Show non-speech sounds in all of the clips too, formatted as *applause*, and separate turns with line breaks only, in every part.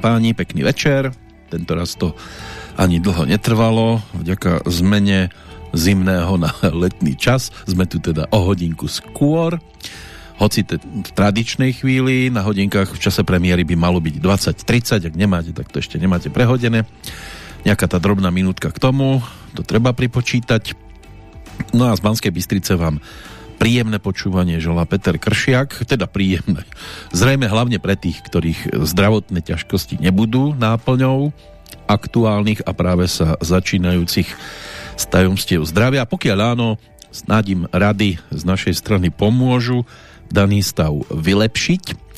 A páni, pekný večer. Tento raz to ani dlho netrvalo. Vďaka zmene zimného na letný čas. Sme tu teda o hodinku skôr. Hoci v tradičnej chvíli na hodinkách v čase premiéry by malo byť 20.30. Ak nemáte, tak to ešte nemáte prehodené. Nejaká tá drobná minútka k tomu. To treba pripočítať. No a z Banskej Bystrice vám príjemné počúvanie želá Peter Kršiak, teda príjemné. Zrejme hlavne pre tých, ktorých zdravotné ťažkosti nebudú náplňou aktuálnych a práve sa začínajúcich s tajomstiev zdravia. Pokiaľ áno, snadím rady z našej strany pomôžu daný stav vylepšiť.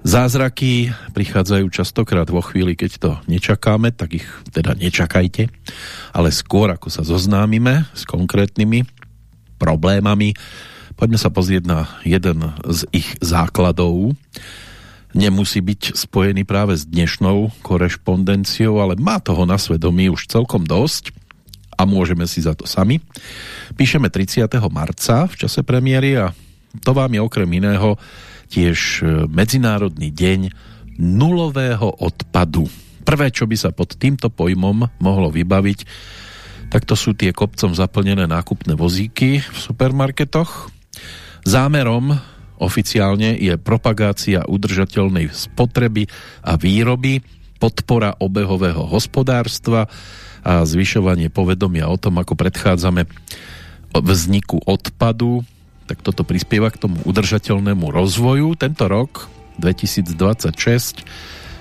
Zázraky prichádzajú častokrát vo chvíli, keď to nečakáme, tak ich teda nečakajte, ale skôr ako sa zoznámime s konkrétnymi problémami, Poďme sa pozrieť na jeden z ich základov. Nemusí byť spojený práve s dnešnou korešpondenciou, ale má toho na svedomí už celkom dosť a môžeme si za to sami. Píšeme 30. marca v čase premiéry a to vám je okrem iného tiež Medzinárodný deň nulového odpadu. Prvé, čo by sa pod týmto pojmom mohlo vybaviť, tak to sú tie kopcom zaplnené nákupné vozíky v supermarketoch, Zámerom oficiálne je propagácia udržateľnej spotreby a výroby, podpora obehového hospodárstva a zvyšovanie povedomia o tom, ako predchádzame vzniku odpadu, tak toto prispieva k tomu udržateľnému rozvoju. Tento rok, 2026,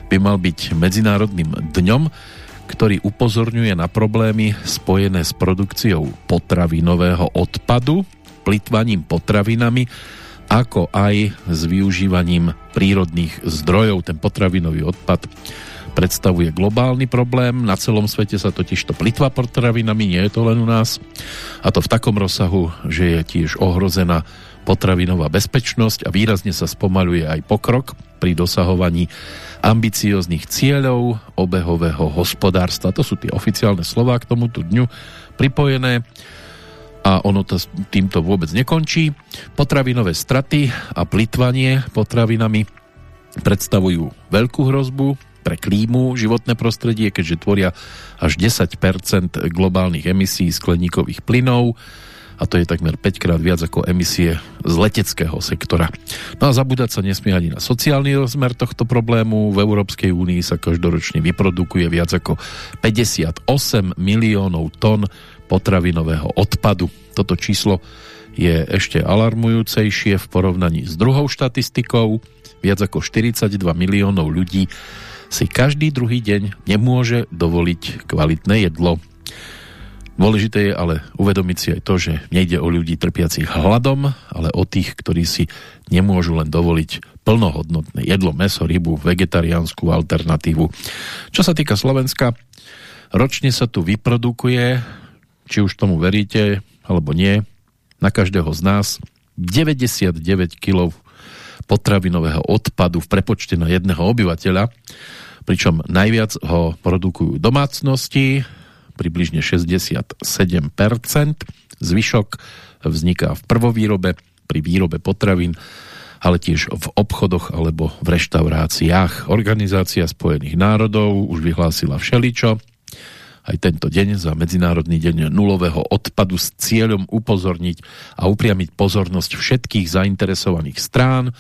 by mal byť Medzinárodným dňom, ktorý upozorňuje na problémy spojené s produkciou potravinového odpadu, plitvaním potravinami, ako aj s využívaním prírodných zdrojov. Ten potravinový odpad predstavuje globálny problém, na celom svete sa totiž to plitva potravinami, nie je to len u nás. A to v takom rozsahu, že je tiež ohrozená potravinová bezpečnosť a výrazne sa spomaluje aj pokrok pri dosahovaní ambicióznych cieľov obehového hospodárstva. To sú tie oficiálne slová k tomuto dňu pripojené a ono to týmto vôbec nekončí. Potravinové straty a plitvanie potravinami predstavujú veľkú hrozbu pre klímu, životné prostredie, keďže tvoria až 10% globálnych emisí skleníkových plynov a to je takmer 5 krát viac ako emisie z leteckého sektora. No a zabúdať sa nesmie ani na sociálny rozmer tohto problému. V Európskej únii sa každoročne vyprodukuje viac ako 58 miliónov tón potravinového odpadu. Toto číslo je ešte alarmujúcejšie v porovnaní s druhou štatistikou. Viac ako 42 miliónov ľudí si každý druhý deň nemôže dovoliť kvalitné jedlo. Dôležité je ale uvedomiť si aj to, že nejde o ľudí trpiacich hladom, ale o tých, ktorí si nemôžu len dovoliť plnohodnotné jedlo, meso, rybu, vegetariánsku alternatívu. Čo sa týka Slovenska, ročne sa tu vyprodukuje či už tomu veríte, alebo nie, na každého z nás 99 kg potravinového odpadu v prepočte na jedného obyvateľa, pričom najviac ho produkujú domácnosti, približne 67%, zvyšok vzniká v prvovýrobe, pri výrobe potravín, ale tiež v obchodoch alebo v reštauráciách. Organizácia Spojených národov už vyhlásila všeličo, aj tento deň za Medzinárodný deň nulového odpadu s cieľom upozorniť a upriamiť pozornosť všetkých zainteresovaných strán,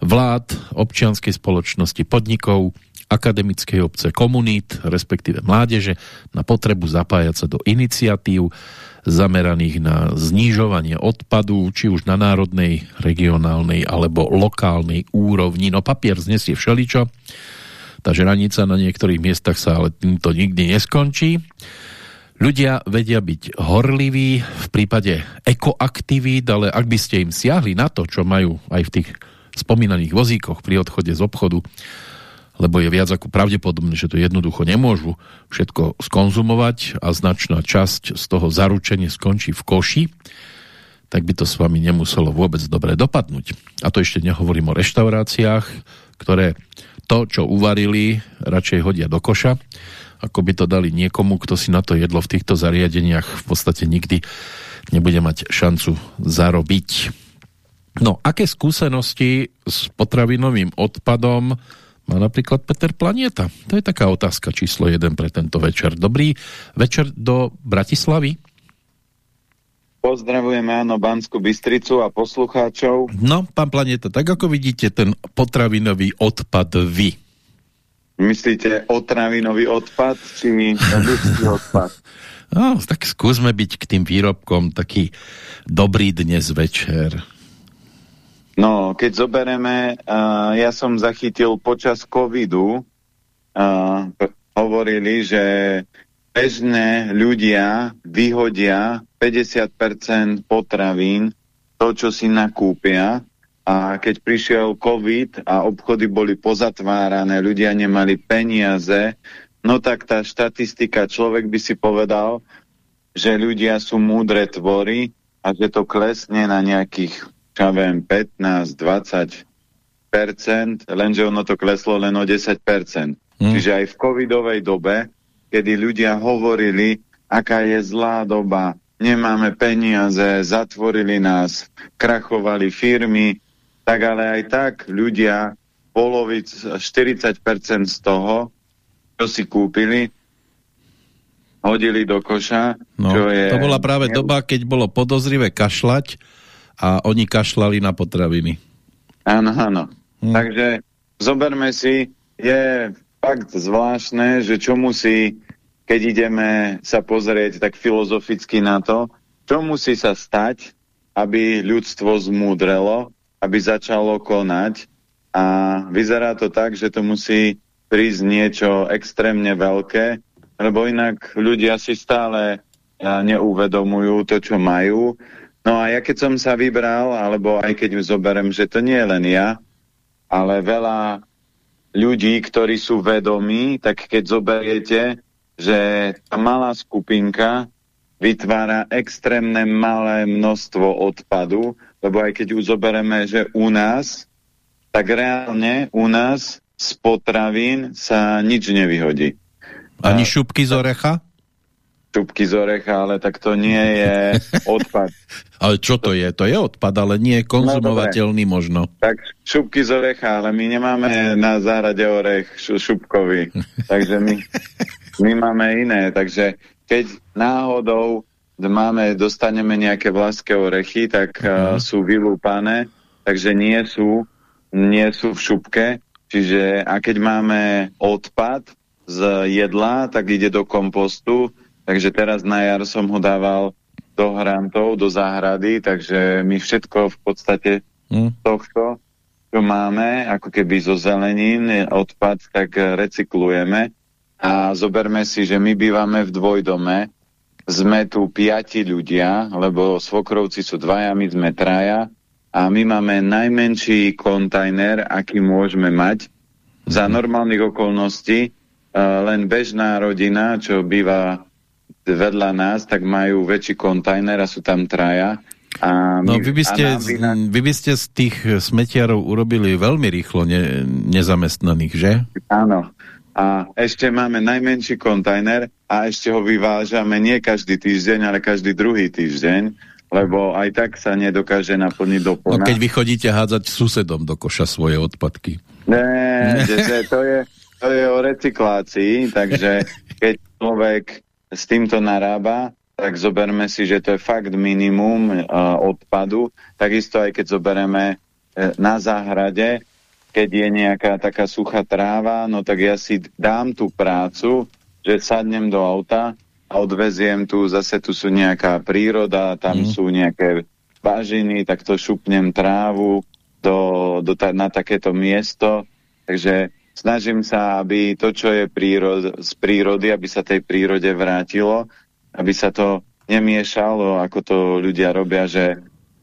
vlád, občianskej spoločnosti, podnikov, akademickej obce, komunít, respektíve mládeže na potrebu zapájať sa do iniciatív zameraných na znižovanie odpadu, či už na národnej, regionálnej alebo lokálnej úrovni. No papier znesie všeličo, tá žranica na niektorých miestach sa ale týmto nikdy neskončí. Ľudia vedia byť horliví v prípade ekoaktivít, ale ak by ste im siahli na to, čo majú aj v tých spomínaných vozíkoch pri odchode z obchodu, lebo je viac ako pravdepodobné, že to jednoducho nemôžu všetko skonzumovať a značná časť z toho zaručenie skončí v koši, tak by to s vami nemuselo vôbec dobre dopadnúť. A to ešte nehovorím o reštauráciách, ktoré to, čo uvarili, radšej hodia do koša, ako by to dali niekomu, kto si na to jedlo v týchto zariadeniach v podstate nikdy nebude mať šancu zarobiť. No, aké skúsenosti s potravinovým odpadom má napríklad Peter Planieta? To je taká otázka číslo 1 pre tento večer. Dobrý večer do Bratislavy.
Pozdravujeme áno Banskú Bystricu a poslucháčov.
No, pán Planeta, tak ako vidíte ten potravinový odpad vy?
Myslíte otravinový odpad, či ľudský odpad? *laughs*
No, tak skúsme byť k tým výrobkom taký dobrý dnes večer.
No, keď zobereme, uh, ja som zachytil počas covidu, uh, hovorili, že bežne ľudia vyhodia 50% potravín, to, čo si nakúpia, a keď prišiel COVID a obchody boli pozatvárané, ľudia nemali peniaze, no tak tá štatistika, človek by si povedal, že ľudia sú múdre tvory a že to klesne na nejakých, čo viem, 15-20% lenže ono to kleslo len o 10 hmm. Čiže aj v covidovej dobe, kedy ľudia hovorili, aká je zlá doba, nemáme peniaze, zatvorili nás, krachovali firmy, tak ale aj tak ľudia polovic, 40% z toho, čo si kúpili, hodili do koša.
No,
čo je...
To bola práve doba, keď bolo podozrivé kašľať a oni kašľali na potraviny.
Áno, áno. Hm. Takže zoberme si, je fakt zvláštne, že čo musí, keď ideme sa pozrieť tak filozoficky na to, čo musí sa stať, aby ľudstvo zmúdrelo, aby začalo konať a vyzerá to tak, že to musí prísť niečo extrémne veľké, lebo inak ľudia si stále neuvedomujú to, čo majú. No a ja keď som sa vybral, alebo aj keď zoberem, že to nie je len ja, ale veľa ľudí, ktorí sú vedomí, tak keď zoberiete, že tá malá skupinka vytvára extrémne malé množstvo odpadu, lebo aj keď už zobereme, že u nás, tak reálne u nás z potravín sa nič nevyhodí.
Ani šupky z orecha?
Šupky z orecha, ale tak to nie je *laughs* odpad.
ale čo to je? To je odpad, ale nie je konzumovateľný no, možno.
Tak šupky z orecha, ale my nemáme na záhrade orech šupkový. *laughs* takže my, my máme iné. Takže keď náhodou máme, dostaneme nejaké vlaské orechy, tak uh, sú vylúpané, takže nie sú, nie sú v šupke. Čiže a keď máme odpad z jedla, tak ide do kompostu. Takže teraz na jar som ho dával do hrantov, do záhrady, takže my všetko v podstate mm. tohto, čo máme, ako keby zo zelenín, odpad, tak recyklujeme. A zoberme si, že my bývame v dvojdome, sme tu piati ľudia, lebo svokrovci sú dvaja, my sme traja a my máme najmenší kontajner, aký môžeme mať. Za mhm. normálnych okolností uh, len bežná rodina, čo býva vedľa nás, tak majú väčší kontajner a sú tam traja. A
my, no vy by, ste, vy, vy by ste z tých smetiarov urobili veľmi rýchlo ne, nezamestnaných, že?
Áno, a ešte máme najmenší kontajner a ešte ho vyvážame nie každý týždeň, ale každý druhý týždeň, lebo aj tak sa nedokáže naplniť do plna.
No keď vy chodíte hádzať susedom do koša svoje odpadky.
Ne, že, to, je, to je o recyklácii, takže *laughs* keď človek s týmto narába, tak zoberme si, že to je fakt minimum uh, odpadu. Takisto aj keď zoberieme uh, na záhrade, keď je nejaká taká suchá tráva, no tak ja si dám tú prácu, že sadnem do auta a odveziem tu, zase tu sú nejaká príroda, tam mm. sú nejaké bažiny, tak to šupnem trávu do, do ta, na takéto miesto. Takže snažím sa, aby to, čo je prírod, z prírody, aby sa tej prírode vrátilo, aby sa to nemiešalo, ako to ľudia robia, že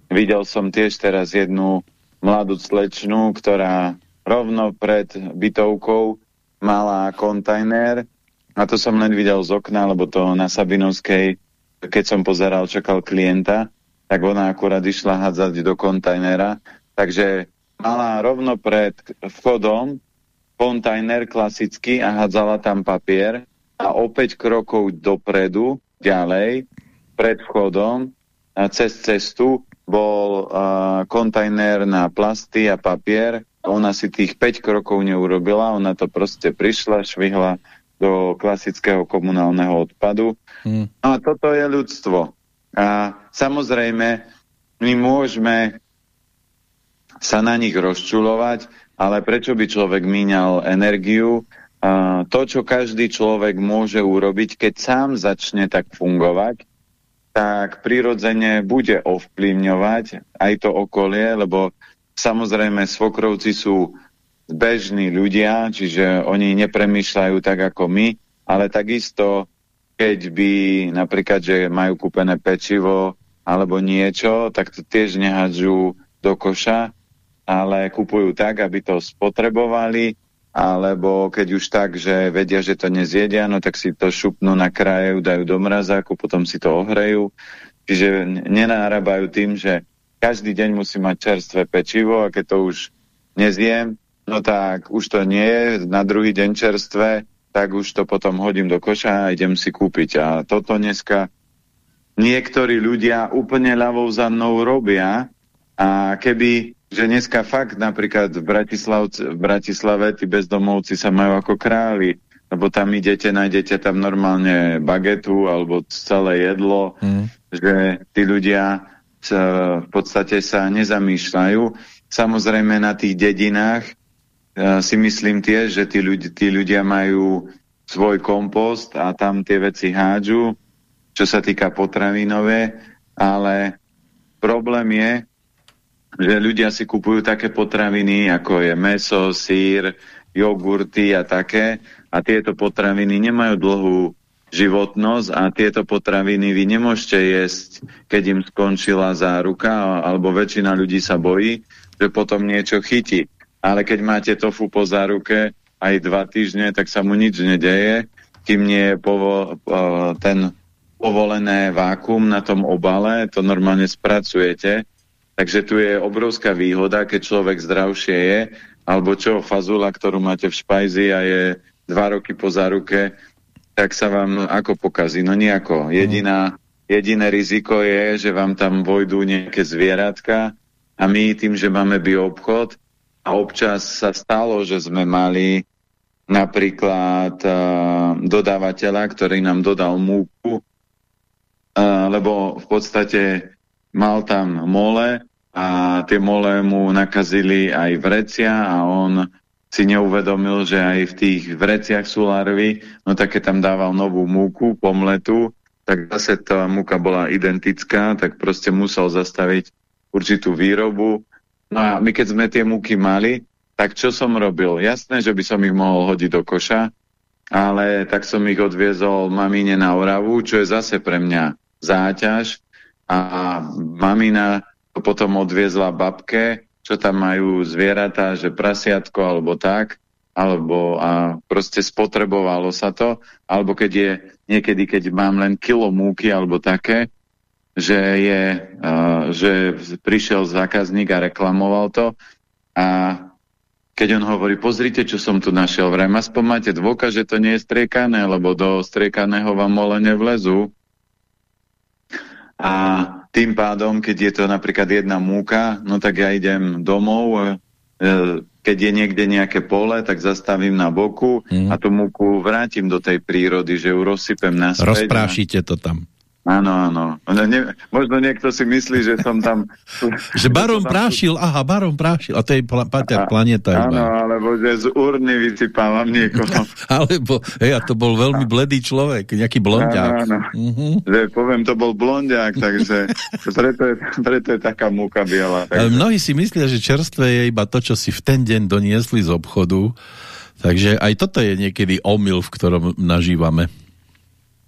videl som tiež teraz jednu mladú slečnú, ktorá rovno pred bytovkou mala kontajner. A to som len videl z okna, lebo to na Sabinovskej, keď som pozeral, čakal klienta, tak ona akurát išla hádzať do kontajnera, takže mala rovno pred vchodom kontajner klasický a hádzala tam papier a opäť krokov dopredu, ďalej, pred vchodom, a cez cestu bol uh, kontajner na plasty a papier ona si tých 5 krokov neurobila, ona to proste prišla, švihla do klasického komunálneho odpadu. Hmm. No a toto je ľudstvo. A samozrejme, my môžeme sa na nich rozčulovať, ale prečo by človek míňal energiu? To, čo každý človek môže urobiť, keď sám začne tak fungovať, tak prirodzene bude ovplyvňovať aj to okolie, lebo samozrejme svokrovci sú bežní ľudia, čiže oni nepremýšľajú tak ako my, ale takisto, keď by napríklad, že majú kúpené pečivo alebo niečo, tak to tiež nehádžu do koša, ale kupujú tak, aby to spotrebovali, alebo keď už tak, že vedia, že to nezjedia, no tak si to šupnú na kraje, dajú do mrazáku, potom si to ohrejú. Čiže nenárabajú tým, že každý deň musí mať čerstvé pečivo a keď to už nezjem, no tak už to nie je na druhý deň čerstvé, tak už to potom hodím do koša a idem si kúpiť. A toto dneska niektorí ľudia úplne ľavou za mnou robia a keby, že dneska fakt napríklad v, v Bratislave tí bezdomovci sa majú ako králi, lebo tam idete, nájdete tam normálne bagetu alebo celé jedlo, mm. že tí ľudia sa, v podstate sa nezamýšľajú. Samozrejme na tých dedinách ja si myslím tiež, že tí, ľudia, tí ľudia majú svoj kompost a tam tie veci hádžu, čo sa týka potravinové, ale problém je, že ľudia si kupujú také potraviny, ako je meso, sír, jogurty a také, a tieto potraviny nemajú dlhú životnosť a tieto potraviny vy nemôžete jesť, keď im skončila záruka, alebo väčšina ľudí sa bojí, že potom niečo chytí ale keď máte tofu po záruke aj dva týždne, tak sa mu nič nedeje, kým nie je povo ten povolené vákum na tom obale, to normálne spracujete. Takže tu je obrovská výhoda, keď človek zdravšie je, alebo čo, fazula, ktorú máte v špajzi a je dva roky po záruke, tak sa vám ako pokazí? No nejako. Jediná, jediné riziko je, že vám tam vojdú nejaké zvieratka a my tým, že máme bioobchod, a občas sa stalo, že sme mali napríklad uh, dodávateľa, ktorý nám dodal múku, uh, lebo v podstate mal tam mole a tie mole mu nakazili aj vrecia a on si neuvedomil, že aj v tých vreciach sú larvy, no tak tam dával novú múku, pomletu, tak zase tá múka bola identická, tak proste musel zastaviť určitú výrobu. No a my keď sme tie múky mali, tak čo som robil? Jasné, že by som ich mohol hodiť do koša, ale tak som ich odviezol mamine na Oravu, čo je zase pre mňa záťaž. A mamina to potom odviezla babke, čo tam majú zvieratá, že prasiatko alebo tak, alebo a proste spotrebovalo sa to, alebo keď je niekedy, keď mám len kilo múky alebo také, že, je, uh, že prišiel zákazník a reklamoval to a keď on hovorí, pozrite, čo som tu našiel, vraj aspoň máte dôkaz, že to nie je striekané, lebo do striekaného vám mole nevlezú. A tým pádom, keď je to napríklad jedna múka, no tak ja idem domov, e, keď je niekde nejaké pole, tak zastavím na boku mm. a tú múku vrátim do tej prírody, že ju rozsypem naspäť.
Rozprášite to tam.
Áno, áno. Ne, možno niekto si myslí, že som tam... *laughs*
že barom tam... prášil, aha, barom prášil. A to je pla, pater, planeta.
Áno, iba. alebo že z urny vysypávam niekoho. *laughs*
alebo, hej, a to bol veľmi bledý človek, nejaký blondiak.
Áno, áno. Uh -huh. že, poviem, to bol blondiak, takže *laughs* preto je, preto je taká múka biela.
Takže... Ale mnohí si myslia, že čerstvé je iba to, čo si v ten deň doniesli z obchodu. Takže aj toto je niekedy omyl, v ktorom nažívame.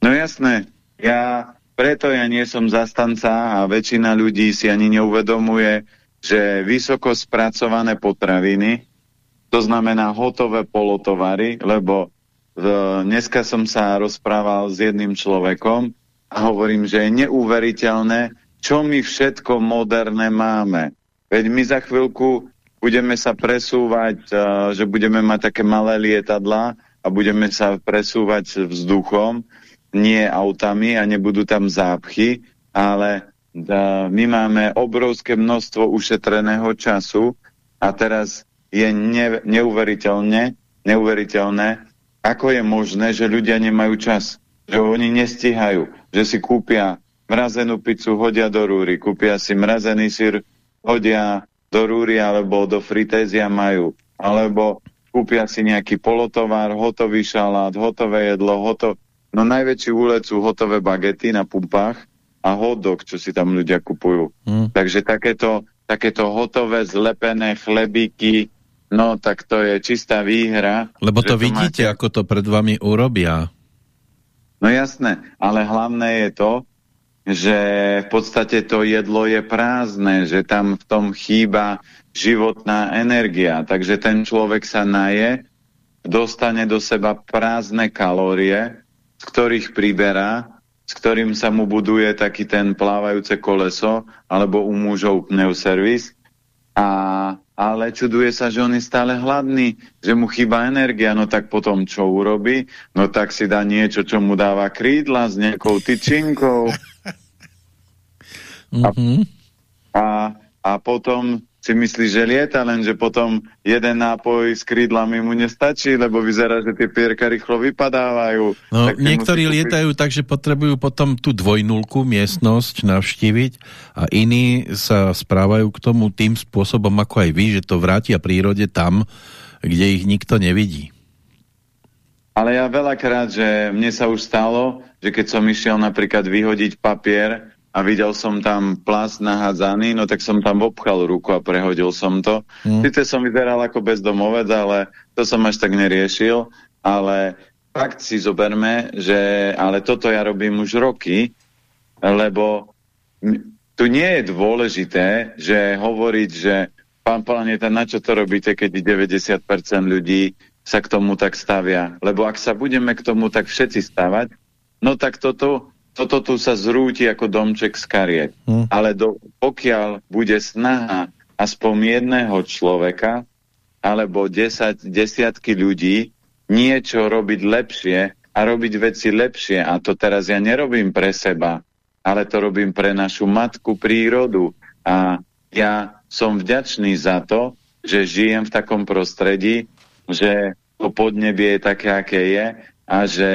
No jasné. Ja preto ja nie som zastanca a väčšina ľudí si ani neuvedomuje, že vysoko spracované potraviny, to znamená hotové polotovary, lebo v, dneska som sa rozprával s jedným človekom a hovorím, že je neuveriteľné, čo my všetko moderné máme. Veď my za chvíľku budeme sa presúvať, uh, že budeme mať také malé lietadla a budeme sa presúvať vzduchom nie autami a nebudú tam zápchy, ale da, my máme obrovské množstvo ušetreného času a teraz je ne, neuveriteľne, neuveriteľné, ako je možné, že ľudia nemajú čas, že oni nestihajú, že si kúpia mrazenú pizzu, hodia do rúry, kúpia si mrazený syr, hodia do rúry alebo do fritézia majú, alebo kúpia si nejaký polotovar, hotový šalát, hotové jedlo, hotov... No najväčší úlec sú hotové bagety na pumpách a hotdog, čo si tam ľudia kupujú. Hmm. Takže takéto, takéto hotové zlepené chlebíky, No, tak to je čistá výhra.
Lebo to vidíte, máte... ako to pred vami urobia.
No jasné, ale hlavné je to, že v podstate to jedlo je prázdne, že tam v tom chýba životná energia. Takže ten človek sa naje, dostane do seba prázdne kalórie, z ktorých priberá, s ktorým sa mu buduje taký ten plávajúce koleso, alebo u mužov pneuservis a ale čuduje sa, že on je stále hladný, že mu chýba energia, no tak potom čo urobí? No tak si dá niečo, čo mu dáva krídla s nejakou tyčinkou. *laughs*
Mm -hmm.
a, a potom si myslí, že lieta, lenže potom jeden nápoj s krídlami mu nestačí, lebo vyzerá, že tie pierka rýchlo vypadávajú.
No, tak niektorí lietajú tak, že potrebujú potom tú dvojnulku miestnosť navštíviť a iní sa správajú k tomu tým spôsobom, ako aj vy, že to vrátia prírode tam, kde ich nikto nevidí.
Ale ja veľakrát, že mne sa už stalo, že keď som išiel napríklad vyhodiť papier a videl som tam plast nahádzaný, no tak som tam obchal ruku a prehodil som to. Mm. Sice som vyzeral ako bezdomovec, ale to som až tak neriešil, ale fakt si zoberme, že ale toto ja robím už roky, lebo tu nie je dôležité, že hovoriť, že pán Planeta, na čo to robíte, keď 90% ľudí sa k tomu tak stavia. Lebo ak sa budeme k tomu tak všetci stavať, no tak toto toto tu sa zrúti ako domček z kariet. Hmm. Ale do, pokiaľ bude snaha aspoň jedného človeka alebo desať, desiatky ľudí niečo robiť lepšie a robiť veci lepšie, a to teraz ja nerobím pre seba, ale to robím pre našu matku prírodu. A ja som vďačný za to, že žijem v takom prostredí, že to podnebie je také, aké je a že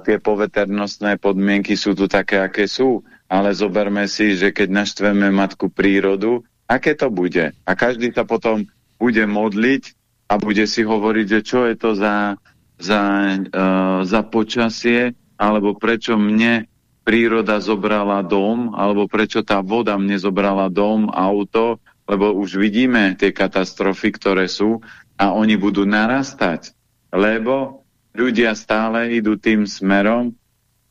tie poveternostné podmienky sú tu také, aké sú, ale zoberme si, že keď naštveme matku prírodu, aké to bude? A každý sa potom bude modliť a bude si hovoriť, že čo je to za, za, uh, za počasie, alebo prečo mne príroda zobrala dom, alebo prečo tá voda mne zobrala dom, auto, lebo už vidíme tie katastrofy, ktoré sú a oni budú narastať, lebo ľudia stále idú tým smerom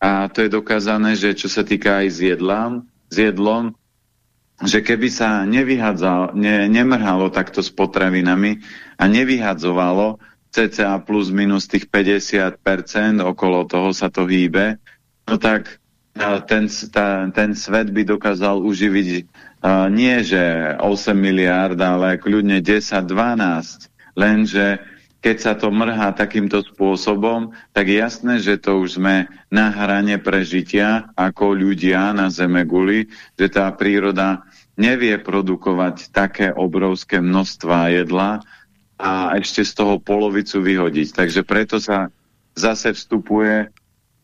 a to je dokázané, že čo sa týka aj s jedlám, s jedlom, že keby sa nevyhadzal, ne, nemrhalo takto s potravinami a nevyhadzovalo cca plus minus tých 50%, okolo toho sa to hýbe, no tak ten, tá, ten svet by dokázal uživiť uh, nie že 8 miliárd, ale kľudne 10-12, lenže keď sa to mrhá takýmto spôsobom, tak jasné, že to už sme na hrane prežitia ako ľudia na Zeme guli, že tá príroda nevie produkovať také obrovské množstva jedla a ešte z toho polovicu vyhodiť. Takže preto sa zase vstupuje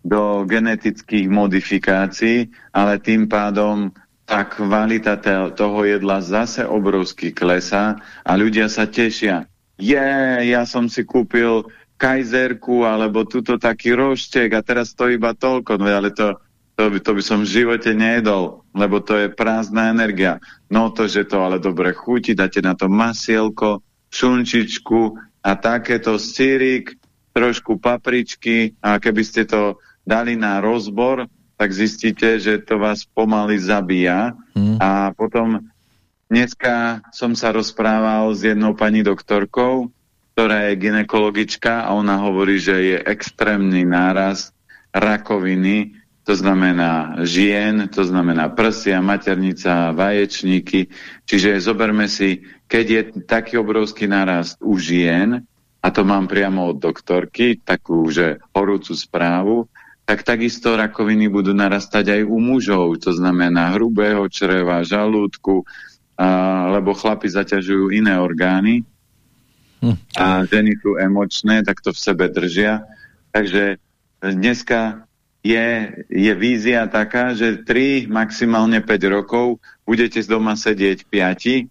do genetických modifikácií, ale tým pádom tá kvalita toho jedla zase obrovsky klesá a ľudia sa tešia je, ja som si kúpil kajzerku alebo tuto taký roštek a teraz to iba toľko, no ale to, to, by, to by som v živote nejedol, lebo to je prázdna energia. No to, že to ale dobre chutí, dáte na to masielko, šunčičku a takéto sírik, trošku papričky a keby ste to dali na rozbor, tak zistíte, že to vás pomaly zabíja hmm. a potom Dneska som sa rozprával s jednou pani doktorkou, ktorá je ginekologička a ona hovorí, že je extrémny náraz rakoviny, to znamená žien, to znamená prsia, maternica, vaječníky. Čiže zoberme si, keď je taký obrovský nárast u žien, a to mám priamo od doktorky, takú, že horúcu správu, tak takisto rakoviny budú narastať aj u mužov, to znamená hrubého čreva, žalúdku, lebo chlapi zaťažujú iné orgány hm. a ženy sú emočné, tak to v sebe držia. Takže dneska je, je vízia taká, že 3, maximálne 5 rokov budete z doma sedieť 5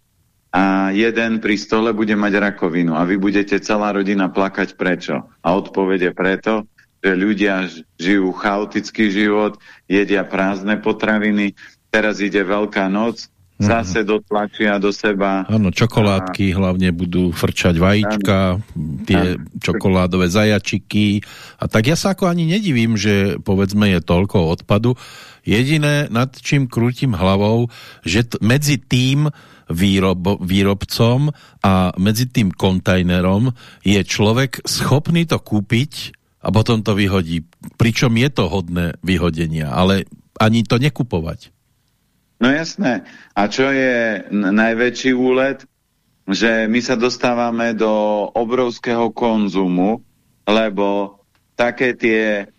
a jeden pri stole bude mať rakovinu a vy budete celá rodina plakať prečo. A odpovede preto, že ľudia žijú chaotický život, jedia prázdne potraviny, teraz ide Veľká noc. Zase dotlačia do seba.
Áno, čokoládky a... hlavne budú frčať vajíčka, tie ano. čokoládové zajačiky. A tak ja sa ako ani nedivím, že povedzme je toľko odpadu. Jediné, nad čím krútim hlavou, že medzi tým výrob, výrobcom a medzi tým kontajnerom je človek schopný to kúpiť a potom to vyhodí. Pričom je to hodné vyhodenia, ale ani to nekupovať.
No jasné. A čo je najväčší úlet? Že my sa dostávame do obrovského konzumu, lebo také tie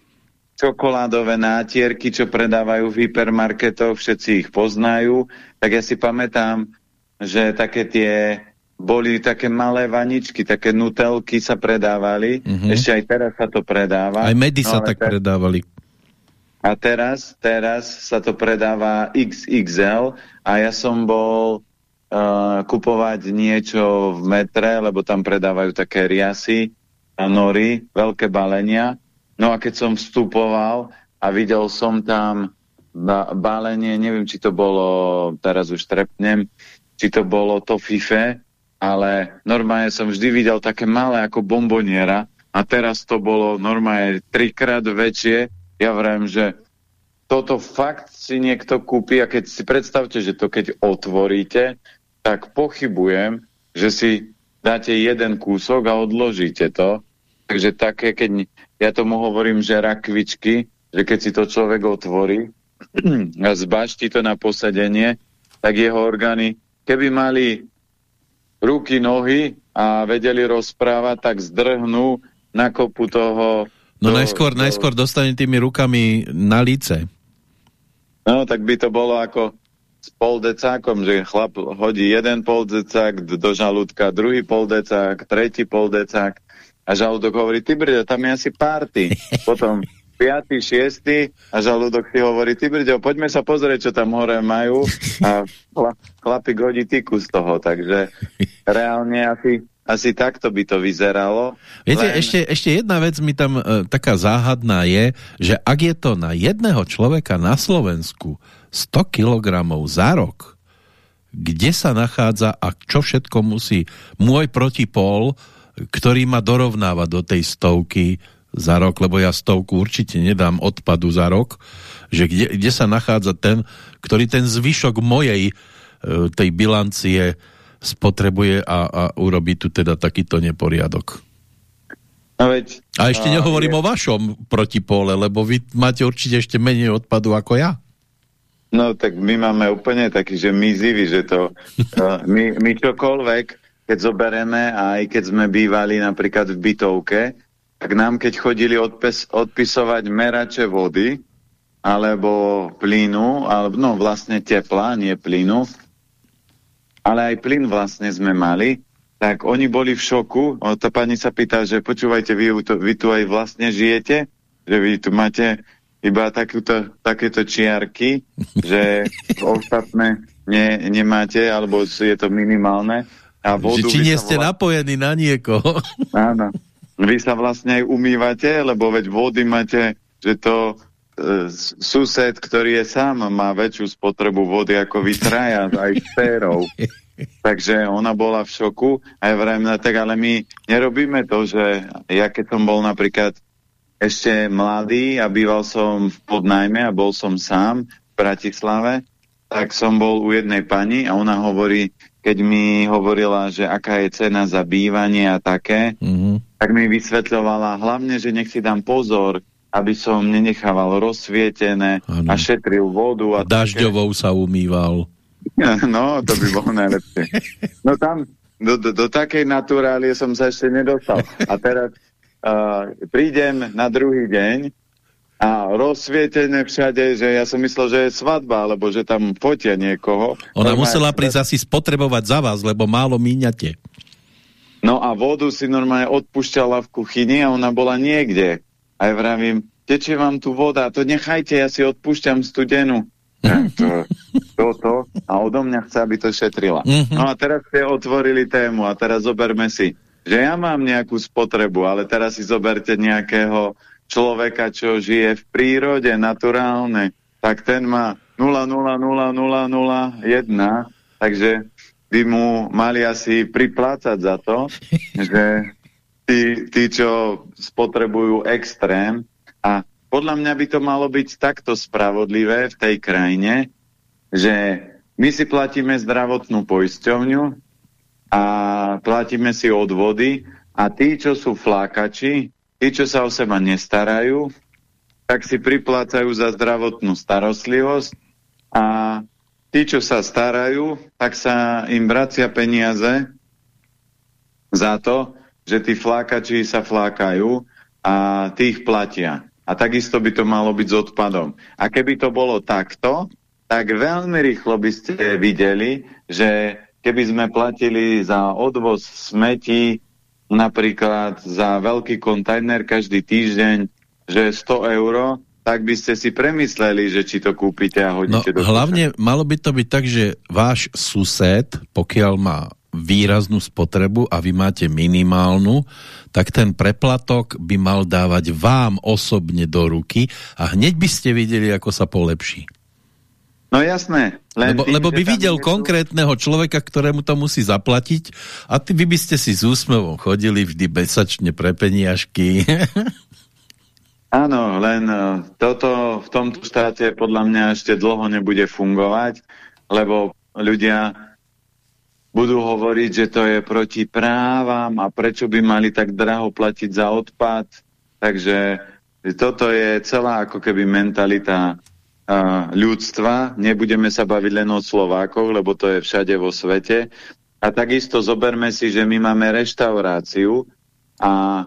čokoládové nátierky, čo predávajú v hypermarketoch, všetci ich poznajú, tak ja si pamätám, že také tie boli také malé vaničky, také nutelky sa predávali. Mm -hmm. Ešte aj teraz sa to predáva.
Aj medy no, sa tak te... predávali.
A teraz, teraz sa to predáva XXL a ja som bol uh, kupovať niečo v metre, lebo tam predávajú také riasy a nory, veľké balenia. No a keď som vstupoval a videl som tam ba balenie, neviem, či to bolo, teraz už trepnem, či to bolo to FIFE, ale normálne som vždy videl také malé ako bomboniera a teraz to bolo normálne trikrát väčšie. Ja vrajím, že toto fakt si niekto kúpi a keď si predstavte, že to keď otvoríte, tak pochybujem, že si dáte jeden kúsok a odložíte to. Takže také, keď ja tomu hovorím, že rakvičky, že keď si to človek otvorí *clears throat* a zbaští to na posadenie, tak jeho orgány, keby mali ruky, nohy a vedeli rozprávať, tak zdrhnú na kopu toho...
No do, najskôr, do... najskôr dostane tými rukami na líce.
No, tak by to bolo ako s poldecákom, že chlap hodí jeden poldecák do žalúdka, druhý poldecák, tretí poldecák a žalúdok hovorí, ty brďo, tam je asi party. *laughs* Potom 5. 6. a žalúdok si hovorí, ty brďo, poďme sa pozrieť, čo tam hore majú a chlapík hodí tyku z toho, takže reálne asi, asi takto by to vyzeralo.
Viete, len... ešte, ešte jedna vec mi tam e, taká záhadná je, že ak je to na jedného človeka na Slovensku 100 kg za rok, kde sa nachádza a čo všetko musí môj protipol, ktorý ma dorovnáva do tej stovky, za rok, lebo ja stovku určite nedám odpadu za rok, že kde, kde sa nachádza ten, ktorý ten zvyšok mojej e, tej bilancie spotrebuje a, a urobí tu teda takýto neporiadok.
No veď,
a ešte a nehovorím je... o vašom protipole, lebo vy máte určite ešte menej odpadu ako ja.
No tak my máme úplne taký, že mizivý, že to uh, *laughs* my, my čokoľvek, keď zoberieme, aj keď sme bývali napríklad v bytovke, tak nám keď chodili odpis, odpisovať merače vody, alebo plynu, alebo no vlastne tepla, nie plynu, ale aj plyn vlastne sme mali, tak oni boli v šoku. O, tá pani sa pýta, že počúvajte, vy, to, vy tu aj vlastne žijete? Že vy tu máte iba takúto, takéto čiarky, *laughs* že ostatné ne, nemáte, alebo je to minimálne.
A vodu že či nie ste vla... napojení na niekoho.
Áno vy sa vlastne aj umývate, lebo veď vody máte, že to sused, ktorý je sám, má väčšiu spotrebu vody ako vy traja, aj stérov. *laughs* Takže ona bola v šoku a ja vrajím, no tak ale my nerobíme to, že ja keď som bol napríklad ešte mladý a býval som v podnajme a bol som sám v Bratislave, tak som bol u jednej pani a ona hovorí, keď mi hovorila, že aká je cena za bývanie a také, mm -hmm. tak mi vysvetľovala hlavne, že nech si dám pozor, aby som nenechával rozsvietené ano. a šetril vodu. A
Dažďovou také. sa umýval. *laughs*
No, to by bolo najlepšie. No tam, do, do, do takej naturálie som sa ešte nedostal. A teraz uh, prídem na druhý deň a rozsvietené všade, že ja som myslel, že je svadba, alebo že tam fotia niekoho.
Ona Normálne, musela prísť asi spotrebovať za vás, lebo málo míňate.
No a vodu si normálne odpúšťala v kuchyni a ona bola niekde. A ja vravím, tečie vám tu voda, to nechajte, ja si odpúšťam studenú. to, toto a odo mňa chce, aby to šetrila. Mhm. No a teraz ste otvorili tému a teraz zoberme si, že ja mám nejakú spotrebu, ale teraz si zoberte nejakého človeka, čo žije v prírode, naturálne, tak ten má 0,00001, takže by mu mali asi priplácať za to, že tí, tí, čo spotrebujú extrém. A podľa mňa by to malo byť takto spravodlivé v tej krajine, že my si platíme zdravotnú poisťovňu a platíme si odvody a tí, čo sú flákači, tí, čo sa o seba nestarajú, tak si priplácajú za zdravotnú starostlivosť a tí, čo sa starajú, tak sa im vracia peniaze za to, že tí flákači sa flákajú a tých platia. A takisto by to malo byť s odpadom. A keby to bolo takto, tak veľmi rýchlo by ste videli, že keby sme platili za odvoz smetí napríklad za veľký kontajner každý týždeň, že 100 eur, tak by ste si premysleli, že či to kúpite a hodíte
no,
do
Hlavne malo by to byť tak, že váš sused, pokiaľ má výraznú spotrebu a vy máte minimálnu, tak ten preplatok by mal dávať vám osobne do ruky a hneď by ste videli, ako sa polepší.
No jasné.
Len lebo, tým, lebo by videl tu... konkrétneho človeka, ktorému to musí zaplatiť a ty, vy by ste si s úsmevom chodili vždy besačne pre peniažky. *laughs*
Áno, len e, toto v tomto štáte podľa mňa ešte dlho nebude fungovať, lebo ľudia budú hovoriť, že to je proti právam a prečo by mali tak draho platiť za odpad. Takže toto je celá ako keby mentalita ľudstva. Nebudeme sa baviť len o Slovákoch, lebo to je všade vo svete. A takisto zoberme si, že my máme reštauráciu a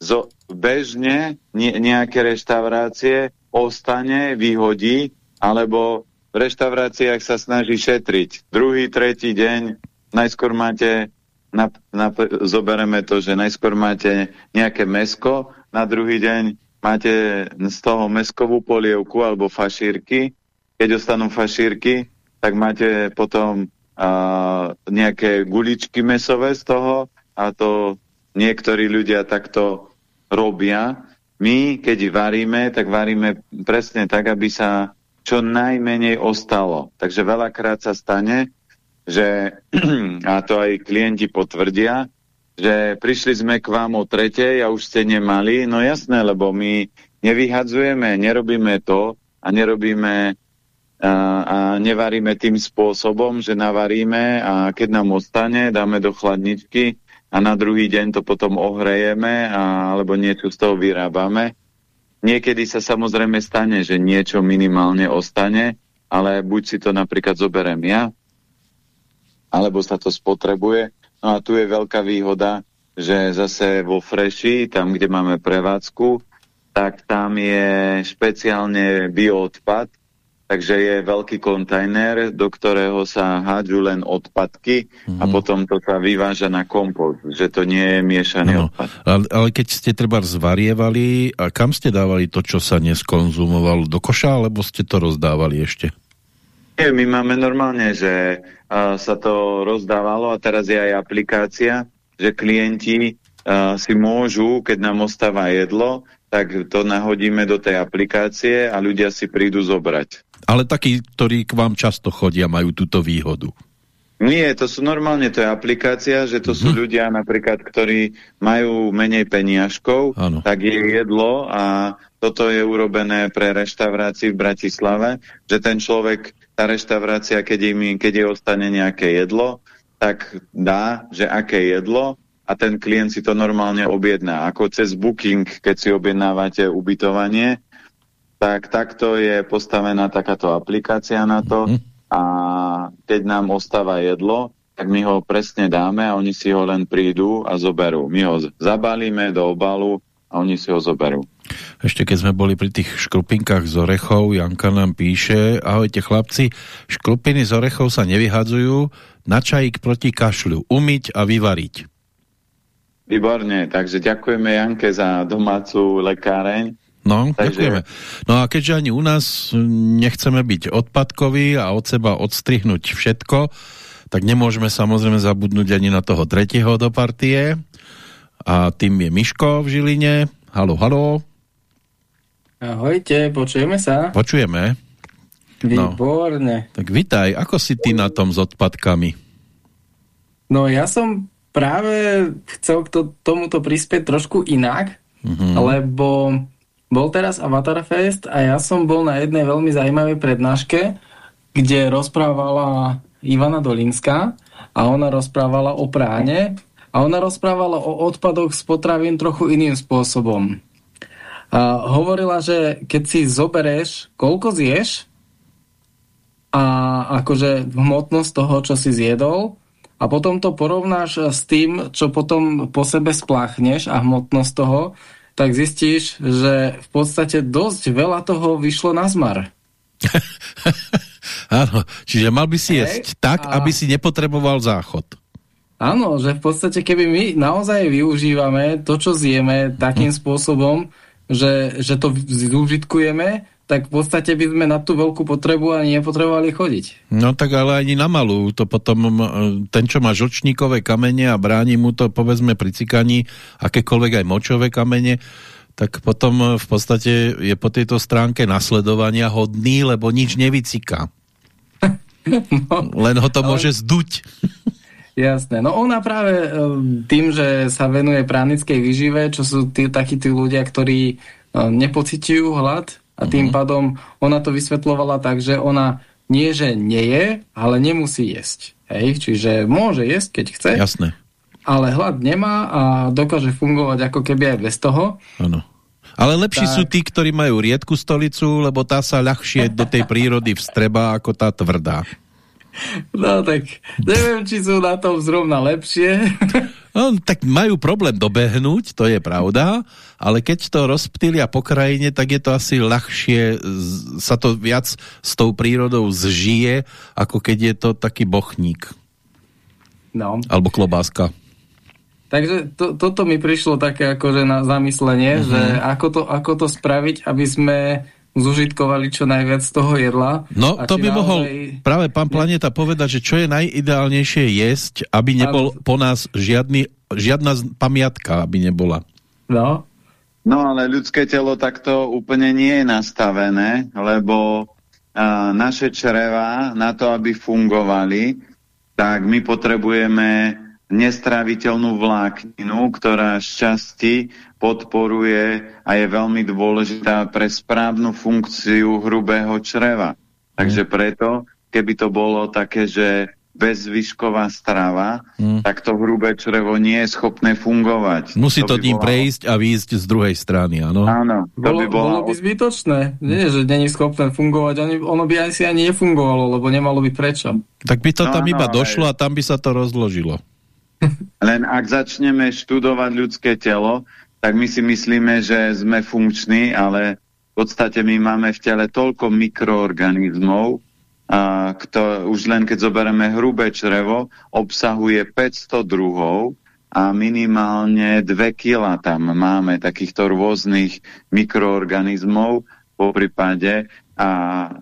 zo, bežne ne, nejaké reštaurácie ostane, vyhodí, alebo v reštauráciách sa snaží šetriť. Druhý, tretí deň najskôr máte, na, na, zobereme to, že najskôr máte nejaké mesko, na druhý deň máte z toho meskovú polievku alebo fašírky. Keď ostanú fašírky, tak máte potom a, nejaké guličky mesové z toho a to niektorí ľudia takto robia. My, keď varíme, tak varíme presne tak, aby sa čo najmenej ostalo. Takže veľakrát sa stane, že, *clears throat* a to aj klienti potvrdia, že prišli sme k vám o tretej a už ste nemali. No jasné, lebo my nevyhadzujeme, nerobíme to a nerobíme a, a nevaríme tým spôsobom, že navaríme a keď nám ostane, dáme do chladničky a na druhý deň to potom ohrejeme a, alebo niečo z toho vyrábame. Niekedy sa samozrejme stane, že niečo minimálne ostane, ale buď si to napríklad zoberiem ja, alebo sa to spotrebuje. No a tu je veľká výhoda, že zase vo Freši, tam, kde máme prevádzku, tak tam je špeciálne bioodpad, takže je veľký kontajner, do ktorého sa hádžu len odpadky mm -hmm. a mhm. potom to sa vyváža na kompost, že to nie je miešaný no, odpad.
Ale, ale keď ste treba zvarievali, a kam ste dávali to, čo sa neskonzumovalo? Do koša, alebo ste to rozdávali ešte?
Nie, my máme normálne, že uh, sa to rozdávalo a teraz je aj aplikácia, že klienti uh, si môžu, keď nám ostáva jedlo, tak to nahodíme do tej aplikácie a ľudia si prídu zobrať.
Ale takí, ktorí k vám často chodia, majú túto výhodu.
Nie, to sú normálne, to je aplikácia, že to sú mhm. ľudia napríklad, ktorí majú menej peniažkov, ano. tak je jedlo a toto je urobené pre reštaurácii v Bratislave, že ten človek tá reštaurácia, keď, im, keď je ostane nejaké jedlo, tak dá, že aké jedlo a ten klient si to normálne objedná. Ako cez booking, keď si objednávate ubytovanie, tak takto je postavená takáto aplikácia na to -hmm. a keď nám ostáva jedlo, tak my ho presne dáme a oni si ho len prídu a zoberú. My ho zabalíme do obalu a oni si ho zoberú.
Ešte keď sme boli pri tých škrupinkách z orechov, Janka nám píše, ahojte chlapci, škrupiny z orechov sa nevyhadzujú, na čajík proti kašľu, umyť a vyvariť.
Výborne, takže ďakujeme Janke za domácu lekáreň.
No, takže... ďakujeme. No a keďže ani u nás nechceme byť odpadkoví a od seba odstrihnúť všetko, tak nemôžeme samozrejme zabudnúť ani na toho tretieho do partie. A tým je Miško v Žiline. Halo, halo.
Ahojte, počujeme sa?
Počujeme.
No. Výborne.
Tak vitaj, ako si ty na tom s odpadkami?
No ja som práve chcel k to, tomuto prispieť trošku inak, mm-hmm. lebo bol teraz Avatar Fest a ja som bol na jednej veľmi zaujímavej prednáške, kde rozprávala Ivana Dolinská a ona rozprávala o práne a ona rozprávala o odpadoch z potravín trochu iným spôsobom. A hovorila, že keď si zobereš, koľko zješ a akože hmotnosť toho, čo si zjedol, a potom to porovnáš s tým, čo potom po sebe spláchneš a hmotnosť toho, tak zistíš, že v podstate dosť veľa toho vyšlo na zmar. *laughs*
Áno, čiže mal by si jesť tak, a... aby si nepotreboval záchod.
Áno, že v podstate keby my naozaj využívame to, čo zjeme takým hm. spôsobom, že, že to zúžitkujeme, tak v podstate by sme na tú veľkú potrebu ani nepotrebovali chodiť.
No tak ale ani na malú. To potom ten, čo má žlčníkové kamene a bráni mu to povedzme pri cikaní akékoľvek aj močové kamene, tak potom v podstate je po tejto stránke nasledovania hodný, lebo nič nevyciká. no, *laughs* Len ho to ale... môže zduť.
Jasné. No ona práve tým, že sa venuje pránickej výžive, čo sú tí, takí tí ľudia, ktorí nepocitujú hlad, a tým mm. pádom ona to vysvetlovala tak, že ona nie, že nie je, ale nemusí jesť. Hej? Čiže môže jesť, keď chce.
Jasné.
Ale hlad nemá a dokáže fungovať ako keby aj bez toho.
Áno. Ale lepší tak... sú tí, ktorí majú riedku stolicu, lebo tá sa ľahšie do tej prírody vstreba ako tá tvrdá.
No tak neviem, či sú na tom zrovna lepšie.
No, tak majú problém dobehnúť, to je pravda, ale keď to rozptýlia po krajine, tak je to asi ľahšie, sa to viac s tou prírodou zžije, ako keď je to taký bochník.
No.
Alebo klobáska.
Takže to, toto mi prišlo také akože na zamyslenie, mm -hmm. že ako to, ako to spraviť, aby sme zužitkovali čo najviac z toho jedla.
No, to by naozaj... mohol práve pán Planeta povedať, že čo je najideálnejšie jesť, aby nebol po nás žiadny, žiadna pamiatka, aby nebola.
No.
No, ale ľudské telo takto úplne nie je nastavené, lebo a, naše čreva na to, aby fungovali, tak my potrebujeme nestraviteľnú vlákninu, ktorá z časti podporuje a je veľmi dôležitá pre správnu funkciu hrubého čreva. Takže mm. preto, keby to bolo také, že bezvyšková strava, mm. tak to hrubé črevo nie je schopné fungovať.
Musí to, to tým bola... prejsť a výjsť z druhej strany, áno?
Áno.
To bolo, by bola... bolo by zbytočné. Nie, že není schopné fungovať. Ono by asi ani nefungovalo, lebo nemalo by prečo.
Tak by to no, tam iba no, došlo aj... a tam by sa to rozložilo. *laughs*
Len ak začneme študovať ľudské telo, tak my si myslíme, že sme funkční, ale v podstate my máme v tele toľko mikroorganizmov, a kto, už len keď zoberieme hrubé črevo, obsahuje 500 druhov a minimálne 2 kg tam máme takýchto rôznych mikroorganizmov po prípade a,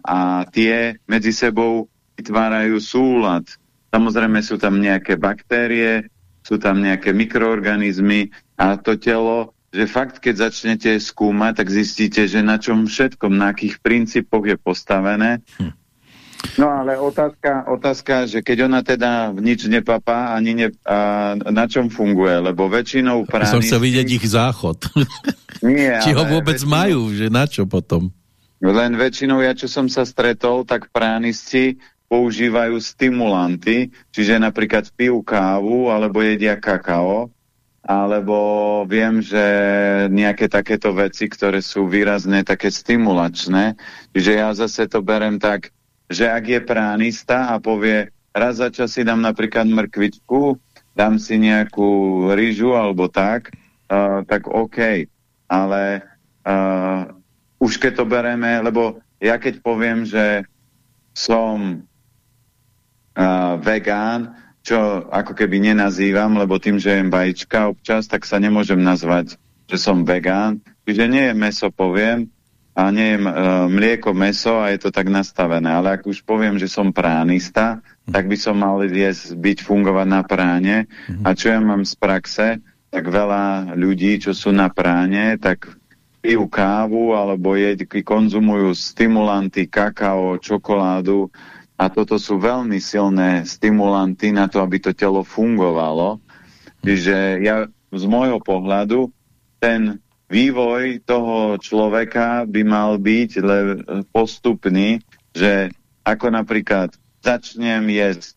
a tie medzi sebou vytvárajú súlad Samozrejme sú tam nejaké baktérie, sú tam nejaké mikroorganizmy a to telo, že fakt, keď začnete skúmať, tak zistíte, že na čom všetkom, na akých princípoch je postavené. Hm. No ale otázka, otázka, že keď ona teda nič nepapá, ani ne, a na čom funguje, lebo väčšinou
pránici... Som chcel vidieť ich záchod. *laughs*
Nie, *laughs*
Či ho vôbec väčšinou, majú, že na čo potom?
Len väčšinou, ja čo som sa stretol, tak pránici používajú stimulanty, čiže napríklad pijú kávu alebo jedia kakao, alebo viem, že nejaké takéto veci, ktoré sú výrazne také stimulačné. Čiže ja zase to berem tak, že ak je pránista a povie, raz za čas si dám napríklad mrkvičku, dám si nejakú rýžu alebo tak, uh, tak OK. Ale uh, už keď to bereme, lebo ja keď poviem, že som uh, vegán, čo ako keby nenazývam, lebo tým, že jem vajíčka občas, tak sa nemôžem nazvať, že som vegán. Čiže nie je meso, poviem, a nie jem e, mlieko, meso a je to tak nastavené. Ale ak už poviem, že som pránista, tak by som mal jesť, byť fungovať na práne. Mhm. A čo ja mám z praxe, tak veľa ľudí, čo sú na práne, tak pijú kávu alebo jedky, konzumujú stimulanty, kakao, čokoládu, a toto sú veľmi silné stimulanty na to, aby to telo fungovalo. Čiže ja z môjho pohľadu ten vývoj toho človeka by mal byť postupný, že ako napríklad začnem jesť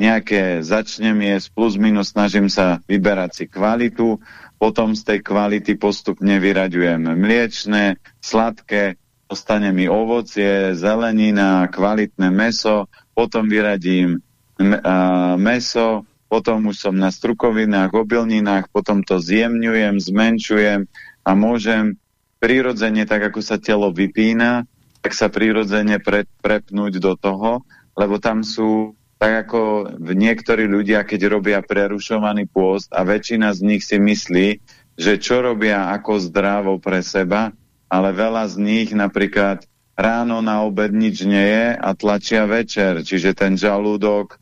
nejaké, začnem jesť plus minus, snažím sa vyberať si kvalitu, potom z tej kvality postupne vyraďujem mliečne, sladké, ostane mi ovocie, zelenina, kvalitné meso, potom vyradím meso, potom už som na strukovinách, obilninách, potom to zjemňujem, zmenšujem a môžem prirodzene, tak ako sa telo vypína, tak sa prirodzene pre, prepnúť do toho, lebo tam sú, tak ako niektorí ľudia, keď robia prerušovaný pôst a väčšina z nich si myslí, že čo robia ako zdravo pre seba, ale veľa z nich napríklad ráno na obed nič nie je a tlačia večer, čiže ten žalúdok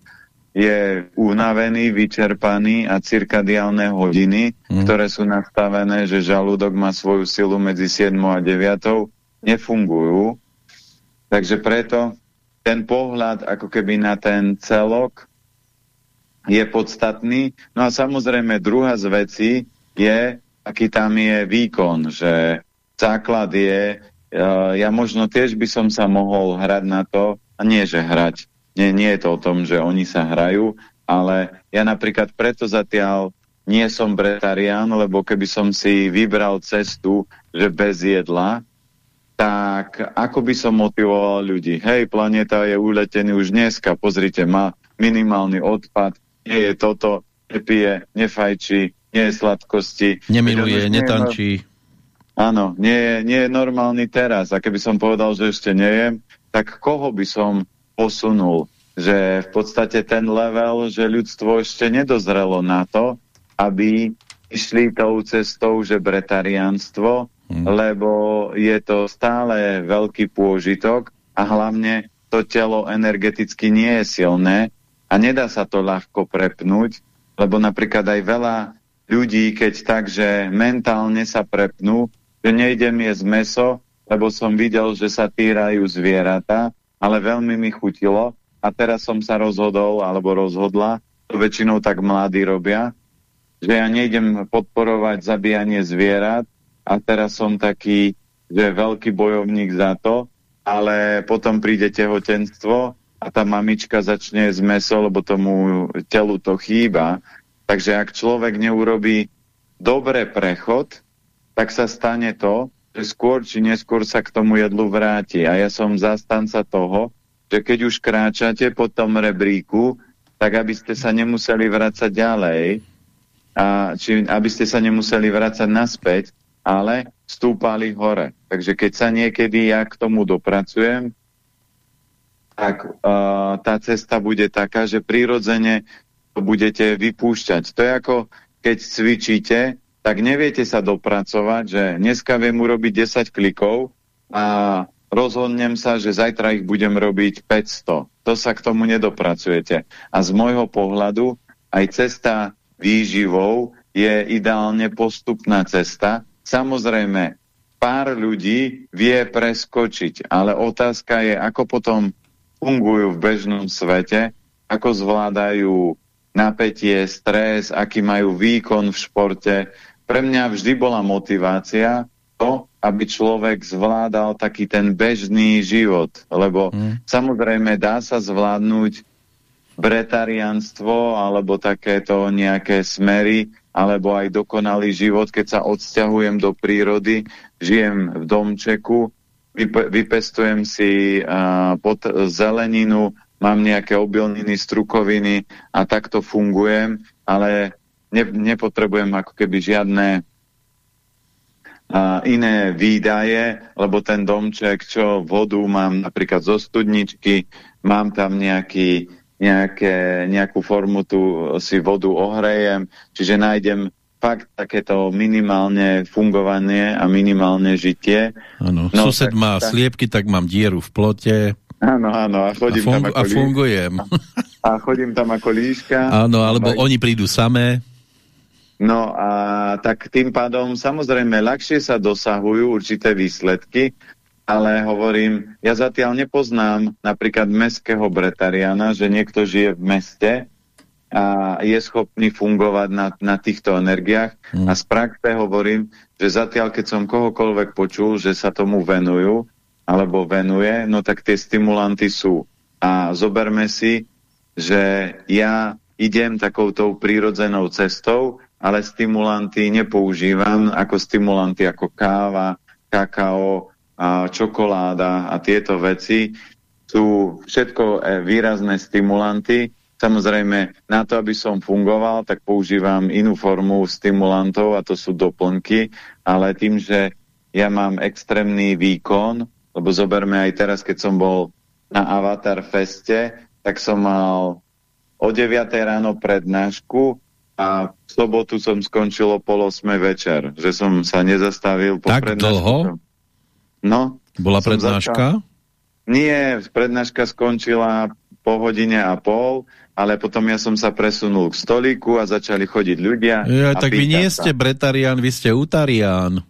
je unavený, vyčerpaný a cirkadiálne hodiny, mm. ktoré sú nastavené, že žalúdok má svoju silu medzi 7 a 9, nefungujú. Takže preto ten pohľad ako keby na ten celok je podstatný. No a samozrejme druhá z vecí je, aký tam je výkon, že základ je, ja možno tiež by som sa mohol hrať na to, a nie, že hrať, nie, nie je to o tom, že oni sa hrajú, ale ja napríklad preto zatiaľ nie som bretarián, lebo keby som si vybral cestu, že bez jedla, tak ako by som motivoval ľudí? Hej, planéta je uletený už dneska, pozrite, má minimálny odpad, nie je toto, nepije, nefajčí, nie je sladkosti.
Nemiluje, netančí.
Áno, nie je, nie je normálny teraz. A keby som povedal, že ešte nejem, tak koho by som posunul? Že v podstate ten level, že ľudstvo ešte nedozrelo na to, aby išli tou cestou, že bretariánstvo, hmm. lebo je to stále veľký pôžitok a hlavne to telo energeticky nie je silné a nedá sa to ľahko prepnúť, lebo napríklad aj veľa ľudí, keď tak, že mentálne sa prepnú, že nejdem jesť meso, lebo som videl, že sa týrajú zvieratá, ale veľmi mi chutilo a teraz som sa rozhodol, alebo rozhodla, to väčšinou tak mladí robia, že ja nejdem podporovať zabíjanie zvierat a teraz som taký, že veľký bojovník za to, ale potom príde tehotenstvo a tá mamička začne z meso, lebo tomu telu to chýba. Takže ak človek neurobí dobre prechod, tak sa stane to, že skôr či neskôr sa k tomu jedlu vráti. A ja som zastanca toho, že keď už kráčate po tom rebríku, tak aby ste sa nemuseli vrácať ďalej, a či aby ste sa nemuseli vrácať naspäť, ale stúpali hore. Takže keď sa niekedy ja k tomu dopracujem, tak uh, tá cesta bude taká, že prirodzene to budete vypúšťať. To je ako keď cvičíte tak neviete sa dopracovať, že dneska viem urobiť 10 klikov a rozhodnem sa, že zajtra ich budem robiť 500. To sa k tomu nedopracujete. A z môjho pohľadu aj cesta výživou je ideálne postupná cesta. Samozrejme, pár ľudí vie preskočiť, ale otázka je, ako potom fungujú v bežnom svete, ako zvládajú napätie, stres, aký majú výkon v športe, pre mňa vždy bola motivácia to, aby človek zvládal taký ten bežný život. Lebo mm. samozrejme dá sa zvládnuť bretarianstvo alebo takéto nejaké smery, alebo aj dokonalý život, keď sa odsťahujem do prírody, žijem v domčeku, vypestujem si uh, pod zeleninu, mám nejaké obilniny, strukoviny a takto fungujem, ale ne, nepotrebujem ako keby žiadne a iné výdaje, lebo ten domček, čo vodu mám napríklad zo studničky, mám tam nejaký nejaké, nejakú formu tu si vodu ohrejem, čiže nájdem fakt takéto minimálne fungovanie a minimálne žitie.
Áno, no, sused tak, má tak... sliepky, tak mám dieru v plote.
Áno, áno, a chodím a tam ako
A fungujem.
A, *laughs* a chodím tam ako líška.
Áno, alebo a... oni prídu samé.
No a tak tým pádom samozrejme ľahšie sa dosahujú určité výsledky, ale hovorím, ja zatiaľ nepoznám napríklad mestského bretariana, že niekto žije v meste a je schopný fungovať na, na týchto energiách. Mm. A z praxe hovorím, že zatiaľ, keď som kohokoľvek počul, že sa tomu venujú, alebo venuje, no tak tie stimulanty sú. A zoberme si, že ja idem takouto prírodzenou cestou, ale stimulanty nepoužívam ako stimulanty ako káva, kakao, a čokoláda a tieto veci sú všetko e, výrazné stimulanty, Samozrejme, na to, aby som fungoval, tak používam inú formu stimulantov a to sú doplnky, ale tým, že ja mám extrémny výkon, lebo zoberme aj teraz, keď som bol na Avatar Feste, tak som mal o 9 ráno prednášku a v sobotu som skončil o pol 8 večer, že som sa nezastavil po
tak dlho?
No.
Bola prednáška?
Začal... Nie, prednáška skončila po hodine a pol ale potom ja som sa presunul k stolíku a začali chodiť ľudia.
Ja, tak vy nie ste bretarian, vy ste utarian.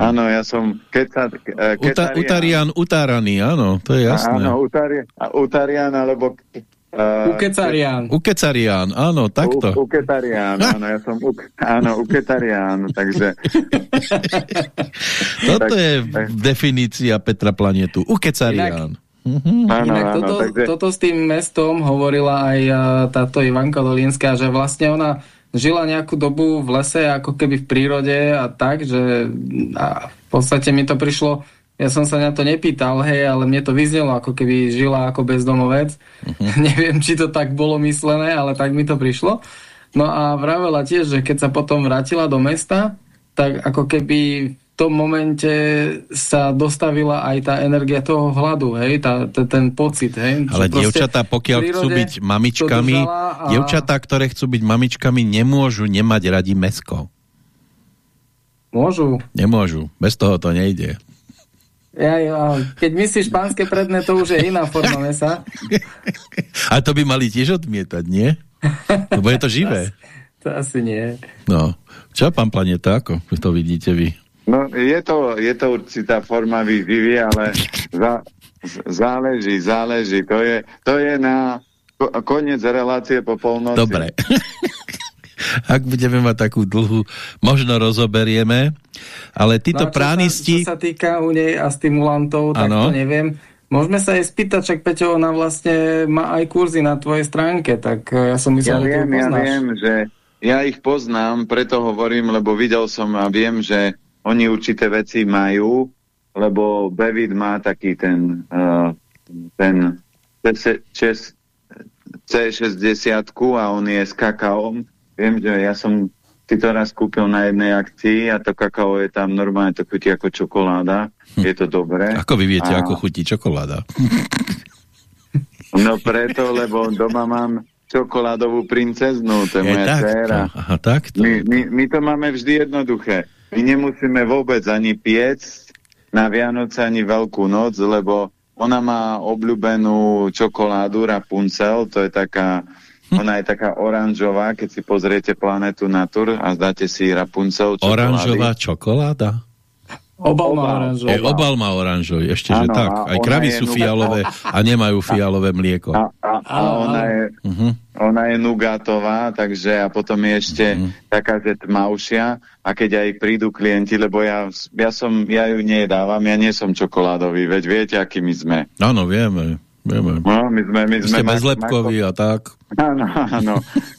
Áno, ja som keca,
uh, Uta, utarian, utáraný, áno, to je jasné.
Áno, utari, utarian, alebo...
Uh, ukecarian.
Ukecarian, áno, takto.
U, ukecarian, *laughs* áno, ja som uk, áno, ukecarian, takže... *laughs*
Toto tak, je tak. definícia Petra Planetu, ukecarian. Inak.
Áno, Inak áno, toto, takže... toto s tým mestom hovorila aj táto Ivanka Dolinská, že vlastne ona žila nejakú dobu v lese, ako keby v prírode a tak, že a v podstate mi to prišlo, ja som sa na to nepýtal, hej, ale mne to vyznelo, ako keby žila ako bezdomovec. Mm-hmm. *laughs* Neviem, či to tak bolo myslené, ale tak mi to prišlo. No a vravela tiež, že keď sa potom vrátila do mesta, tak ako keby tom momente sa dostavila aj tá energia toho hladu, hej, tá, ten pocit, hej.
Ale dievčatá, pokiaľ chcú byť mamičkami, a... dievčatá, ktoré chcú byť mamičkami, nemôžu nemať radi mesko.
Môžu.
Nemôžu, bez toho to nejde.
Ja, ja, keď myslíš pánske predne, to už je iná forma mesa. *laughs*
A to by mali tiež odmietať, nie? Lebo je to živé.
To asi nie.
No, čo pán Planeta, ako to vidíte vy?
No, je to, je to určitá forma výživy, ale za, záleží, záleží. To je, to je na koniec relácie po polnoci.
Dobre. *laughs* Ak budeme mať takú dlhú, možno rozoberieme, ale títo no pránisti...
Sa, čo sa týka u nej a stimulantov, tak ano. to neviem. Môžeme sa aj spýtať, čak Peťo, ona vlastne má aj kurzy na tvojej stránke, tak ja som myslel,
ja viem, ja viem, že ja ich poznám, preto hovorím, lebo videl som a viem, že oni určité veci majú, lebo Bevid má taký ten, uh, ten C60 a on je s kakaom. Viem, že ja som si to raz kúpil na jednej akcii a to kakao je tam normálne, to chutí ako čokoláda. Hm. Je to dobré.
Ako vy viete, a... ako chutí čokoláda?
No preto, lebo doma mám čokoládovú princeznú, to je, je moja dcera.
Aha, takto.
My, my, my to máme vždy jednoduché. My nemusíme vôbec ani piecť na Vianoce, ani Veľkú noc, lebo ona má obľúbenú čokoládu Rapunzel, to je taká, ona je taká oranžová, keď si pozriete planetu Natur a zdáte si Rapunzel čokolády.
Oranžová čokoláda?
Obal má oranžový.
Obal má oranžový, ešte ano, že tak. Aj kravy sú fialové a nemajú *laughs* fialové mlieko.
A, a, a ona, je, uh mhm. -huh. ona je nugatová, takže a potom je ešte uh mhm. -huh. taká, že tmavšia a keď aj prídu klienti, lebo ja, ja, som, ja ju nedávam, ja nie som čokoládový, veď viete, aký my sme.
Áno, vieme. vieme.
No, my sme, my sme
bezlepkoví a tak.
Áno, áno.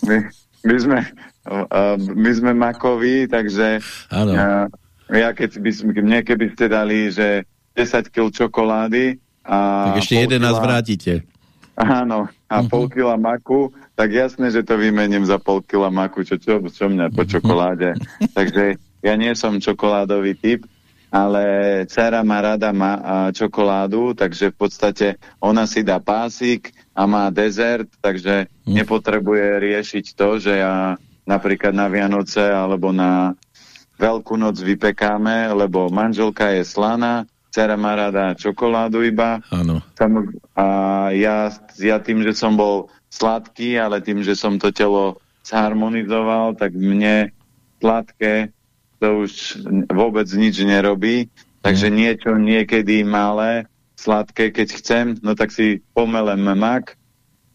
My, my sme uh, *laughs* my sme makoví, takže uh, ja keď by, mne keby ste dali, že 10 kg čokolády a...
Tak ešte 11 kila, vrátite.
Áno, a uh mhm. -huh. pol kila maku, tak jasné, že to vymením za pol kila maku, čo, čo, čo mňa po mhm. čokoláde. *laughs* Takže ja nie som čokoládový typ, ale dcera má rada a, čokoládu, takže v podstate ona si dá pásik a má dezert, takže hm. nepotrebuje riešiť to, že ja napríklad na Vianoce alebo na Veľkú noc vypekáme, lebo manželka je slaná, dcera má rada čokoládu iba.
Áno.
A ja, ja tým, že som bol sladký, ale tým, že som to telo zharmonizoval, tak mne sladké to už vôbec nič nerobí. Takže mm. niečo niekedy malé, sladké, keď chcem, no tak si pomelem mak,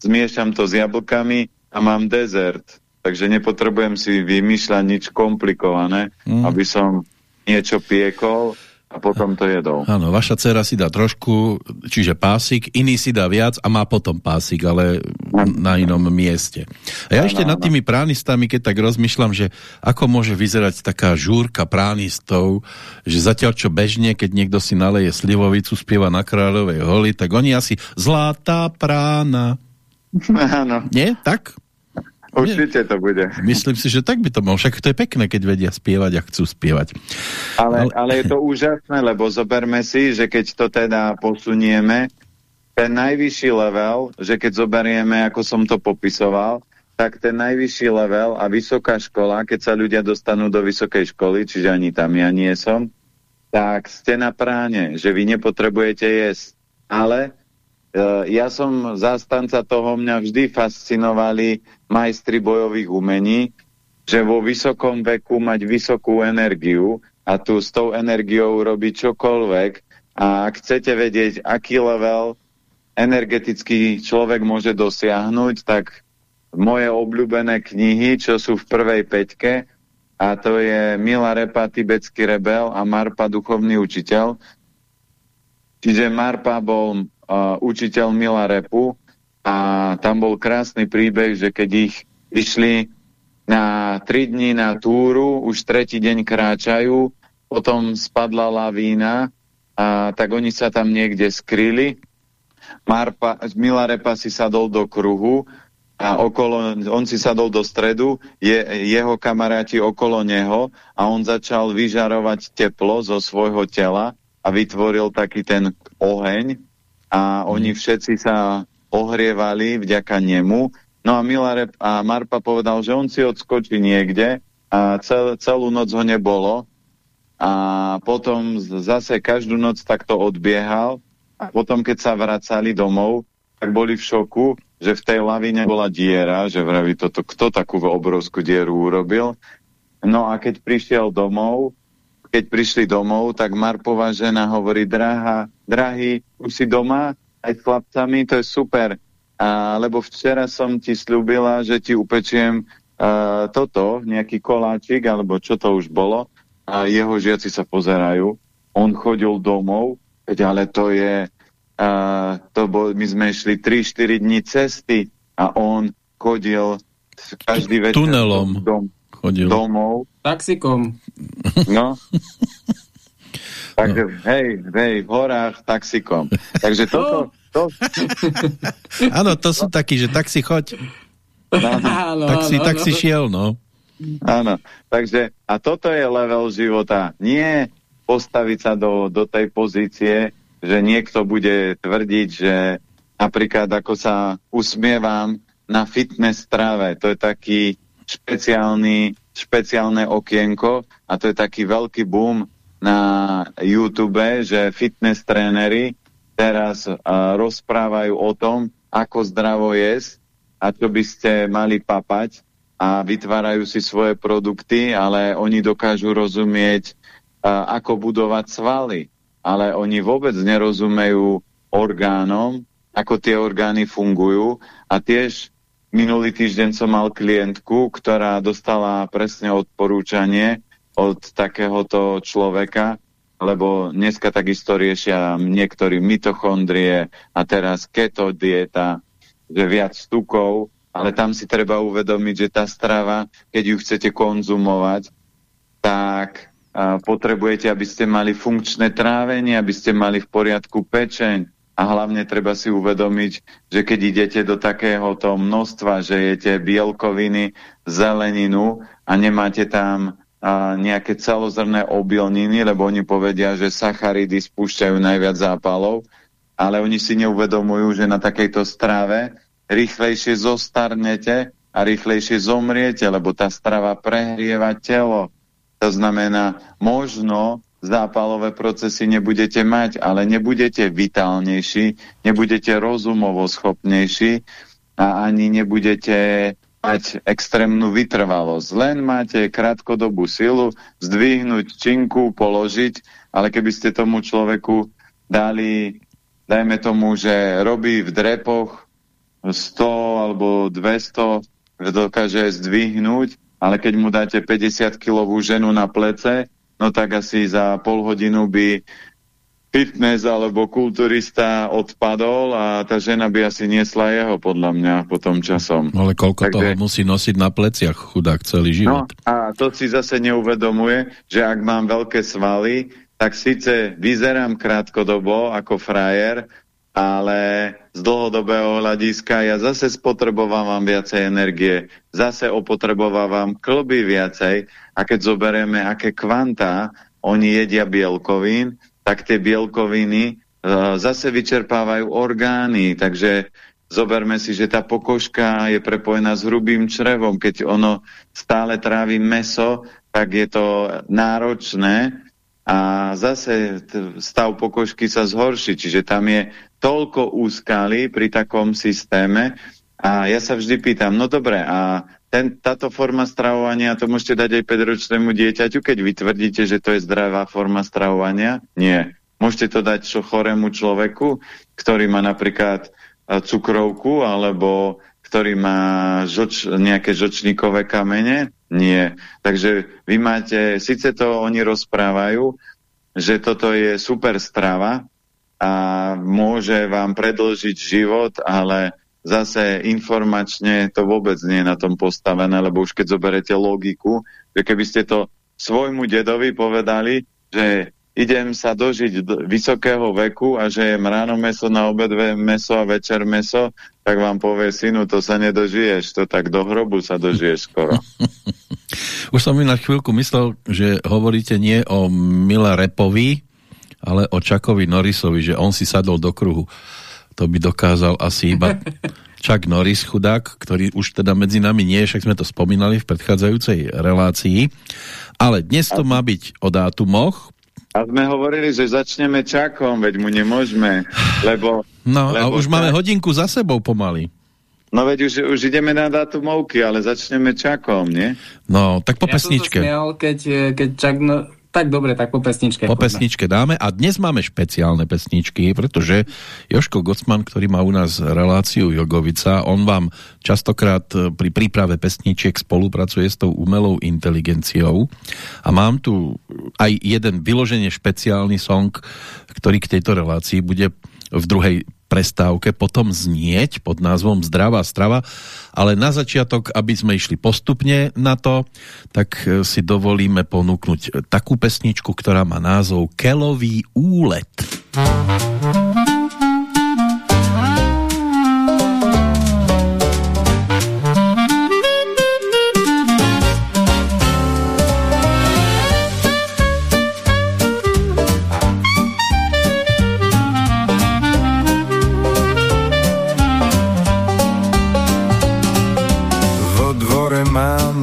zmiešam to s jablkami a mám dezert. Takže nepotrebujem si vymýšľať nič komplikované, mm. aby som niečo piekol a potom to jedol.
Áno, vaša dcera si dá trošku, čiže pásik, iný si dá viac a má potom pásik, ale na inom mieste. A ja ešte nad tými pránistami, keď tak rozmýšľam, že ako môže vyzerať taká žúrka pránistov, že zatiaľ čo bežne, keď niekto si naleje slivovicu, spieva na kráľovej holi, tak oni asi zlatá prána. *laughs*
Áno.
Nie? Tak?
Určite to bude.
Myslím si, že tak by to bolo. Však to je pekné, keď vedia spievať a chcú spievať.
Ale, ale je to úžasné, lebo zoberme si, že keď to teda posunieme, ten najvyšší level, že keď zoberieme, ako som to popisoval, tak ten najvyšší level a vysoká škola, keď sa ľudia dostanú do vysokej školy, čiže ani tam ja nie som, tak ste na práne, že vy nepotrebujete jesť. Ale ja som zastanca toho, mňa vždy fascinovali majstri bojových umení, že vo vysokom veku mať vysokú energiu a tu s tou energiou robiť čokoľvek a ak chcete vedieť, aký level energetický človek môže dosiahnuť, tak moje obľúbené knihy, čo sú v prvej peťke, a to je Mila Repa, tibetský rebel a Marpa, duchovný učiteľ. Čiže Marpa bol učiteľ Mila Repu a tam bol krásny príbeh, že keď ich išli na tri dní na túru, už tretí deň kráčajú, potom spadla lavína, a tak oni sa tam niekde skryli. Marpa, Milarepa si sadol do kruhu a okolo, on si sadol do stredu, je, jeho kamaráti okolo neho a on začal vyžarovať teplo zo svojho tela a vytvoril taký ten oheň a oni všetci sa ohrievali vďaka nemu. No a Milarep a Marpa povedal, že on si odskočí niekde a cel, celú noc ho nebolo a potom zase každú noc takto odbiehal a potom keď sa vracali domov, tak boli v šoku, že v tej lavine bola diera, že vraví toto, kto takú obrovskú dieru urobil. No a keď prišiel domov, keď prišli domov, tak Marpová žena hovorí, drahá, drahý, už si doma? aj s chlapcami, to je super. A, lebo včera som ti slúbila, že ti upečiem uh, toto, nejaký koláčik, alebo čo to už bolo. A jeho žiaci sa pozerajú. On chodil domov, ale to je, uh, to bol, my sme šli 3-4 dní cesty a on chodil každý večer
Tunelom
dom, chodil. domov.
Taxikom.
No. *laughs* Takže hej, hej, v horách taxikom. Takže *laughs* toto... To...
Áno, to sú takí, že taxi choď.
Áno,
si, tak si šiel, no.
Áno, takže a toto je level života. Nie postaviť sa do, do tej pozície, že niekto bude tvrdiť, že napríklad ako sa usmievam na fitness strave, to je taký špeciálny, špeciálne okienko a to je taký veľký boom na YouTube, že fitness tréneri teraz uh, rozprávajú o tom, ako zdravo jesť a čo by ste mali papať a vytvárajú si svoje produkty, ale oni dokážu rozumieť, uh, ako budovať svaly. Ale oni vôbec nerozumejú orgánom, ako tie orgány fungujú a tiež minulý týždeň som mal klientku, ktorá dostala presne odporúčanie, od takéhoto človeka, lebo dneska takisto riešia niektorí mitochondrie a teraz keto dieta, že viac tukov, ale tam si treba uvedomiť, že tá strava, keď ju chcete konzumovať, tak potrebujete, aby ste mali funkčné trávenie, aby ste mali v poriadku pečeň a hlavne treba si uvedomiť, že keď idete do takéhoto množstva, že jete bielkoviny, zeleninu a nemáte tam a nejaké celozrné obilniny, lebo oni povedia, že sacharidy spúšťajú najviac zápalov, ale oni si neuvedomujú, že na takejto strave rýchlejšie zostarnete a rýchlejšie zomriete, lebo tá strava prehrieva telo. To znamená, možno zápalové procesy nebudete mať, ale nebudete vitálnejší, nebudete rozumovo schopnejší a ani nebudete mať extrémnu vytrvalosť. Len máte krátkodobú silu, zdvihnúť činku, položiť, ale keby ste tomu človeku dali, dajme tomu, že robí v drepoch 100 alebo 200, dokáže zdvihnúť, ale keď mu dáte 50-kilovú ženu na plece, no tak asi za pol hodinu by fitness alebo kulturista odpadol a tá žena by asi niesla jeho, podľa mňa, potom časom.
Ale koľko Takže... toho musí nosiť na pleciach chudák celý život.
No a to si zase neuvedomuje, že ak mám veľké svaly, tak síce vyzerám krátkodobo ako frajer, ale z dlhodobého hľadiska ja zase spotrebovávam viacej energie, zase opotrebovávam klby viacej a keď zoberieme, aké kvantá oni jedia bielkovín, tak tie bielkoviny uh, zase vyčerpávajú orgány, takže zoberme si, že tá pokožka je prepojená s hrubým črevom. Keď ono stále trávi meso, tak je to náročné a zase stav pokožky sa zhorší. Čiže tam je toľko úskalí pri takom systéme a ja sa vždy pýtam, no dobre, a ten, táto forma stravovania, to môžete dať aj 5-ročnému dieťaťu, keď vytvrdíte, že to je zdravá forma stravovania? Nie. Môžete to dať čo chorému človeku, ktorý má napríklad e, cukrovku, alebo ktorý má žoč, nejaké žočníkové kamene? Nie. Takže vy máte, síce to oni rozprávajú, že toto je super strava a môže vám predlžiť život, ale zase informačne to vôbec nie je na tom postavené, lebo už keď zoberete logiku, že keby ste to svojmu dedovi povedali, že idem sa dožiť do vysokého veku a že jem ráno meso, na obed meso a večer meso, tak vám povie, synu, to sa nedožiješ, to tak do hrobu sa dožiješ skoro. *laughs*
Už som mi na chvíľku myslel, že hovoríte nie o Mila Repovi, ale o Čakovi Norrisovi, že on si sadol do kruhu to by dokázal asi iba *laughs* Chuck Norris, chudák, ktorý už teda medzi nami nie, však sme to spomínali v predchádzajúcej relácii. Ale dnes to má byť o dátumoch.
A sme hovorili, že začneme Čakom, veď mu nemôžeme, lebo...
No,
lebo
a už máme hodinku za sebou pomaly.
No veď už, už ideme na dátumovky, ale začneme Čakom, nie?
No, tak po
ja
pesničke.
Ja som keď, keď Čak no, tak dobre, tak po pesničke.
Po chodme. pesničke dáme a dnes máme špeciálne pesničky, pretože Joško Gocman, ktorý má u nás reláciu Jogovica, on vám častokrát e, pri príprave pesničiek spolupracuje s tou umelou inteligenciou a mám tu aj jeden vyložene špeciálny song, ktorý k tejto relácii bude v druhej prestávke potom znieť pod názvom Zdravá strava, ale na začiatok, aby sme išli postupne na to, tak e, si dovolíme ponúknuť takú pesničku, ktorá má názov Kelový úlet.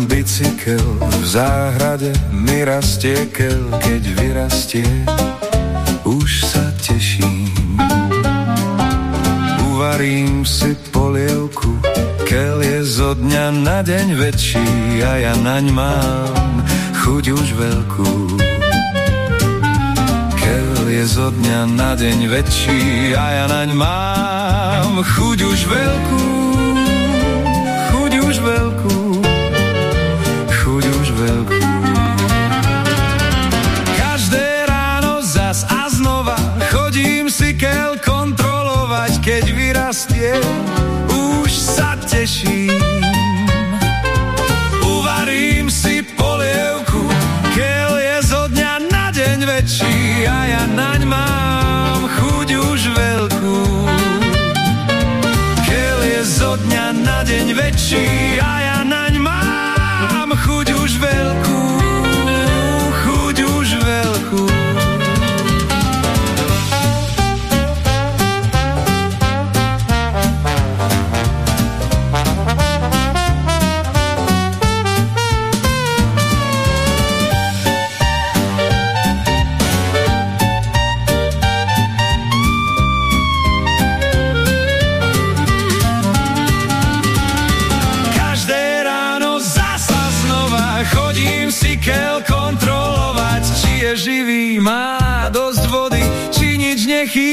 Bicykel, v záhrade mi rastie kel, keď vyrastie, už sa teším. Uvarím si polievku, kel je zo dňa na deň väčší a ja naň mám chuť už veľkú. Kel je zo dňa na deň väčší a ja naň mám chuť už veľkú, teším. Uvarím si polievku, kel je zo dňa na deň väčší a ja naň mám chuť už veľkú. Kel je zo dňa na deň väčší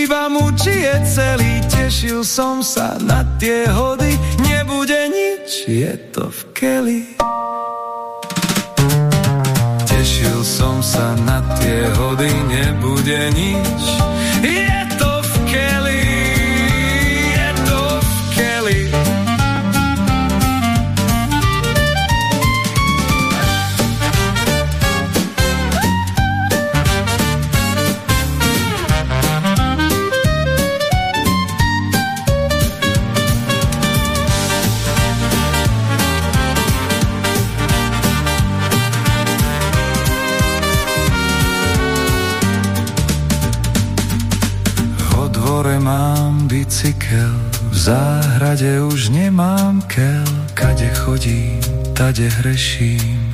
nechýba mu, je celý. Tešil som sa na tie hody, nebude nič, je to v keli. Tešil som sa na tie hody, nebude nič, bicykel, v záhrade už nemám kel, kade chodím, tade hreším.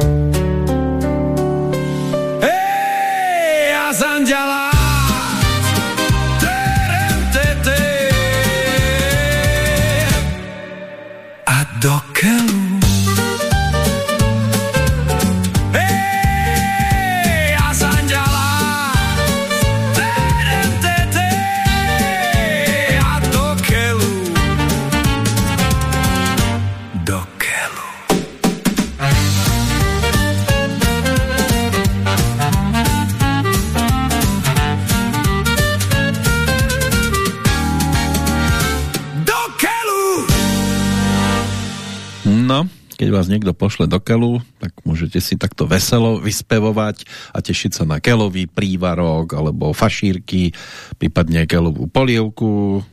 Keď vás niekto pošle do kelu, tak môžete si takto veselo vyspevovať a tešiť sa na kelový prívarok alebo fašírky, prípadne kelovú polievku.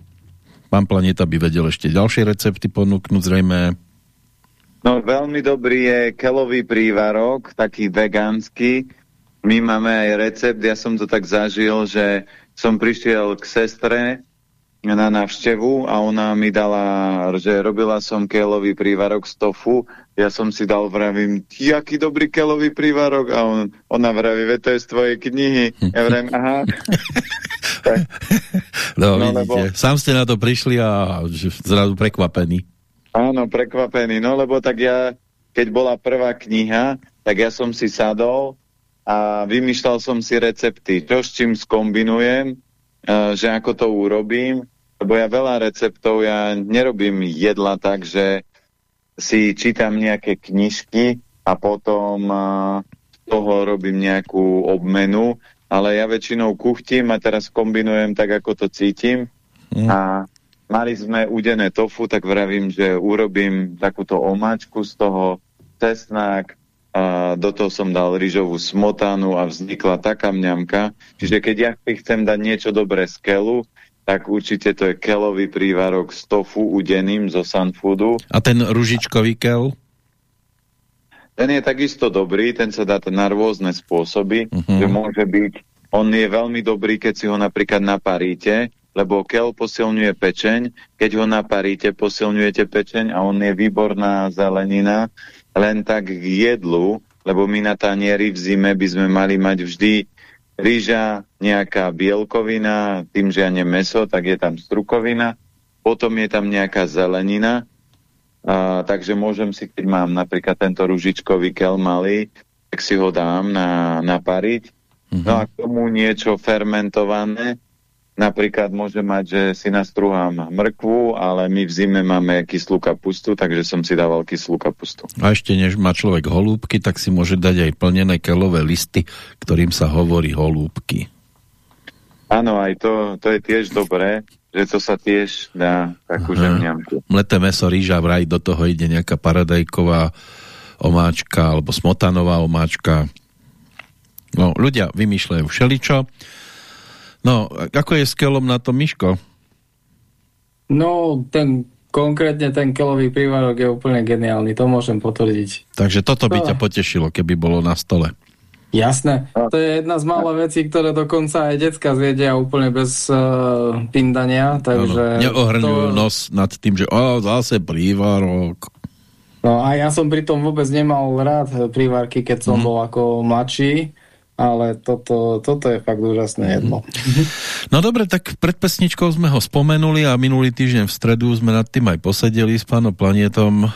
Pán Planeta by vedel ešte ďalšie recepty ponúknuť zrejme.
No veľmi dobrý je kelový prívarok, taký vegánsky. My máme aj recept, ja som to tak zažil, že som prišiel k sestre na návštevu a ona mi dala, že robila som kelový prívarok z tofu. Ja som si dal, vravím, jaký dobrý kelový prívarok a on, ona vraví, ve to je z tvojej knihy. Ja vravím, aha. *laughs* tak,
No,
No,
vidíte,
lebo-
sám ste na to prišli a zrazu prekvapení.
Áno, prekvapený. No lebo tak ja, keď bola prvá kniha, tak ja som si sadol a vymýšľal som si recepty, čo s čím skombinujem, uh, že ako to urobím, lebo ja veľa receptov, ja nerobím jedla tak, že si čítam nejaké knižky a potom uh, z toho robím nejakú obmenu, ale ja väčšinou kuchtím a teraz kombinujem tak, ako to cítim
Mm.
a mali sme udené tofu, tak vravím, že urobím takúto omáčku z toho cesnák, a do toho som dal rýžovú smotanu a vznikla taká mňamka. Čiže keď ja chcem dať niečo dobré z kelu, tak určite to je kelový prívarok z tofu udeným zo Sunfoodu.
A ten ružičkový kel?
Ten je takisto dobrý, ten sa dá na rôzne spôsoby,
Mhm.
že môže byť, on je veľmi dobrý, keď si ho napríklad naparíte, lebo kel posilňuje pečeň, keď ho naparíte, posilňujete pečeň a on je výborná zelenina, len tak k jedlu, lebo my na tanieri v zime by sme mali mať vždy rýža, nejaká bielkovina, tým, že ja nie meso, tak je tam strukovina, potom je tam nejaká zelenina, a, takže môžem si, keď mám napríklad tento ružičkový kel malý, tak si ho dám na, napariť. No a k tomu niečo fermentované, napríklad môže mať, že si nastruhám mrkvu, ale my v zime máme kyslú kapustu, takže som si dával kyslú kapustu.
A ešte než má človek holúbky, tak si môže dať aj plnené kelové listy, ktorým sa hovorí holúbky.
Áno, aj to, to je tiež dobré, že to sa tiež dá takú
Aha.
žemňamku.
Mleté meso, rýža, vraj do toho ide nejaká paradajková omáčka alebo smotanová omáčka. No, ľudia vymýšľajú všeličo. No, ako je s kelom na to Miško?
No, ten konkrétne ten kelový prívarok je úplne geniálny, to môžem potvrdiť.
Takže toto by
No.
ťa potešilo, keby bolo na stole.
Jasné, to je jedna z mála vecí, ktoré dokonca aj decka zjedia úplne bez uh, pindania, takže...
Áno, Neohrňujú
to-
nos nad tým, že o, zase prívarok.
No a ja som pritom vôbec nemal rád prívarky, keď som bol ako mladší, ale toto, toto je fakt úžasné jedlo.
No dobre, tak pred pesničkou sme ho spomenuli a minulý týždeň v stredu sme nad tým aj posedeli s pánom Planetom.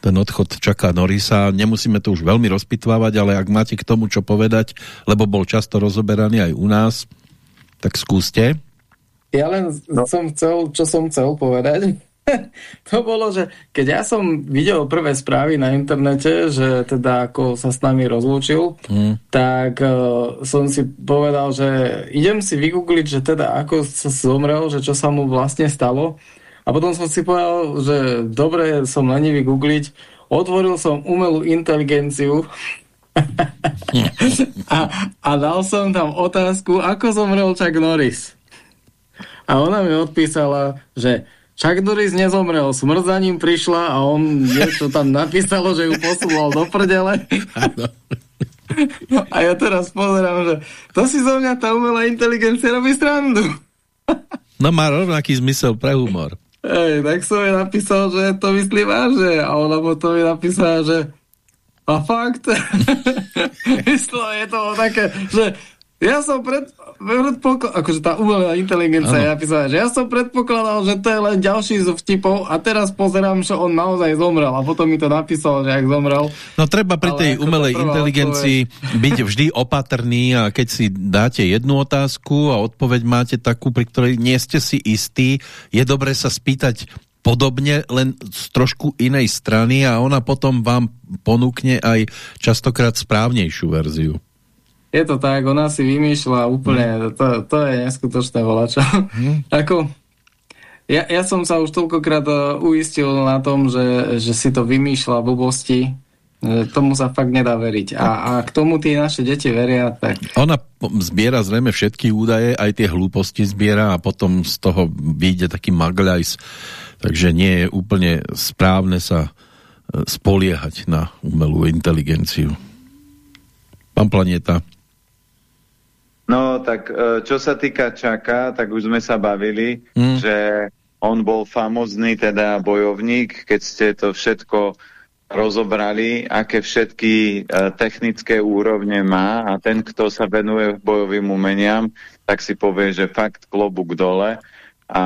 Ten odchod čaká Norisa. Nemusíme to už veľmi rozpitvávať, ale ak máte k tomu čo povedať, lebo bol často rozoberaný aj u nás, tak skúste.
ja len no. som chcel, čo som chcel povedať, *laughs* to bolo, že keď ja som videl prvé správy na internete, že teda ako sa s nami rozlúčil, mm. tak uh, som si povedal, že idem si vygoogliť, že teda ako sa zomrel, že čo sa mu vlastne stalo. A potom som si povedal, že dobre som na nevy googliť, otvoril som umelú inteligenciu *laughs* a, a dal som tam otázku, ako zomrel Chuck Norris. A ona mi odpísala, že Chuck Norris nezomrel, smrť za ním prišla a on niečo tam napísalo, že ju posunul do prdele. A ja teraz pozerám, že to si zo mňa tá umelá inteligencia robí strandu.
No má rovnaký zmysel pre humor.
Ej, tak som jej napísal, že to myslí vážne. A ona potom mi napísala, že a fakt. *laughs* Myslel, je to také, že ja som pred, predpokladal, akože tá umelá inteligencia je napísaná, že ja som predpokladal, že to je len ďalší z vtipov a teraz pozerám, že on naozaj zomrel a potom mi to napísal, že ak zomrel.
No treba pri tej umelej inteligencii odpoveď. *laughs* byť vždy opatrný a keď si dáte jednu otázku a odpoveď máte takú, pri ktorej nie ste si istí, je dobre sa spýtať podobne, len z trošku inej strany a ona potom vám ponúkne aj častokrát správnejšiu verziu.
Je to tak, ona si vymýšľa úplne, mm. to, to je neskutočné volačo. Mm. *laughs* Ako, ja, ja som sa už toľkokrát uh, uistil na tom, že, že si to vymýšľa blbosti, tomu sa fakt nedá veriť. A, a k tomu tie naše deti veria. Tak...
Ona zbiera zrejme všetky údaje, aj tie hlúposti zbiera a potom z toho vyjde taký magľajs. Takže nie je úplne správne sa e, spoliehať na umelú inteligenciu. Pán Planeta.
No, tak e, čo sa týka Čaka, tak už sme sa bavili, mm. že on bol famozný teda bojovník, keď ste to všetko rozobrali, aké všetky uh, technické úrovne má a ten, kto sa venuje bojovým umeniam, tak si povie, že fakt klobúk dole a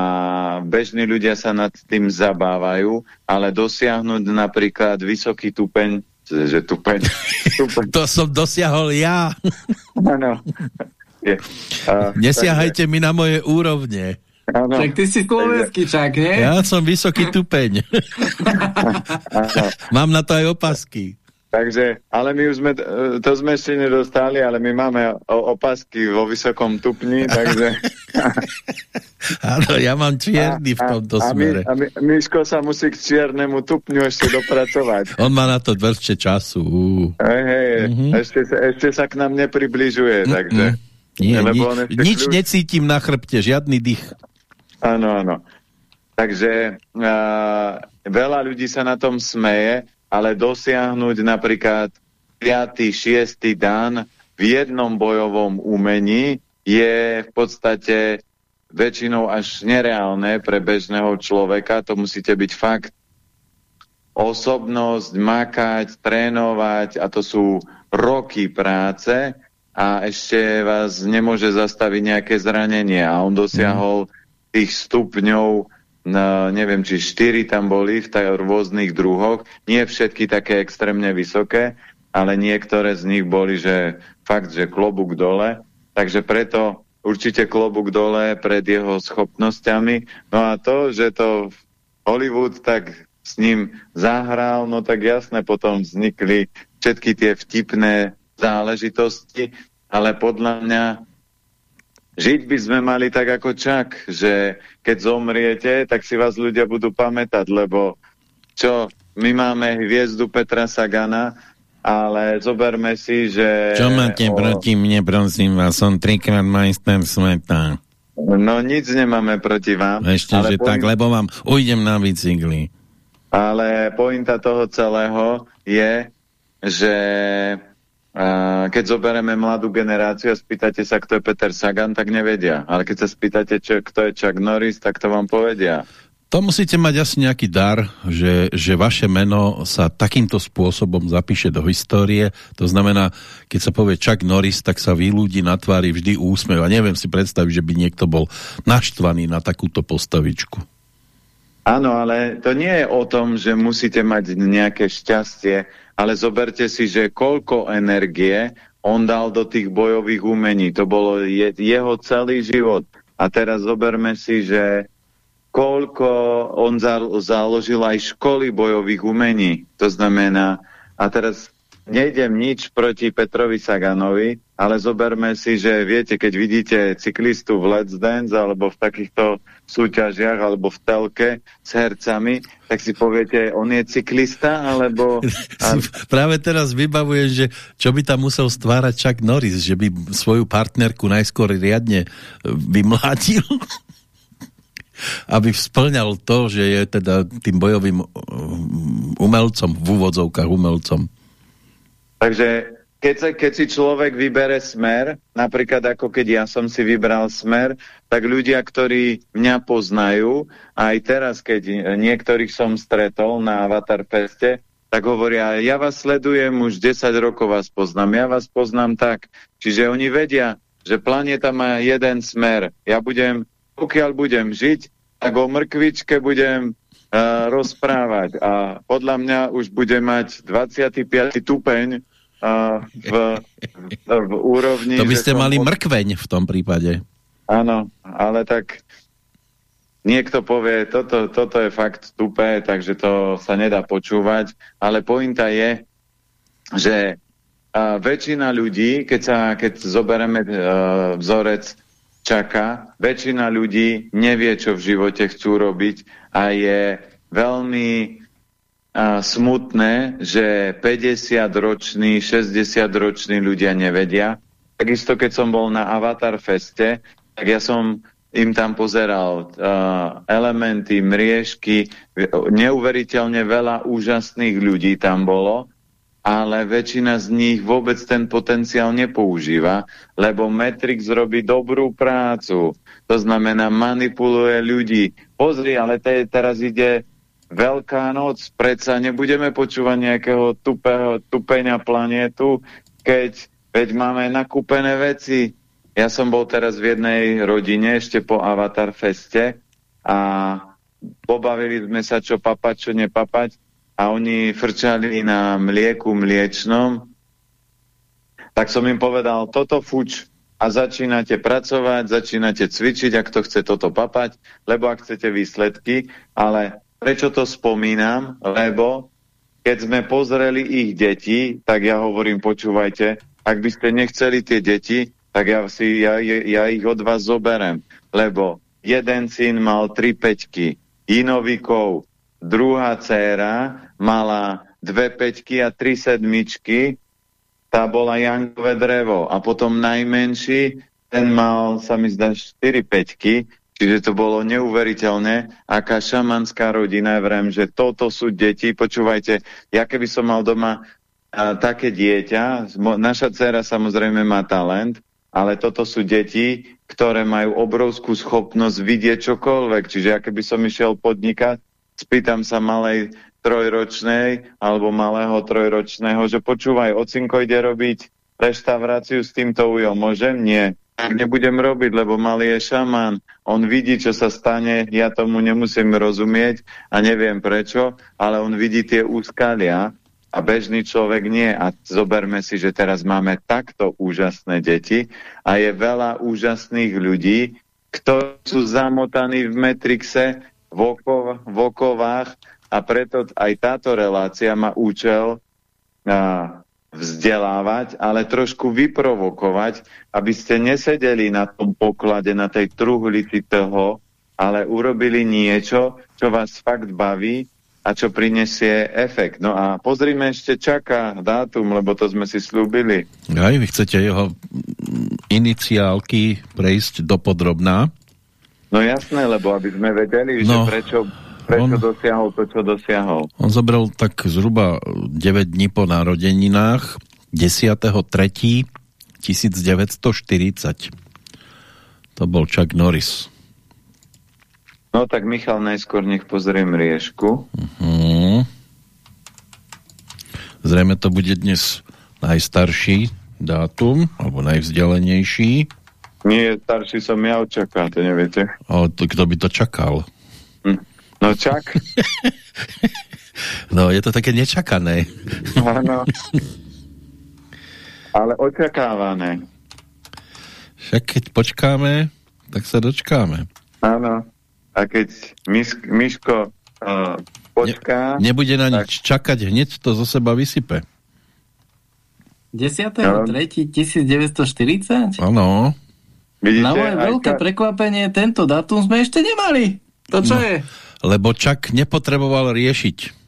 bežní ľudia sa nad tým zabávajú, ale dosiahnuť napríklad vysoký tupeň, že tupeň, *laughs*
tupeň. to som dosiahol ja.
Áno,
je. Uh, Nesiahajte takže... mi na moje úrovne.
Ano. Tak ty si slovenský čak, nie?
Ja som vysoký tupeň. *laughs* Mám na to aj opasky.
Takže, ale my už sme, to sme ešte nedostali, ale my máme opasky vo vysokom tupni, *laughs* takže...
Áno, ja mám čierny v tomto a, a smere.
A, my, a Miško sa musí k čiernemu tupňu ešte dopracovať. *laughs*
On má na to dlhšie času.
Hej, hej, mm -hmm. ešte, ešte sa k nám nepribližuje, mm -hmm. takže...
Nie, ni, nič kľúč... necítim na chrbte, žiadny dých.
Áno, áno. Takže uh, veľa ľudí sa na tom smeje, ale dosiahnuť napríklad 5. 6. dan v jednom bojovom umení je v podstate väčšinou až nereálne pre bežného človeka. To musíte byť fakt osobnosť, makať, trénovať a to sú roky práce a ešte vás nemôže zastaviť nejaké zranenie a on dosiahol mm. tých stupňov no, neviem, či štyri tam boli v rôznych druhoch, nie všetky také extrémne vysoké, ale niektoré z nich boli, že fakt, že klobúk dole, takže preto určite klobúk dole pred jeho schopnosťami. No a to, že to Hollywood tak s ním zahral, no tak jasne potom vznikli všetky tie vtipné záležitosti, ale podľa mňa žiť by sme mali tak ako čak, že keď zomriete, tak si vás ľudia budú pamätať, lebo čo, my máme hviezdu Petra Sagana, ale zoberme si, že...
Čo máte o... proti mne, prosím vás, som trikrát majster sveta.
No nič nemáme proti vám.
Ešte, že point... tak, lebo vám ujdem na bicykli.
Ale pointa toho celého je, že keď zoberieme mladú generáciu a spýtate sa, kto je Peter Sagan, tak nevedia. Ale keď sa spýtate, čo, kto je Chuck Norris, tak to vám povedia.
To musíte mať asi nejaký dar, že, že vaše meno sa takýmto spôsobom zapíše do histórie. To znamená, keď sa povie Chuck Norris, tak sa vy ľudí na tvári vždy úsmev. A neviem si predstaviť, že by niekto bol naštvaný na takúto postavičku.
Áno, ale to nie je o tom, že musíte mať nejaké šťastie, ale zoberte si, že koľko energie on dal do tých bojových umení. To bolo je, jeho celý život. A teraz zoberme si, že koľko on založil aj školy bojových umení. To znamená, a teraz nejdem nič proti Petrovi Saganovi, ale zoberme si, že viete, keď vidíte cyklistu v Let's Dance alebo v takýchto súťažiach alebo v telke s hercami, tak si poviete, on je cyklista alebo... *laughs*
Práve teraz vybavujem, že čo by tam musel stvárať Chuck Norris, že by svoju partnerku najskôr riadne vymlátil *laughs* aby splňal to, že je teda tým bojovým umelcom, v úvodzovkách umelcom.
Takže keď, sa, keď si človek vybere smer, napríklad ako keď ja som si vybral smer, tak ľudia, ktorí mňa poznajú, aj teraz, keď niektorých som stretol na Avatar Feste, tak hovoria, ja vás sledujem, už 10 rokov vás poznám, ja vás poznám tak. Čiže oni vedia, že planéta má jeden smer. Ja budem, pokiaľ budem žiť, tak o mrkvičke budem uh, rozprávať. A podľa mňa už bude mať 25. tupeň v, v úrovni...
To by ste mali mrkveň v tom prípade.
Áno, ale tak niekto povie, toto, toto je fakt tupé, takže to sa nedá počúvať, ale pointa je, že a väčšina ľudí, keď, sa, keď zoberieme uh, vzorec čaká, väčšina ľudí nevie, čo v živote chcú robiť a je veľmi smutné, že 50-roční, 60-roční ľudia nevedia. Takisto, keď som bol na Avatar Feste, tak ja som im tam pozeral uh, elementy, mriežky, neuveriteľne veľa úžasných ľudí tam bolo, ale väčšina z nich vôbec ten potenciál nepoužíva, lebo Matrix robí dobrú prácu. To znamená, manipuluje ľudí. Pozri, ale te, teraz ide Veľká noc, predsa nebudeme počúvať nejakého tupého, tupenia planétu, keď veď máme nakúpené veci. Ja som bol teraz v jednej rodine ešte po Avatar Feste a pobavili sme sa čo papať, čo nepapať a oni frčali na mlieku mliečnom. Tak som im povedal, toto fuč a začínate pracovať, začínate cvičiť, ak to chce toto papať, lebo ak chcete výsledky, ale Prečo to spomínam? Lebo keď sme pozreli ich deti, tak ja hovorím, počúvajte, ak by ste nechceli tie deti, tak ja, si, ja, ja ich od vás zoberem. Lebo jeden syn mal tri peťky, inovikov, druhá dcéra mala dve peťky a tri sedmičky, tá bola Jankové drevo. A potom najmenší, ten mal, sa mi zdá, štyri peťky Čiže to bolo neuveriteľné, aká šamanská rodina, vrem, že toto sú deti, počúvajte, ja keby som mal doma a, také dieťa, naša dcera samozrejme má talent, ale toto sú deti, ktoré majú obrovskú schopnosť vidieť čokoľvek. Čiže ja keby som išiel podnikať, spýtam sa malej trojročnej alebo malého trojročného, že počúvaj, ocinko ide robiť reštauráciu s týmto ujom. Môžem? Nie nebudem robiť, lebo malý je šaman. On vidí, čo sa stane, ja tomu nemusím rozumieť a neviem prečo, ale on vidí tie úskalia a bežný človek nie. A zoberme si, že teraz máme takto úžasné deti a je veľa úžasných ľudí, ktorí sú zamotaní v Metrixe, v, okov, v okovách a preto aj táto relácia má účel a, vzdelávať, ale trošku vyprovokovať, aby ste nesedeli na tom poklade, na tej truhlici toho, ale urobili niečo, čo vás fakt baví a čo prinesie efekt. No a pozrime, ešte čaká dátum, lebo to sme si slúbili.
Aj vy chcete jeho iniciálky prejsť do podrobná?
No jasné, lebo aby sme vedeli, no. že prečo prečo on, dosiahol to, čo dosiahol.
On zobral tak zhruba 9 dní po narodeninách 10.3.1940. To bol Chuck Norris.
No tak Michal, najskôr nech pozriem riešku. Uh -huh.
Zrejme to bude dnes najstarší dátum, alebo najvzdialenejší.
Nie, starší som ja očaká, to neviete.
Ale to, kto by to čakal?
No čak.
no, je to také nečakané.
Áno. Ale očakávané.
Však keď počkáme, tak sa dočkáme.
Áno. A keď Miš, Miško uh, počká...
Ne, nebude na tak... nič čakať, hneď to zo seba vysype.
10.3.1940?
Áno.
Vidíte, Na moje veľké ka... prekvapenie tento datum sme ešte nemali. To čo no, je?
Lebo Čak nepotreboval riešiť.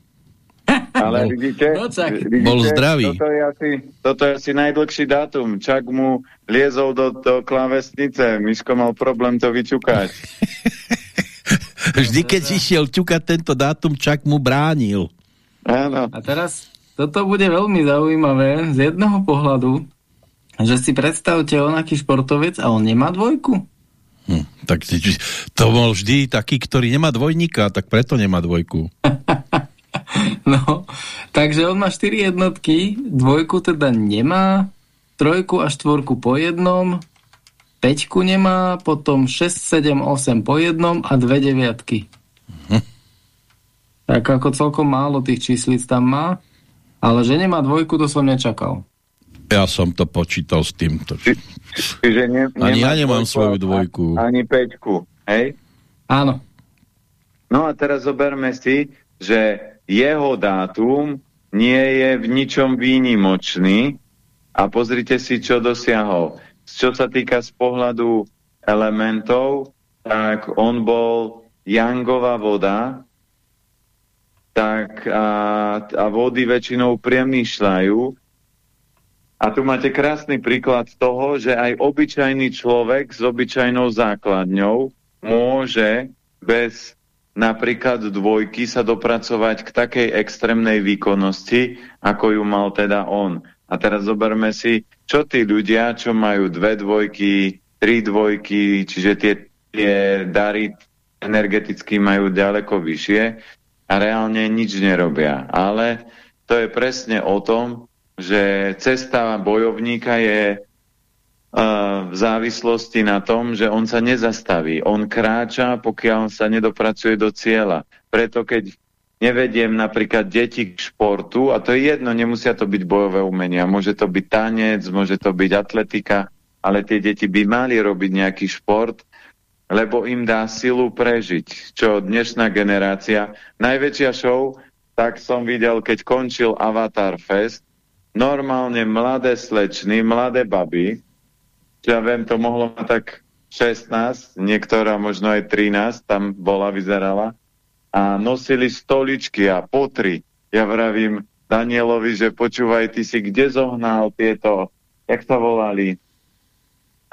Ale vidíte,
no,
vidíte, bol zdravý.
Toto je, asi, toto je asi najdlhší dátum. Čak mu liezol do, do klávesnice. Miško mal problém to vyčukať. *laughs*
Vždy, keď išiel ťukať tento dátum, Čak mu bránil.
Áno.
A teraz toto bude veľmi zaujímavé z jedného pohľadu, že si predstavte onaký športovec a on nemá dvojku.
Hm, tak to bol vždy taký, ktorý nemá dvojníka, tak preto nemá dvojku. *laughs*
no, takže on má 4 jednotky, dvojku teda nemá, trojku a štvorku po jednom, peťku nemá, potom 6, 7, 8 po jednom a dve deviatky. Hm. Tak ako celkom málo tých číslic tam má, ale že nemá dvojku, to som nečakal.
Ja som to počítal s týmto.
Čiže ne,
ani ja nemám svoju dvojku.
Ani peťku, hej?
Áno.
No a teraz zoberme si, že jeho dátum nie je v ničom výnimočný a pozrite si, čo dosiahol. Čo sa týka z pohľadu elementov, tak on bol Jangová voda, tak a, a vody väčšinou premýšľajú, a tu máte krásny príklad toho, že aj obyčajný človek s obyčajnou základňou môže bez napríklad dvojky sa dopracovať k takej extrémnej výkonnosti, ako ju mal teda on. A teraz zoberme si, čo tí ľudia, čo majú dve dvojky, tri dvojky, čiže tie, tie dary energeticky majú ďaleko vyššie a reálne nič nerobia. Ale to je presne o tom, že cesta bojovníka je uh, v závislosti na tom, že on sa nezastaví. On kráča, pokiaľ sa nedopracuje do cieľa. Preto keď nevediem napríklad deti k športu, a to je jedno, nemusia to byť bojové umenia, môže to byť tanec, môže to byť atletika, ale tie deti by mali robiť nejaký šport, lebo im dá silu prežiť, čo dnešná generácia. Najväčšia show, tak som videl, keď končil Avatar Fest, normálne mladé slečny, mladé baby, čo ja viem, to mohlo mať tak 16, niektorá možno aj 13, tam bola, vyzerala, a nosili stoličky a potry. Ja vravím Danielovi, že počúvaj, ty si kde zohnal tieto, jak sa volali,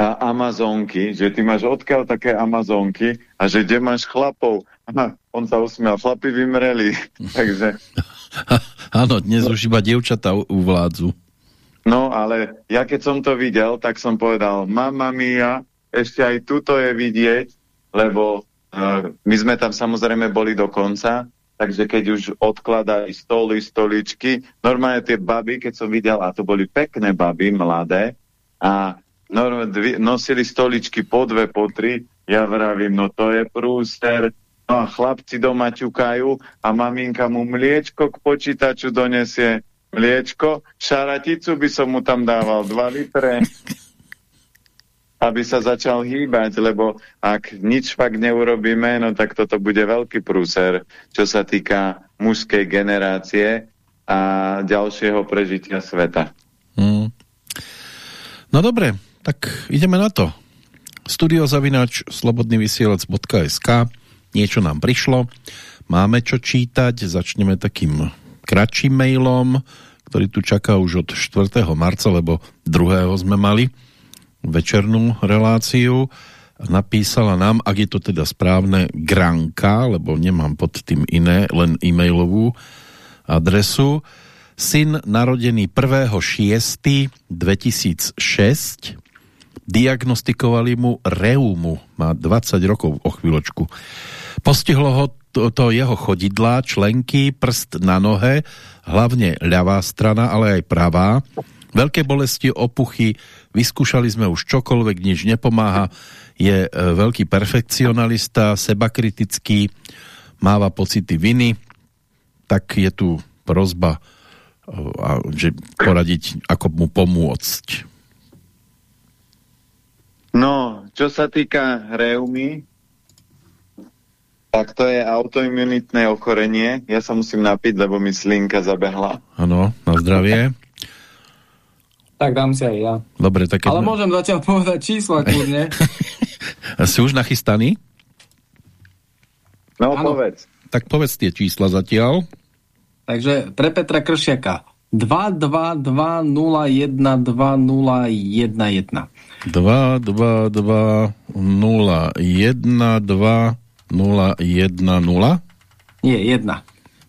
a Amazonky, že ty máš odkiaľ také Amazonky a že kde máš chlapov. Aha, *laughs* on sa usmial, chlapi vymreli. *laughs* Takže *laughs*
Áno, dnes už iba dievčatá uvládzu.
No, ale ja keď som to videl, tak som povedal, mama mia, ešte aj tuto je vidieť, lebo uh, my sme tam samozrejme boli do konca, takže keď už odkladali stoly, stoličky, normálne tie baby, keď som videl, a to boli pekné baby, mladé, a nosili stoličky po dve, po tri, ja vravím, no to je prúster, No a chlapci doma ťukajú a maminka mu mliečko k počítaču donesie. Mliečko, šaraticu by som mu tam dával 2 litre, *laughs* aby sa začal hýbať, lebo ak nič fakt neurobíme, no tak toto bude veľký prúser, čo sa týka mužskej generácie a ďalšieho prežitia sveta.
Mm. No dobre, tak ideme na to. Studiozavinač slobodnyvysielac.sk niečo nám prišlo, máme čo čítať, začneme takým kratším mailom, ktorý tu čaká už od 4. marca, lebo 2. sme mali večernú reláciu. Napísala nám, ak je to teda správne, Granka, lebo nemám pod tým iné, len e-mailovú adresu. Syn narodený 1.6.2006 diagnostikovali mu reumu, má 20 rokov o chvíľočku. Postihlo ho to, to jeho chodidlá, členky, prst na nohe, hlavne ľavá strana, ale aj pravá. Veľké bolesti, opuchy, vyskúšali sme už čokoľvek, nič nepomáha. Je e, veľký perfekcionalista, sebakritický, máva pocity viny, tak je tu prozba, e, že poradiť, ako mu pomôcť.
No, čo sa týka reumy, tak to je autoimunitné ochorenie. Ja sa musím napiť, lebo mi slinka zabehla.
Áno, na zdravie.
Tak dám si aj ja.
Dobre, tak
Ale môžem zatiaľ *laughs* povedať čísla, kľudne.
si už nachystaný?
No, ano. povedz.
Tak povedz tie čísla zatiaľ.
Takže pre Petra Kršiaka 2, 2, 2, 0, 1, 2, 0, 1, 1.
2, 2, 2, 0, 1, 2, 0, 1, 0?
Nie, 1.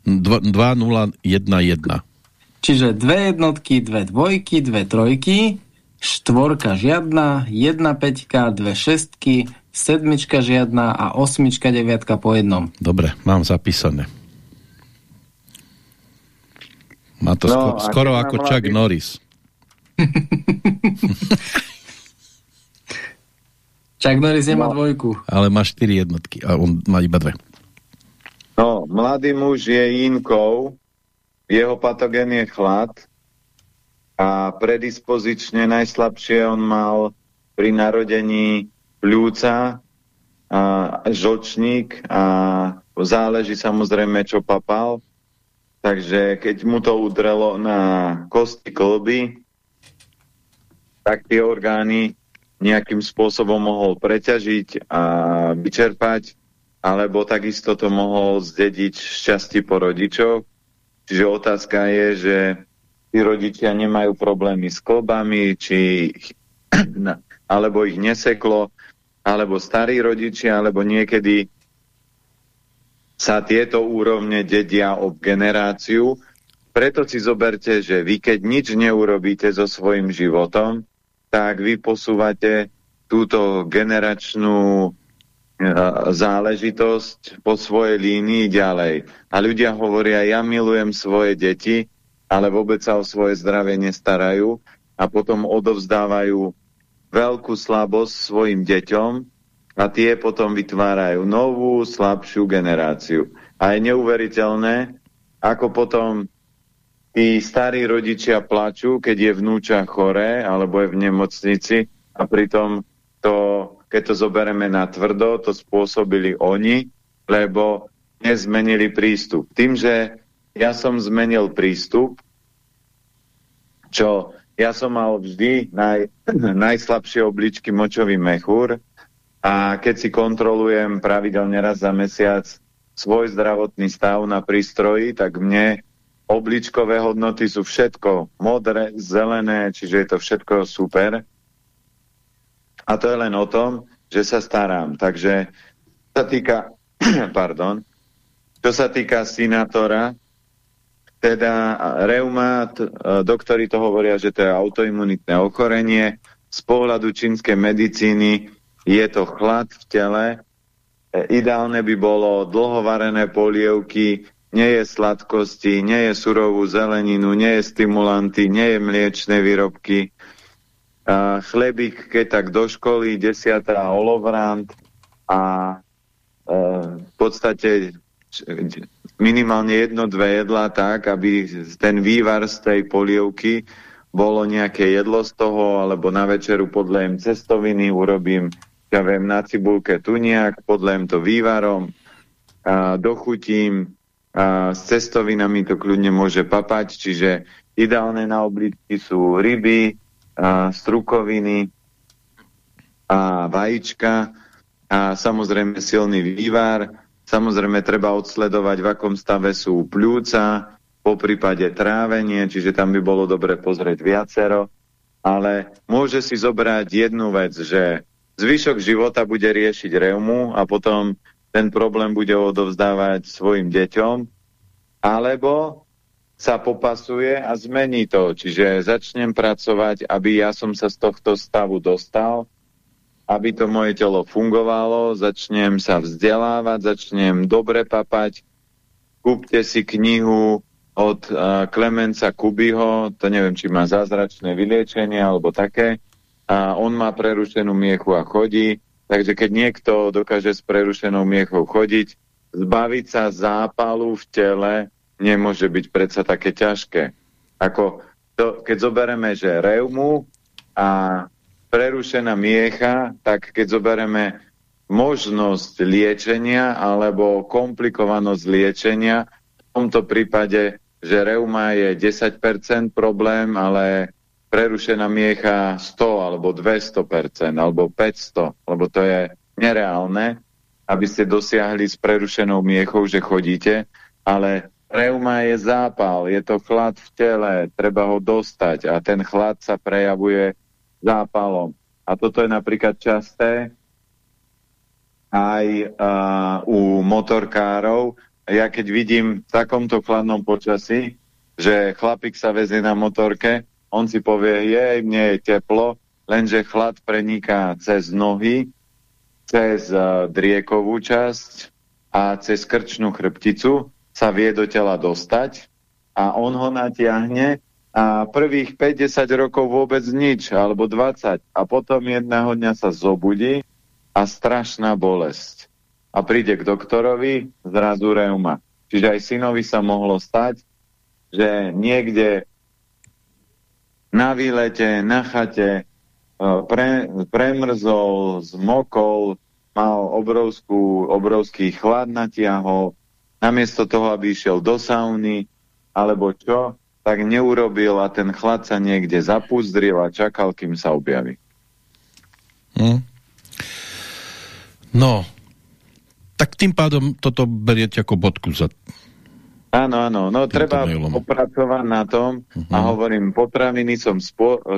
2, 2 0, 1, 1.
Čiže dve jednotky, dve dvojky, dve trojky, štvorka žiadna, jedna peťka, dve šestky, sedmička žiadna a osmička, deviatka po jednom.
Dobre, mám zapísané. Má to no, sko skoro ako Chuck Norris. *laughs*
Chuck Norris nemá no. dvojku.
Ale má štyri jednotky a on má iba dve.
No, mladý muž je inkou, jeho patogén je chlad a predispozične najslabšie on mal pri narodení pľúca a žočník a záleží samozrejme, čo papal. Takže keď mu to udrelo na kosti kolby, tak tie orgány nejakým spôsobom mohol preťažiť a vyčerpať, alebo takisto to mohol zdediť šťastie po rodičoch. Čiže otázka je, že tí rodičia nemajú problémy s klobami, či *clears throat* alebo ich neseklo, alebo starí rodičia, alebo niekedy sa tieto úrovne dedia ob generáciu. Preto si zoberte, že vy keď nič neurobíte so svojim životom, tak vy posúvate túto generačnú záležitosť po svojej línii ďalej. A ľudia hovoria, ja milujem svoje deti, ale vôbec sa o svoje zdravie nestarajú a potom odovzdávajú veľkú slabosť svojim deťom a tie potom vytvárajú novú, slabšiu generáciu. A je neuveriteľné, ako potom tí starí rodičia plačú, keď je vnúča choré alebo je v nemocnici a pritom to keď to zoberieme na tvrdo, to spôsobili oni, lebo nezmenili prístup. Tým, že ja som zmenil prístup, čo ja som mal vždy naj, *clears throat* najslabšie obličky močový mechúr a keď si kontrolujem pravidelne raz za mesiac svoj zdravotný stav na prístroji, tak mne obličkové hodnoty sú všetko modré, zelené, čiže je to všetko super. A to je len o tom, že sa starám. Takže sa týka, *clears throat* pardon, čo sa týka sinátora, teda reumat, e, doktori to hovoria, že to je autoimunitné ochorenie. Z pohľadu čínskej medicíny je to chlad v tele. E, ideálne by bolo dlhovarené polievky, nie je sladkosti, nie je surovú zeleninu, nie je stimulanty, nie je mliečne výrobky, a chlebík, keď tak do školy, desiatá olovrant a e, v podstate minimálne jedno, dve jedlá tak, aby ten vývar z tej polievky bolo nejaké jedlo z toho, alebo na večeru podlejem cestoviny, urobím, ja viem, na cibulke tuniak, podlejem to vývarom, a dochutím, a s cestovinami to kľudne môže papať, čiže ideálne na oblídky sú ryby, a strukoviny a vajíčka a samozrejme silný vývar. Samozrejme treba odsledovať, v akom stave sú pľúca, po prípade trávenie, čiže tam by bolo dobre pozrieť viacero. Ale môže si zobrať jednu vec, že zvyšok života bude riešiť reumu a potom ten problém bude odovzdávať svojim deťom, alebo sa popasuje a zmení to. Čiže začnem pracovať, aby ja som sa z tohto stavu dostal, aby to moje telo fungovalo, začnem sa vzdelávať, začnem dobre papať. Kúpte si knihu od uh, Kubyho, to neviem, či má zázračné vyliečenie alebo také. A on má prerušenú miechu a chodí, takže keď niekto dokáže s prerušenou miechou chodiť, zbaviť sa zápalu v tele, nemôže byť predsa také ťažké. Ako to, keď zobereme, že reumu a prerušená miecha, tak keď zoberieme možnosť liečenia alebo komplikovanosť liečenia, v tomto prípade, že reuma je 10% problém, ale prerušená miecha 100 alebo 200% alebo 500, lebo to je nereálne, aby ste dosiahli s prerušenou miechou, že chodíte, ale reuma je zápal, je to chlad v tele, treba ho dostať a ten chlad sa prejavuje zápalom. A toto je napríklad časté aj uh, u motorkárov. Ja keď vidím v takomto chladnom počasí, že chlapík sa vezie na motorke, on si povie, jej, mne je teplo, lenže chlad preniká cez nohy, cez uh, driekovú časť a cez krčnú chrbticu sa vie do tela dostať a on ho natiahne a prvých 50 rokov vôbec nič, alebo 20 a potom jedného dňa sa zobudí a strašná bolesť. A príde k doktorovi, zrazu reuma. Čiže aj synovi sa mohlo stať, že niekde na výlete, na chate, e, pre, premrzol, zmokol, mal obrovskú, obrovský chlad natiahol, namiesto toho, aby išiel do sauny, alebo čo, tak neurobil a ten chlad sa niekde zapúzdril a čakal, kým sa objaví.
Hm. No, tak tým pádom toto beriete ako bodku za
Áno, áno, no treba mailom. popracovať na tom uh -huh. a mhm. hovorím, potraviny som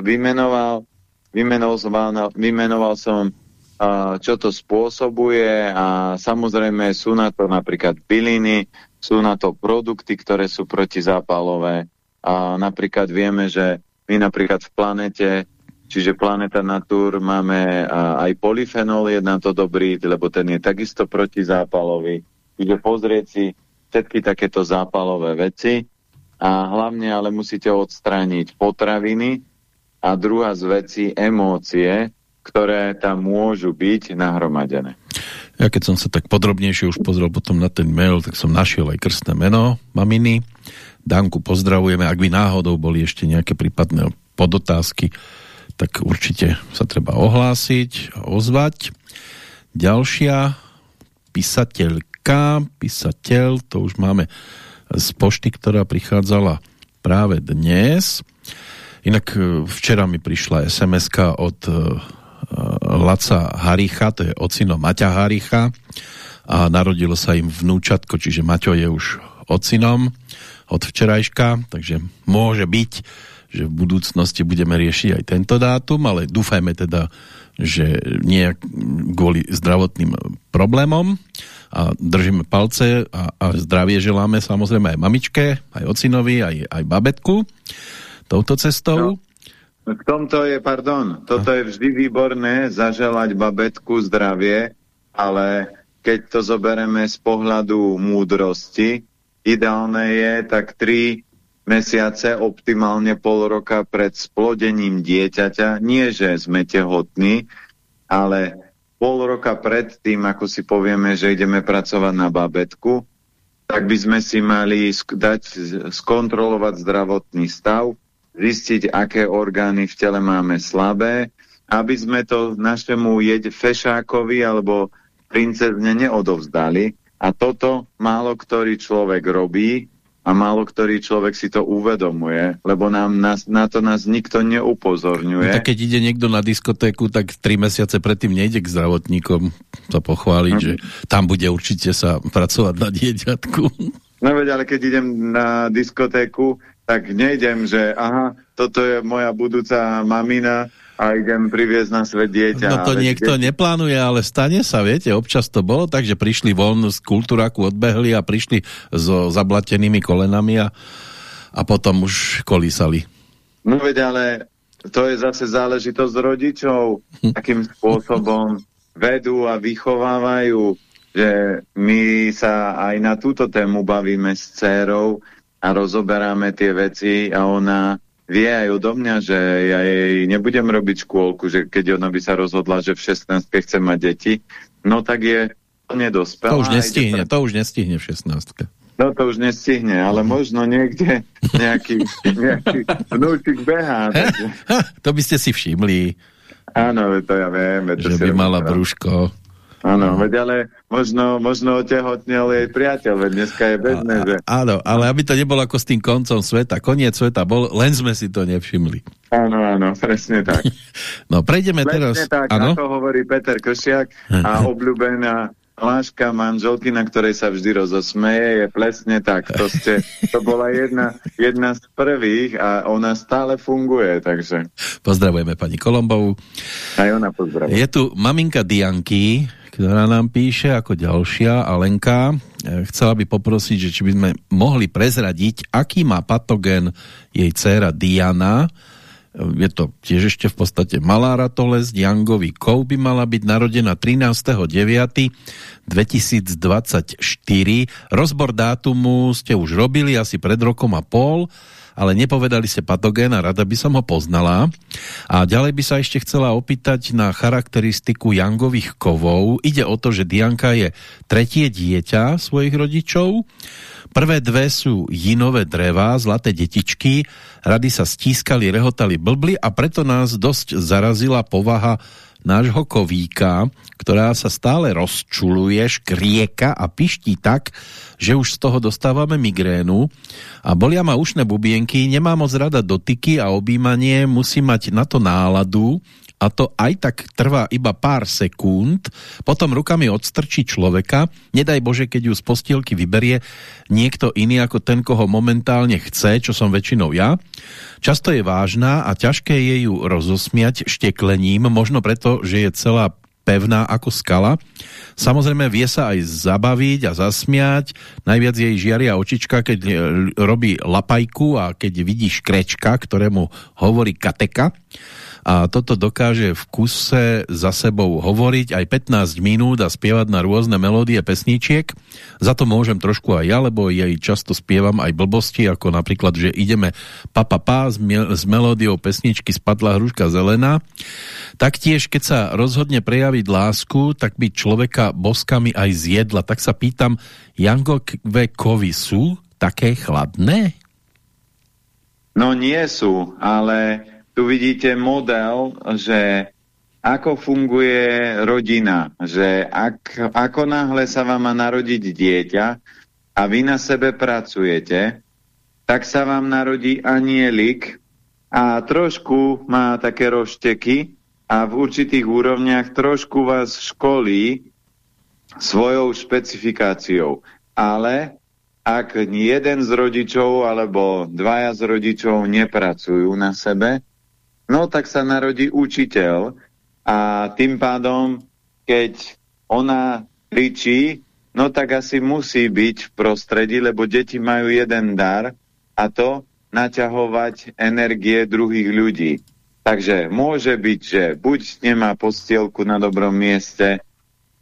vymenoval, vymenoval, vymenoval som, uh, čo to spôsobuje a samozrejme sú na to napríklad byliny, sú na to produkty, ktoré sú protizápalové a napríklad vieme, že my napríklad v planete, čiže Planeta Natur, máme uh, aj polyfenol, je na to dobrý, lebo ten je takisto protizápalový. Čiže pozrieť si všetky takéto zápalové veci a hlavne ale musíte odstrániť potraviny a druhá z vecí emócie, ktoré tam môžu byť nahromadené.
Ja keď som sa tak podrobnejšie už pozrel potom na ten mail, tak som našiel aj krstné meno maminy. Danku pozdravujeme, ak by náhodou boli ešte nejaké prípadné podotázky, tak určite sa treba ohlásiť a ozvať. Ďalšia písateľka K, písateľ, to už máme z pošty, ktorá prichádzala práve dnes. Inak e, včera mi prišla sms od uh, Laca Haricha, to je ocino Maťa Haricha a narodilo sa im vnúčatko, čiže Maťo je už ocinom od včerajška, takže môže byť, že v budúcnosti budeme riešiť aj tento dátum, ale dúfajme teda, že nie kvôli zdravotným problémom a držíme palce a, a zdravie želáme samozrejme aj mamičke, aj ocinovi, aj, aj babetku touto cestou.
No, k tomto je, pardon, toto a. je vždy výborné zaželať babetku zdravie, ale keď to zobereme z pohľadu múdrosti, ideálne je tak 3 mesiace, optimálne pol roka pred splodením dieťaťa, nie že sme tehotní, ale pol roka pred tým, ako si povieme, že ideme pracovať na babetku, tak by sme si mali dať, skontrolovať zdravotný stav, zistiť, aké orgány v tele máme slabé, aby sme to našemu jeď fešákovi alebo princezne neodovzdali. A toto málo ktorý človek robí, a málo ktorý človek si to uvedomuje, lebo nám nás, na to nás nikto neupozorňuje. No,
tak keď ide niekto na diskotéku, tak tri mesiace predtým nejde k zdravotníkom sa pochváliť, hm. že tam bude určite sa pracovať na dieťatku.
No veď, ale keď idem na diskotéku, tak nejdem, že aha, toto je moja budúca mamina, a idem priviesť na svet dieťa.
No to niekto dieťa... neplánuje, ale stane sa, viete, občas to bolo tak, že prišli von z kultúraku, odbehli a prišli so zablatenými kolenami a, a potom už kolísali.
No veď, ale to je zase záležitosť rodičov, akým spôsobom vedú a vychovávajú, že my sa aj na túto tému bavíme s dcerou a rozoberáme tie veci a ona vie aj odo mňa, že ja jej nebudem robiť škôlku, že keď ona by sa rozhodla, že v 16 chce mať deti, no tak je nedospelá.
To už nestihne, to už nestihne v 16
No to už nestihne, ale mhm. možno niekde nejaký, nejaký vnúčik behá.
Takže... to by ste si všimli.
Áno, to ja viem.
To že by mala brúško.
Áno, veď ale možno, možno otehotnel jej priateľ, veď dneska je bezné, že...
Áno, ale aby to nebolo ako s tým koncom sveta, koniec sveta bol, len sme si to nevšimli.
Áno, áno, presne tak. *laughs*
no, prejdeme
presne
teraz...
tak, ano? ako hovorí Peter Kršiak a *laughs* obľúbená láška manželky, na ktorej sa vždy rozosmeje, je presne tak. To, ste, to bola jedna, jedna z prvých a ona stále funguje, takže...
Pozdravujeme pani Kolombovu.
Aj ona pozdravuje.
Je tu maminka Dianky, ktorá nám píše ako ďalšia, Alenka. E, chcela by poprosiť, že či by sme mohli prezradiť, aký má patogen jej dcéra Diana, je to tiež ešte v podstate malá ratolesť, Jangový kov by mala byť narodená 13.9.2024. Rozbor dátumu ste už robili asi pred rokom a pol, ale nepovedali ste patogén a rada by som ho poznala. A ďalej by sa ešte chcela opýtať na charakteristiku Jangových kovov. Ide o to, že Dianka je tretie dieťa svojich rodičov, Prvé dve sú jinové drevá, zlaté detičky, rady sa stískali, rehotali, blbli a preto nás dosť zarazila povaha nášho kovíka, ktorá sa stále rozčuluje, škrieka a piští tak, že už z toho dostávame migrénu. A bolia ma ušné bubienky, nemám moc rada dotyky a objímanie, musí mať na to náladu, a to aj tak trvá iba pár sekúnd, potom rukami odstrčí človeka, nedaj Bože, keď ju z postielky vyberie niekto iný ako ten, koho momentálne chce, čo som väčšinou ja. Často je vážna a ťažké je ju rozosmiať šteklením, možno preto, že je celá pevná ako skala. Samozrejme vie sa aj zabaviť a zasmiať. Najviac jej žiaria očička, keď robí lapajku a keď vidí škrečka, ktorému hovorí kateka a toto dokáže v kuse za sebou hovoriť aj 15 minút a spievať na rôzne melódie pesničiek. Za to môžem trošku aj ja, lebo jej často spievam aj blbosti, ako napríklad, že ideme pa, pa, pa s, s melódiou pesničky Spadla hruška zelená. Taktiež, keď sa rozhodne prejaviť lásku, tak by človeka boskami aj zjedla. Tak sa pýtam, Jangokve kovy sú také chladné?
No nie sú, ale tu vidíte model, že ako funguje rodina, že ak, ako náhle sa vám má narodiť dieťa a vy na sebe pracujete, tak sa vám narodí anielik a trošku má také rošteky a v určitých úrovniach trošku vás školí svojou špecifikáciou. Ale ak jeden z rodičov alebo dvaja z rodičov nepracujú na sebe, no tak sa narodí učiteľ a tým pádom, keď ona kričí, no tak asi musí byť v prostredí, lebo deti majú jeden dar a to naťahovať energie druhých ľudí. Takže môže byť, že buď nemá postielku na dobrom mieste,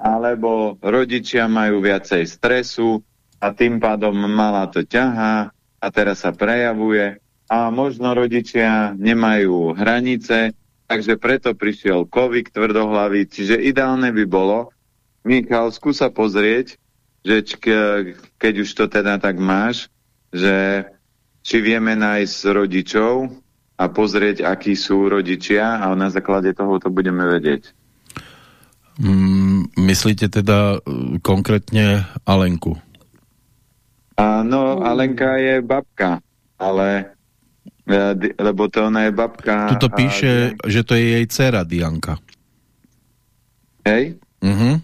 alebo rodičia majú viacej stresu a tým pádom mala to ťahá a teraz sa prejavuje a možno rodičia nemajú hranice, takže preto prišiel kovik tvrdohlavý, čiže ideálne by bolo, Michal, skúsa pozrieť, že keď už to teda tak máš, že či vieme nájsť rodičov a pozrieť, akí sú rodičia a na základe toho to budeme vedieť.
Mm, myslíte teda uh, konkrétne Alenku?
Áno, Alenka je babka, ale lebo to ona je babka.
Tuto píše, a... že to je jej dcera Dianka.
Hej?
Uh mhm. -huh.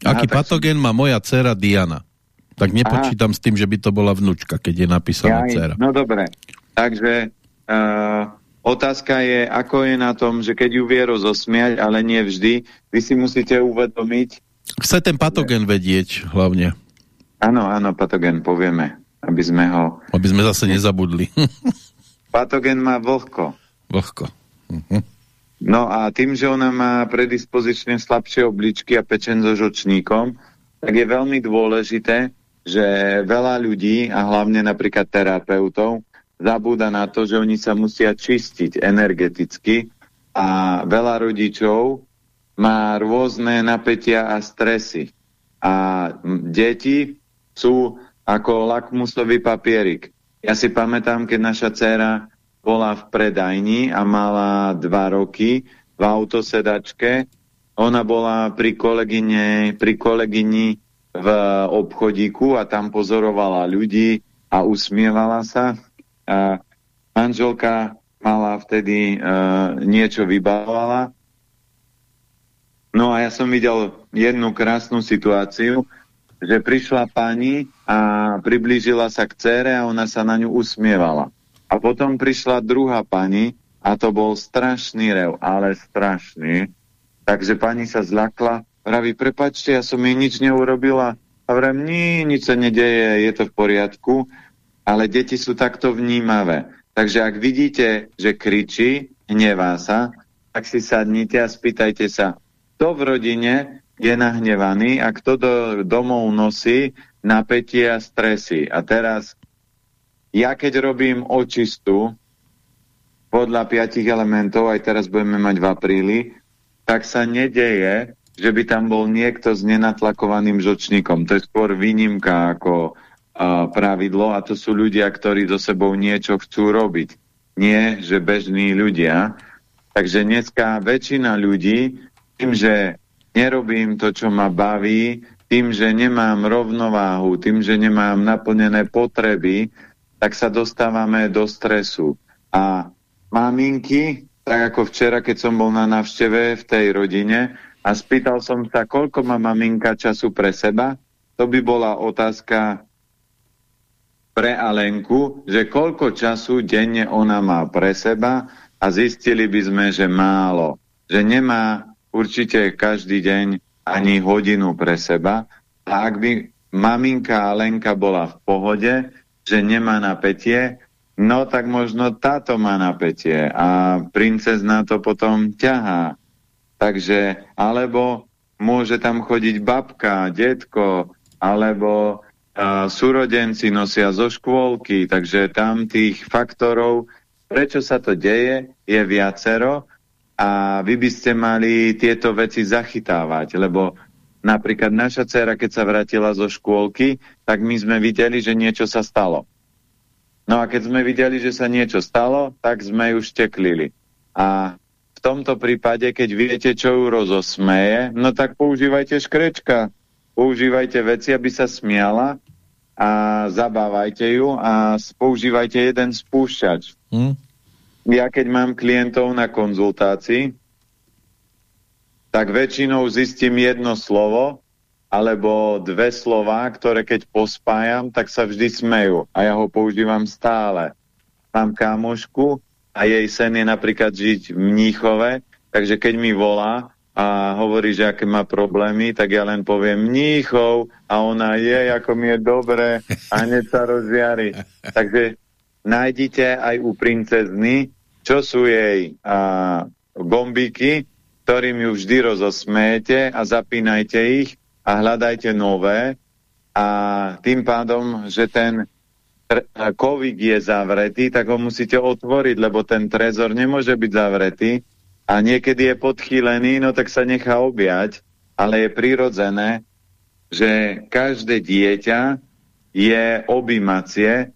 Aký Aha, patogen som... má moja dcera Diana? Tak nepočítam Aha. s tým, že by to bola vnúčka, keď je napísaná dcera.
No dobre, takže uh, otázka je, ako je na tom, že keď ju vie rozosmiať, ale nie vždy, vy si musíte uvedomiť...
Chce ten patogen vedieť hlavne.
Áno, áno, patogen, povieme aby sme ho...
Aby sme zase nezabudli. *laughs*
Patogen má vlhko.
Vlhko. Uh. -huh.
No a tým, že ona má predispozične slabšie obličky a pečen so žočníkom, tak je veľmi dôležité, že veľa ľudí, a hlavne napríklad terapeutov, zabúda na to, že oni sa musia čistiť energeticky a veľa rodičov má rôzne napätia a stresy. A deti sú ako lakmusový papierik. Ja si pamätám, keď naša dcéra bola v predajni a mala dva roky v autosedačke. Ona bola pri, kolegyne, pri kolegyni v obchodíku a tam pozorovala ľudí a usmievala sa. A manželka mala vtedy uh, niečo vybavovala. No a ja som videl jednu krásnu situáciu, že prišla pani a priblížila sa k cére a ona sa na ňu usmievala. A potom prišla druhá pani a to bol strašný rev, ale strašný. Takže pani sa zľakla, vraví, prepačte, ja som jej nič neurobila. A vrem, nie, nič sa nedeje, je to v poriadku, ale deti sú takto vnímavé. Takže ak vidíte, že kričí, hnevá sa, tak si sadnite a spýtajte sa, kto v rodine je nahnevaný a kto do domov nosí napätie a stresy. A teraz ja keď robím očistu podľa piatich elementov, aj teraz budeme mať v apríli, tak sa nedeje, že by tam bol niekto s nenatlakovaným žočníkom. To je skôr výnimka ako uh, pravidlo a to sú ľudia, ktorí so sebou niečo chcú robiť. Nie, že bežní ľudia. Takže dneska väčšina ľudí tým, že nerobím to, čo ma baví, tým, že nemám rovnováhu, tým, že nemám naplnené potreby, tak sa dostávame do stresu. A maminky, tak ako včera, keď som bol na návšteve v tej rodine a spýtal som sa, koľko má maminka času pre seba, to by bola otázka pre Alenku, že koľko času denne ona má pre seba a zistili by sme, že málo. Že nemá určite každý deň ani hodinu pre seba. A ak by maminka Alenka bola v pohode, že nemá napätie, no tak možno táto má napätie a princezna to potom ťahá. Takže, alebo môže tam chodiť babka, detko, alebo a, súrodenci nosia zo škôlky, takže tam tých faktorov, prečo sa to deje, je viacero a vy by ste mali tieto veci zachytávať, lebo Napríklad naša dcera, keď sa vrátila zo škôlky, tak my sme videli, že niečo sa stalo. No a keď sme videli, že sa niečo stalo, tak sme ju šteklili. A v tomto prípade, keď viete, čo ju rozosmeje, no tak používajte škrečka. Používajte veci, aby sa smiala a zabávajte ju a používajte jeden spúšťač. Hmm? Ja keď mám klientov na konzultácii, tak väčšinou zistím jedno slovo alebo dve slova, ktoré keď pospájam, tak sa vždy smejú. A ja ho používam stále. Mám kámošku a jej sen je napríklad žiť v Mníchove, takže keď mi volá a hovorí, že aké má problémy, tak ja len poviem Mníchov a ona je, ako mi je dobre a hneď sa rozviari. Takže nájdite aj u princezny, čo sú jej a, gombíky, ktorým ju vždy rozosmejete a zapínajte ich a hľadajte nové. A tým pádom, že ten kovik je zavretý, tak ho musíte otvoriť, lebo ten trezor nemôže byť zavretý. A niekedy je podchylený, no tak sa nechá objať, ale je prirodzené, že každé dieťa je objímacie,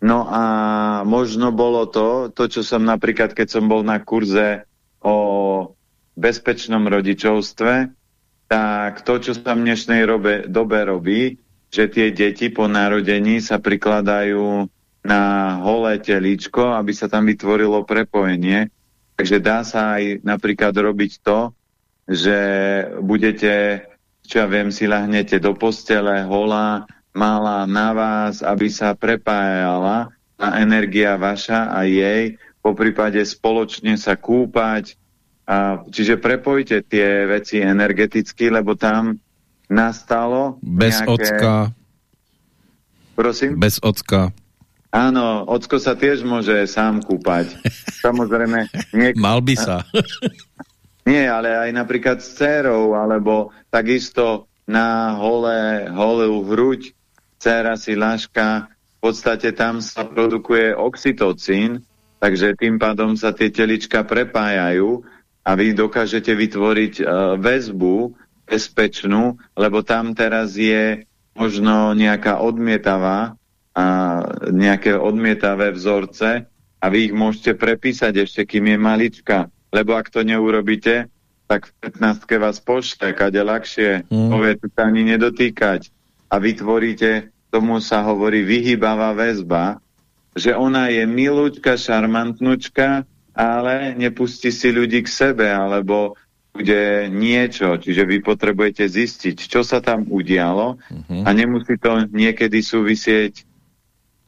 no a možno bolo to, to čo som napríklad, keď som bol na kurze o bezpečnom rodičovstve, tak to, čo sa v dnešnej robe, dobe robí, že tie deti po narodení sa prikladajú na holé telíčko, aby sa tam vytvorilo prepojenie. Takže dá sa aj napríklad robiť to, že budete, čo ja viem, si lahnete do postele, holá, malá na vás, aby sa prepájala a energia vaša a jej, po prípade spoločne sa kúpať, a, čiže prepojte tie veci energeticky, lebo tam nastalo
Bez nejaké... ocka.
Prosím?
Bez ocka.
Áno, ocko sa tiež môže sám kúpať. *laughs* Samozrejme. Niek...
Mal by sa. *laughs*
Nie, ale aj napríklad s dcerou, alebo takisto na holé, holú hruď, dcera si láška, v podstate tam sa produkuje oxytocín, takže tým pádom sa tie telička prepájajú a vy dokážete vytvoriť uh, väzbu bezpečnú, lebo tam teraz je možno nejaká odmietavá a nejaké odmietavé vzorce a vy ich môžete prepísať ešte, kým je malička. Lebo ak to neurobíte, tak v 15 vás pošle, kade ľahšie, mm. povie sa ani nedotýkať. A vytvoríte, tomu sa hovorí vyhýbavá väzba, že ona je milúčka, šarmantnúčka, ale nepustí si ľudí k sebe, alebo bude niečo, čiže vy potrebujete zistiť, čo sa tam udialo mhm. -huh. a nemusí to niekedy súvisieť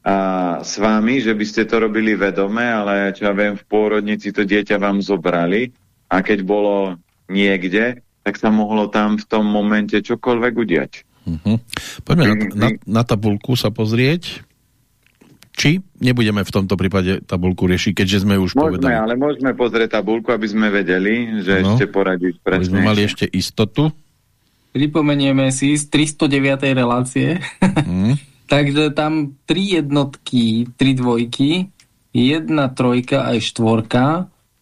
a, s vami, že by ste to robili vedome, ale čo ja viem, v pôrodnici to dieťa vám zobrali a keď bolo niekde, tak sa mohlo tam v tom momente čokoľvek udiať. Uh
mhm. -huh. Poďme na, na, na tabulku sa pozrieť. Či nebudeme v tomto prípade tabulku riešiť, keďže sme už
môžeme,
povedali?
ale môžeme pozrieť tabulku, aby sme vedeli, že no, ešte poradiť presne. Aby
sme mali ešte istotu.
Pripomenieme si z 309. relácie. Mm. *laughs* Takže tam tri jednotky, tri dvojky, jedna trojka aj štvorka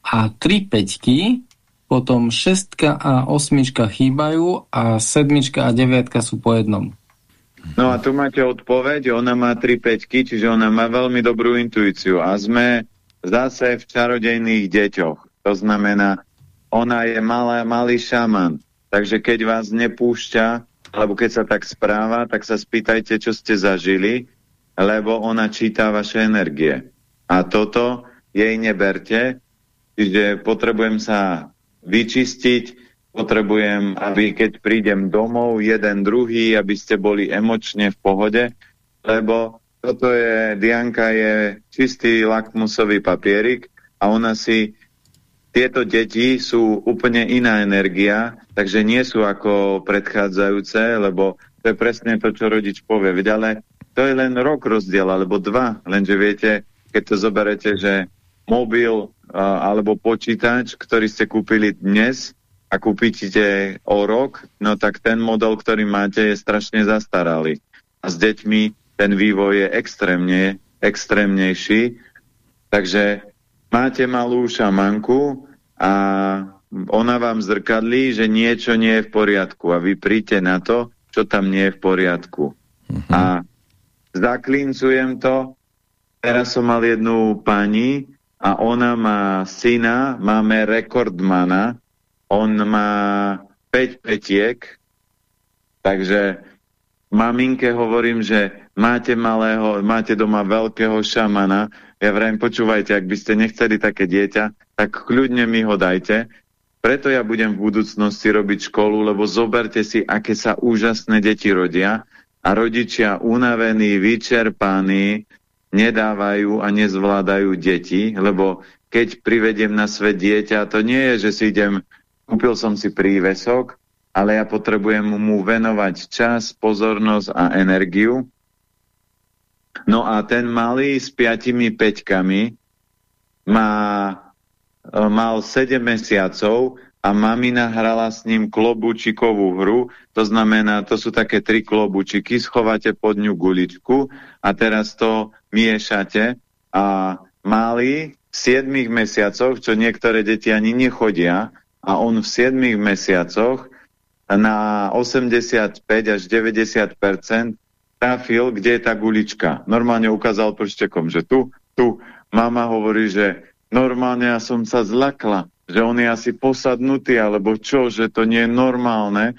a tri peťky, potom šestka a osmička chýbajú a sedmička a deviatka sú po jednom.
No a tu máte odpoveď, ona má 3 peťky, čiže ona má veľmi dobrú intuíciu a sme zase v čarodejných deťoch. To znamená, ona je malá, malý šaman, takže keď vás nepúšťa, alebo keď sa tak správa, tak sa spýtajte, čo ste zažili, lebo ona číta vaše energie. A toto jej neberte, čiže potrebujem sa vyčistiť, potrebujem, aby keď prídem domov, jeden druhý, aby ste boli emočne v pohode, lebo toto je, Dianka je čistý lakmusový papierik a ona si, tieto deti sú úplne iná energia, takže nie sú ako predchádzajúce, lebo to je presne to, čo rodič povie. Veď ale to je len rok rozdiel, alebo dva, lenže viete, keď to zoberete, že mobil alebo počítač, ktorý ste kúpili dnes, a kúpite o rok, no tak ten model, ktorý máte, je strašne zastaralý. A s deťmi ten vývoj je extrémne, extrémnejší. Takže máte malú šamanku a ona vám zrkadlí, že niečo nie je v poriadku a vy príďte na to, čo tam nie je v poriadku. Uh. -huh. A zaklincujem to. Teraz som mal jednu pani a ona má syna, máme rekordmana, on má 5 petiek, takže maminke hovorím, že máte malého, máte doma veľkého šamana, ja vrajím, počúvajte, ak by ste nechceli také dieťa, tak kľudne mi ho dajte, preto ja budem v budúcnosti robiť školu, lebo zoberte si, aké sa úžasné deti rodia a rodičia unavení, vyčerpaní, nedávajú a nezvládajú deti, lebo keď privediem na svet dieťa, to nie je, že si idem kúpil som si prívesok, ale ja potrebujem mu venovať čas, pozornosť a energiu. No a ten malý s piatimi peťkami má, e, mal 7 mesiacov a mamina hrala s ním klobučikovú hru, to znamená, to sú také tri klobučiky, schovate pod ňu guličku a teraz to miešate a malý v 7 mesiacoch, čo niektoré deti ani nechodia, a on v 7 mesiacoch na 85 až 90% trafil, kde je tá gulička. Normálne ukázal prštekom, že tu, tu. Mama hovorí, že normálne ja som sa zlakla, že on je asi posadnutý, alebo čo, že to nie je normálne,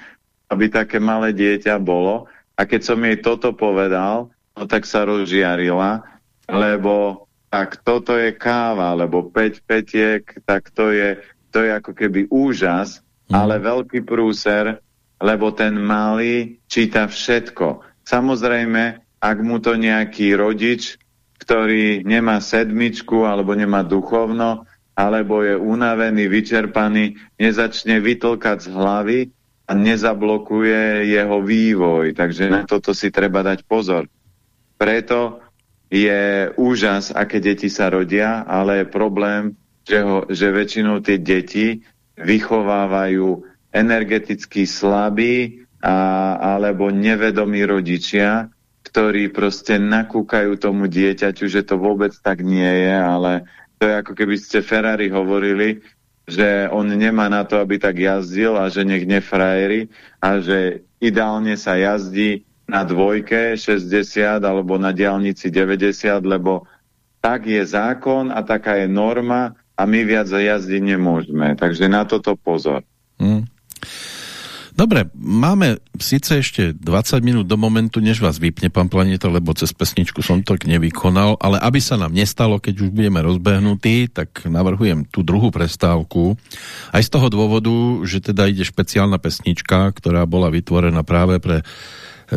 aby také malé dieťa bolo. A keď som jej toto povedal, no tak sa rozžiarila, lebo tak toto je káva, lebo 5 petiek, tak to je to je ako keby úžas, mm. ale veľký prúser, lebo ten malý číta všetko. Samozrejme, ak mu to nejaký rodič, ktorý nemá sedmičku alebo nemá duchovno, alebo je unavený, vyčerpaný, nezačne vytlkať z hlavy a nezablokuje jeho vývoj. Takže na toto si treba dať pozor. Preto je úžas, aké deti sa rodia, ale je problém, že, ho, že väčšinou tie deti vychovávajú energeticky slabí a, alebo nevedomí rodičia, ktorí proste nakúkajú tomu dieťaťu, že to vôbec tak nie je, ale to je ako keby ste Ferrari hovorili, že on nemá na to, aby tak jazdil a že nech nefrajeri a že ideálne sa jazdí na dvojke 60 alebo na diálnici 90, lebo tak je zákon a taká je norma a my viac jazdiť nemôžeme. Takže na toto pozor. Hmm.
Dobre, máme síce ešte 20 minút do momentu, než vás vypne pán Planeta, lebo cez pesničku som to nevykonal, ale aby sa nám nestalo, keď už budeme rozbehnutí, tak navrhujem tú druhú prestávku. Aj z toho dôvodu, že teda ide špeciálna pesnička, ktorá bola vytvorená práve pre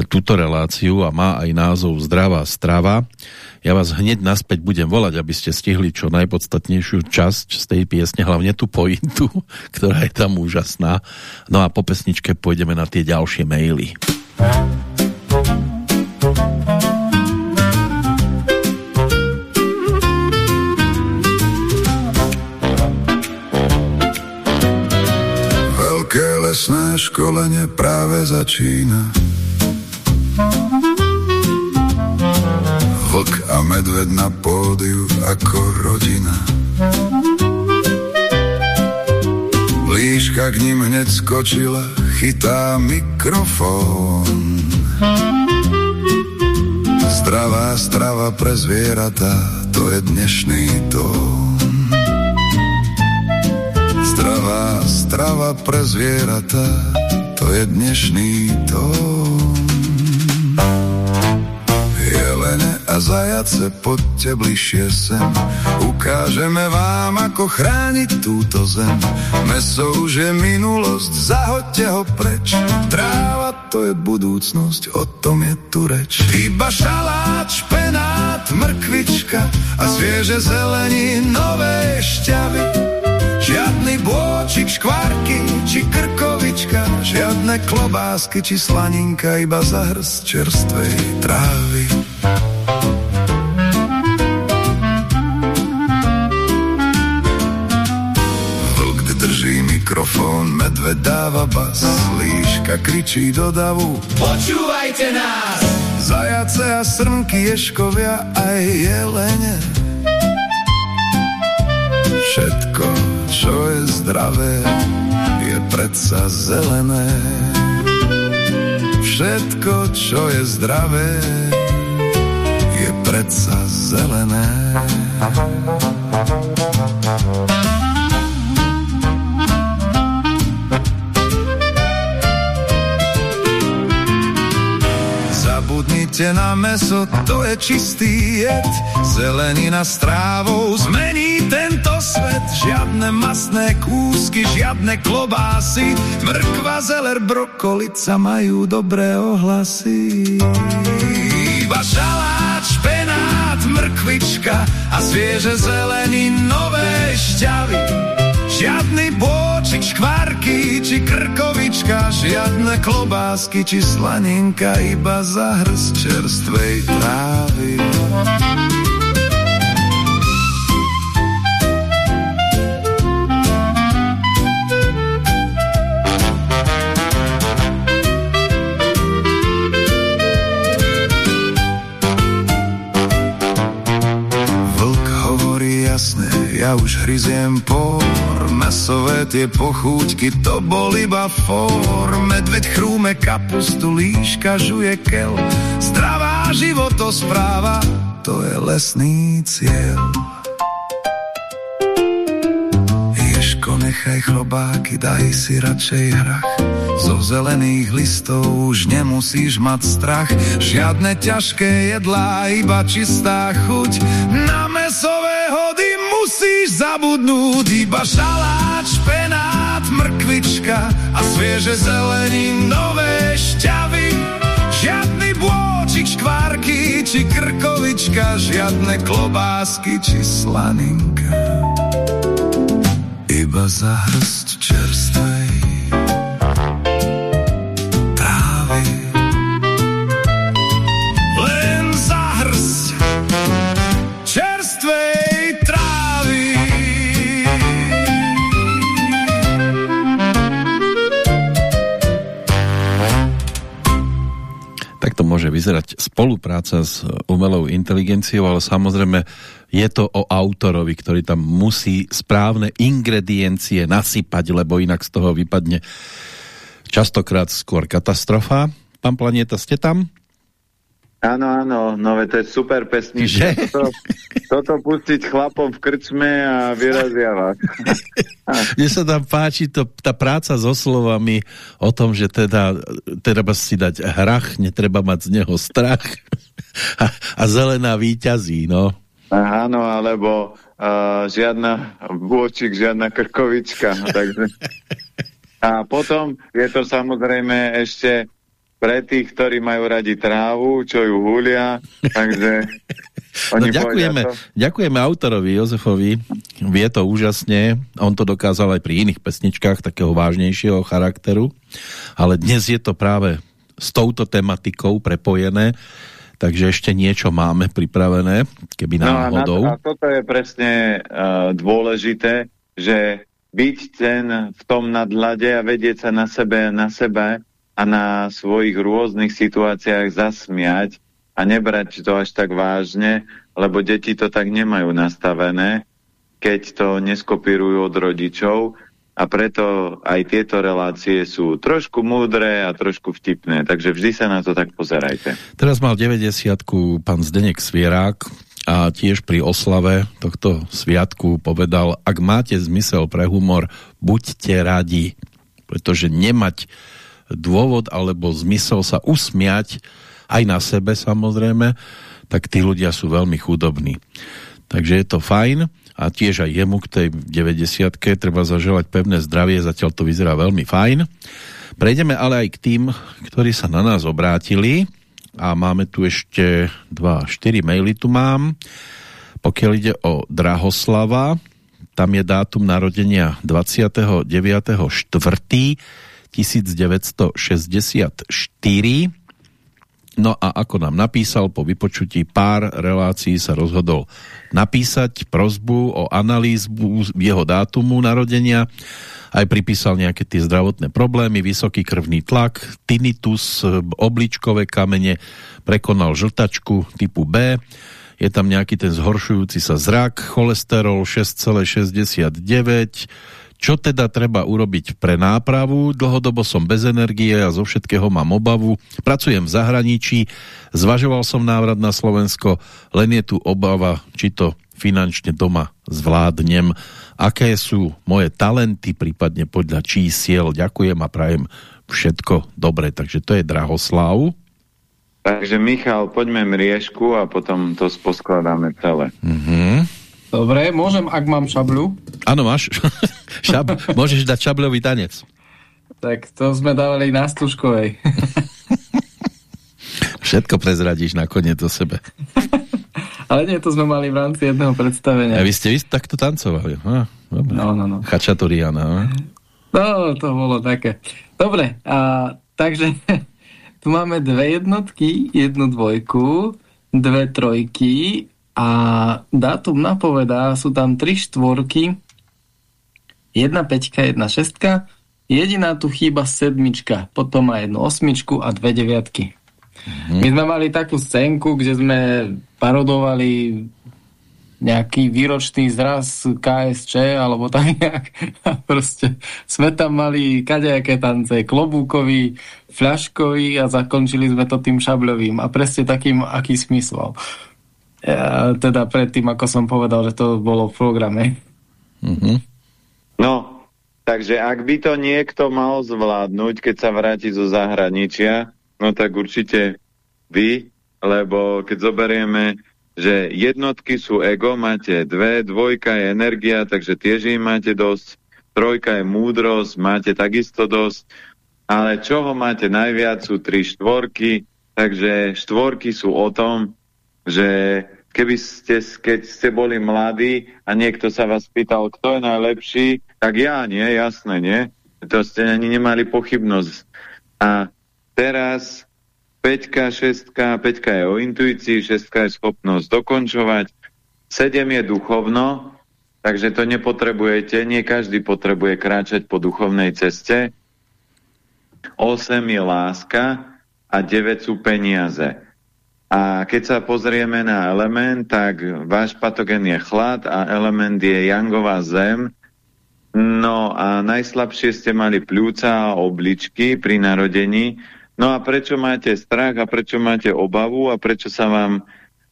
túto reláciu a má aj názov Zdravá strava. Ja vás hneď naspäť budem volať, aby ste stihli čo najpodstatnejšiu časť z tej piesne, hlavne tú pointu, *laughs* ktorá je tam úžasná. No a po pesničke pôjdeme na tie ďalšie maily.
Veľké lesné školenie práve začína Vlk a medved na pódiu ako rodina. Blížka k ním hneď skočila, chytá mikrofón. Zdravá strava pre zvieratá, to je dnešný tón. Zdravá strava pre zvieratá, to je dnešný tón a zajace, poďte bližšie sem. Ukážeme vám, ako chrániť túto zem. Meso už je minulosť, zahoďte ho preč. Tráva to je budúcnosť, o tom je tu reč. Iba šalát, špenát, mrkvička a svieže zelení, nové šťavy. Žiadny bôčik, škvárky či krkovička, žiadne klobásky či slaninka, iba zahrst čerstvej trávy. Mikrofón, medved dáva bas, líška kričí do davu.
Počúvajte nás!
Zajace a srnky, ješkovia aj jelene. Všetko, čo je zdravé, je predsa zelené. Všetko, čo je zdravé, je predsa zelené. Zabudnite na meso, to je čistý jed. Zelenina s trávou zmení tento svet. Žiadne masné kúsky, žiadne klobásy. Mrkva, zeler, brokolica majú dobré ohlasy. Iba šalát, špenát, mrkvička a svieže zelení nové šťavy Žiadny bôčik, škvárky či krkovička, žiadne klobásky či slaninka, iba zahrz čerstvej trávy. Ja už hryziem por Mesové tie pochúťky, to bol iba for. Medveď chrúme kapustu, líška žuje kel. Zdravá životospráva, to je lesný cieľ. Ješko, nechaj chlobáky, daj si radšej hrach. Zo zelených listov už nemusíš mať strach. Žiadne ťažké jedlá, iba čistá chuť. Na mesové musíš zabudnúť iba šalát, špenát, mrkvička a svieže zelení nové šťavy. Žiadny bôčik, škvárky či krkovička, žiadne klobásky či slaninka. Iba zahrst čerstvej
môže vyzerať spolupráca s umelou inteligenciou, ale samozrejme je to o autorovi, ktorý tam musí správne ingrediencie nasypať, lebo inak z toho vypadne častokrát skôr katastrofa. Pán Planieta, ste tam?
Áno, áno, no to je super pesnička. Toto, toto pustiť chlapom v krčme a vyrazia vás. *laughs*
Mne sa tam páči to, tá práca so slovami o tom, že teda treba si dať hrach, netreba mať z neho strach *laughs* a, a zelená výťazí, no.
Áno, alebo uh, žiadna bôčik, žiadna krkovička. Takže... *laughs* A potom je to samozrejme ešte pre tých, ktorí majú radi trávu, čo ju húlia, takže *laughs*
no, ďakujeme, ďakujeme autorovi Jozefovi, vie to úžasne, on to dokázal aj pri iných pesničkách takého vážnejšieho charakteru, ale dnes je to práve s touto tematikou prepojené, takže ešte niečo máme pripravené, keby náhodou.
No a, na, a toto je presne uh, dôležité, že byť ten v tom nadlade a vedieť sa na sebe, na sebe a na svojich rôznych situáciách zasmiať a nebrať to až tak vážne, lebo deti to tak nemajú nastavené, keď to neskopírujú od rodičov a preto aj tieto relácie sú trošku múdre a trošku vtipné, takže vždy sa na to tak pozerajte.
Teraz mal 90 pán Zdenek Svierák a tiež pri oslave tohto sviatku povedal, ak máte zmysel pre humor, buďte radi, pretože nemať dôvod alebo zmysel sa usmiať aj na sebe samozrejme, tak tí ľudia sú veľmi chudobní. Takže je to fajn a tiež aj jemu k tej 90 treba zaželať pevné zdravie, zatiaľ to vyzerá veľmi fajn. Prejdeme ale aj k tým, ktorí sa na nás obrátili a máme tu ešte 2, 4 maily tu mám. Pokiaľ ide o Drahoslava, tam je dátum narodenia 29.4. 1964. No a ako nám napísal, po vypočutí pár relácií sa rozhodol napísať prozbu o analýzbu jeho dátumu narodenia, aj pripísal nejaké tie zdravotné problémy, vysoký krvný tlak, tinnitus, obličkové kamene, prekonal žltačku typu B, je tam nejaký ten zhoršujúci sa zrak, cholesterol 6,69, čo teda treba urobiť pre nápravu? Dlhodobo som bez energie a zo všetkého mám obavu. Pracujem v zahraničí, zvažoval som návrat na Slovensko, len je tu obava, či to finančne doma zvládnem. Aké sú moje talenty, prípadne podľa čísiel. Ďakujem a prajem všetko dobre. Takže to je Drahoslav.
Takže Michal, poďme mriežku a potom to poskladáme celé.
Mhm. Dobre, môžem, ak mám šabľu?
Áno, máš. *laughs* Šab, môžeš dať šabľový tanec.
Tak to sme dávali na Stužkovej. *laughs*
Všetko prezradíš nakoniec do sebe. *laughs*
Ale nie, to sme mali v rámci jedného predstavenia.
A vy ste vy takto tancovali. No,
no, no, no.
Chačaturiana. No,
to bolo také. Dobre, a, takže tu máme dve jednotky, jednu dvojku, dve trojky a dátum napovedá, sú tam tri štvorky, jedna peťka, jedna šestka, jediná tu chýba sedmička, potom má jednu osmičku a dve deviatky. Mhm. My sme mali takú scénku, kde sme parodovali nejaký výročný zraz KSČ alebo tak nejak. A proste sme tam mali kadejaké tance, klobúkový, fľaškový a zakončili sme to tým šabľovým a presne takým, aký smysl teda predtým, ako som povedal, že to bolo v programe.
Mm -hmm. No, takže ak by to niekto mal zvládnuť, keď sa vráti zo zahraničia, no tak určite vy, lebo keď zoberieme, že jednotky sú ego, máte dve, dvojka je energia, takže tiež im máte dosť, trojka je múdrosť, máte takisto dosť, ale čoho máte najviac sú tri štvorky, takže štvorky sú o tom, že keby ste, keď ste boli mladí a niekto sa vás pýtal, kto je najlepší, tak ja, nie, jasné, nie. To ste ani nemali pochybnosť. A teraz 5, 6, 5 je o intuícii, 6 je schopnosť dokončovať, 7 je duchovno, takže to nepotrebujete, nie každý potrebuje kráčať po duchovnej ceste, 8 je láska a 9 sú peniaze. A keď sa pozrieme na element, tak váš patogen je chlad a element je jangová zem. No a najslabšie ste mali pľúca a obličky pri narodení, No a prečo máte strach a prečo máte obavu a prečo sa vám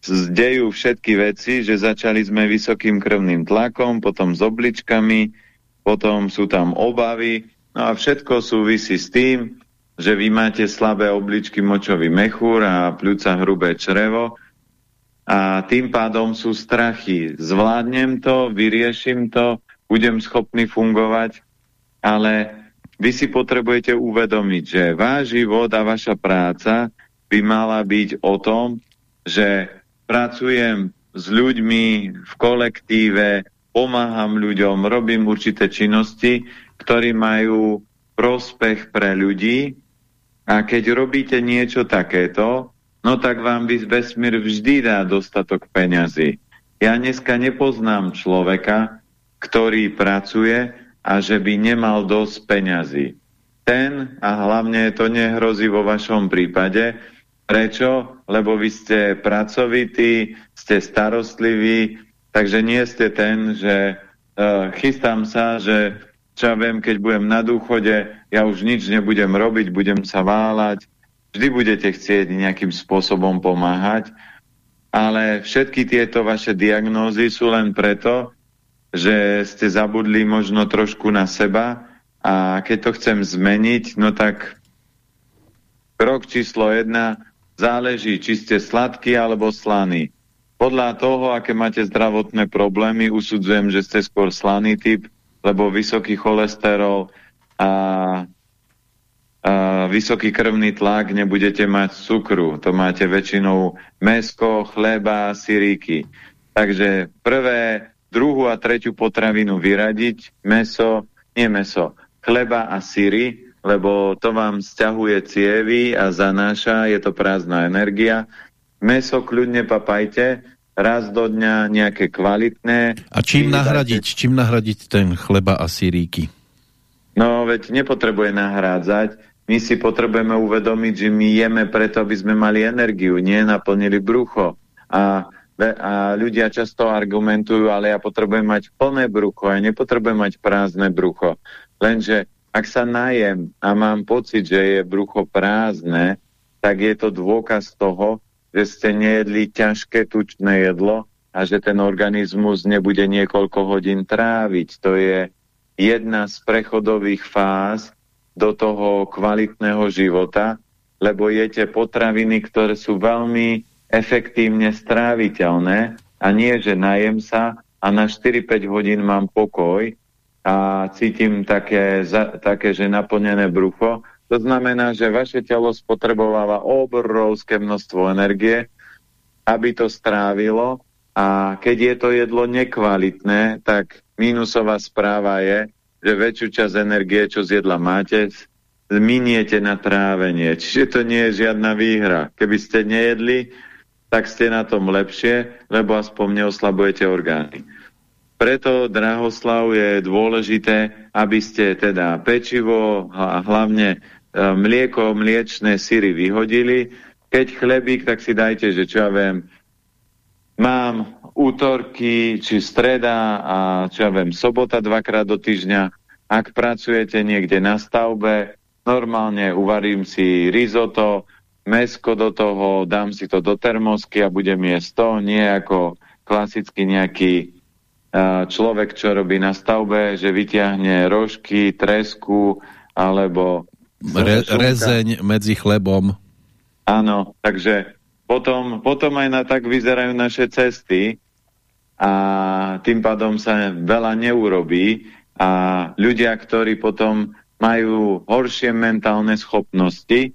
zdejú všetky veci, že začali sme vysokým krvným tlakom, potom s obličkami, potom sú tam obavy, no a všetko súvisí s tým, že vy máte slabé obličky močový mechúr a pľúca hrubé črevo a tým pádom sú strachy. Zvládnem to, vyriešim to, budem schopný fungovať, ale vy si potrebujete uvedomiť, že váš život a vaša práca by mala byť o tom, že pracujem s ľuďmi v kolektíve, pomáham ľuďom, robím určité činnosti, ktorí majú prospech pre ľudí a keď robíte niečo takéto, no tak vám vesmír vždy dá dostatok peňazí. Ja dneska nepoznám človeka, ktorý pracuje a že by nemal dosť peňazí. Ten, a hlavne to nehrozí vo vašom prípade, prečo? Lebo vy ste pracovití, ste starostliví, takže nie ste ten, že uh, chystám sa, že čo ja viem, keď budem na dôchode, ja už nič nebudem robiť, budem sa váľať, vždy budete chcieť nejakým spôsobom pomáhať, ale všetky tieto vaše diagnózy sú len preto, že ste zabudli možno trošku na seba a keď to chcem zmeniť, no tak krok číslo jedna záleží, či ste sladký alebo slaný. Podľa toho, aké máte zdravotné problémy, usudzujem, že ste skôr slaný typ, lebo vysoký cholesterol a, a vysoký krvný tlak nebudete mať cukru. To máte väčšinou mesko, chleba, syríky. Takže prvé druhú a tretiu potravinu vyradiť, meso, nie meso, chleba a syry, lebo to vám stiahuje cievy a zanáša, je to prázdna energia. Meso kľudne papajte, raz do dňa nejaké kvalitné.
A čím nahradiť, čím nahradiť ten chleba a syríky?
No, veď nepotrebuje nahrádzať. My si potrebujeme uvedomiť, že my jeme preto, aby sme mali energiu, nie naplnili brucho. A a ľudia často argumentujú, ale ja potrebujem mať plné brucho, ja nepotrebujem mať prázdne brucho. Lenže ak sa najem a mám pocit, že je brucho prázdne, tak je to dôkaz toho, že ste nejedli ťažké tučné jedlo a že ten organizmus nebude niekoľko hodín tráviť. To je jedna z prechodových fáz do toho kvalitného života, lebo jete potraviny, ktoré sú veľmi efektívne stráviteľné a nie, že najem sa a na 4-5 hodín mám pokoj a cítim také, také, že naplnené brucho. To znamená, že vaše telo spotrebováva obrovské množstvo energie, aby to strávilo a keď je to jedlo nekvalitné, tak mínusová správa je, že väčšiu časť energie, čo z jedla máte, miniete na trávenie. Čiže to nie je žiadna výhra. Keby ste nejedli, tak ste na tom lepšie, lebo aspoň neoslabujete orgány. Preto, drahoslav, je dôležité, aby ste teda pečivo a hlavne e, mlieko, mliečne syry vyhodili. Keď chlebík, tak si dajte, že čo ja viem, mám útorky či streda a čo ja viem, sobota dvakrát do týždňa. Ak pracujete niekde na stavbe, normálne uvarím si risotto, mesko do toho, dám si to do termosky a budem jesť to, nie ako klasicky nejaký uh, človek, čo robí na stavbe, že vyťahne rožky, tresku alebo
Re, rezeň medzi chlebom.
Áno, takže potom, potom aj na tak vyzerajú naše cesty a tým pádom sa veľa neurobí a ľudia, ktorí potom majú horšie mentálne schopnosti,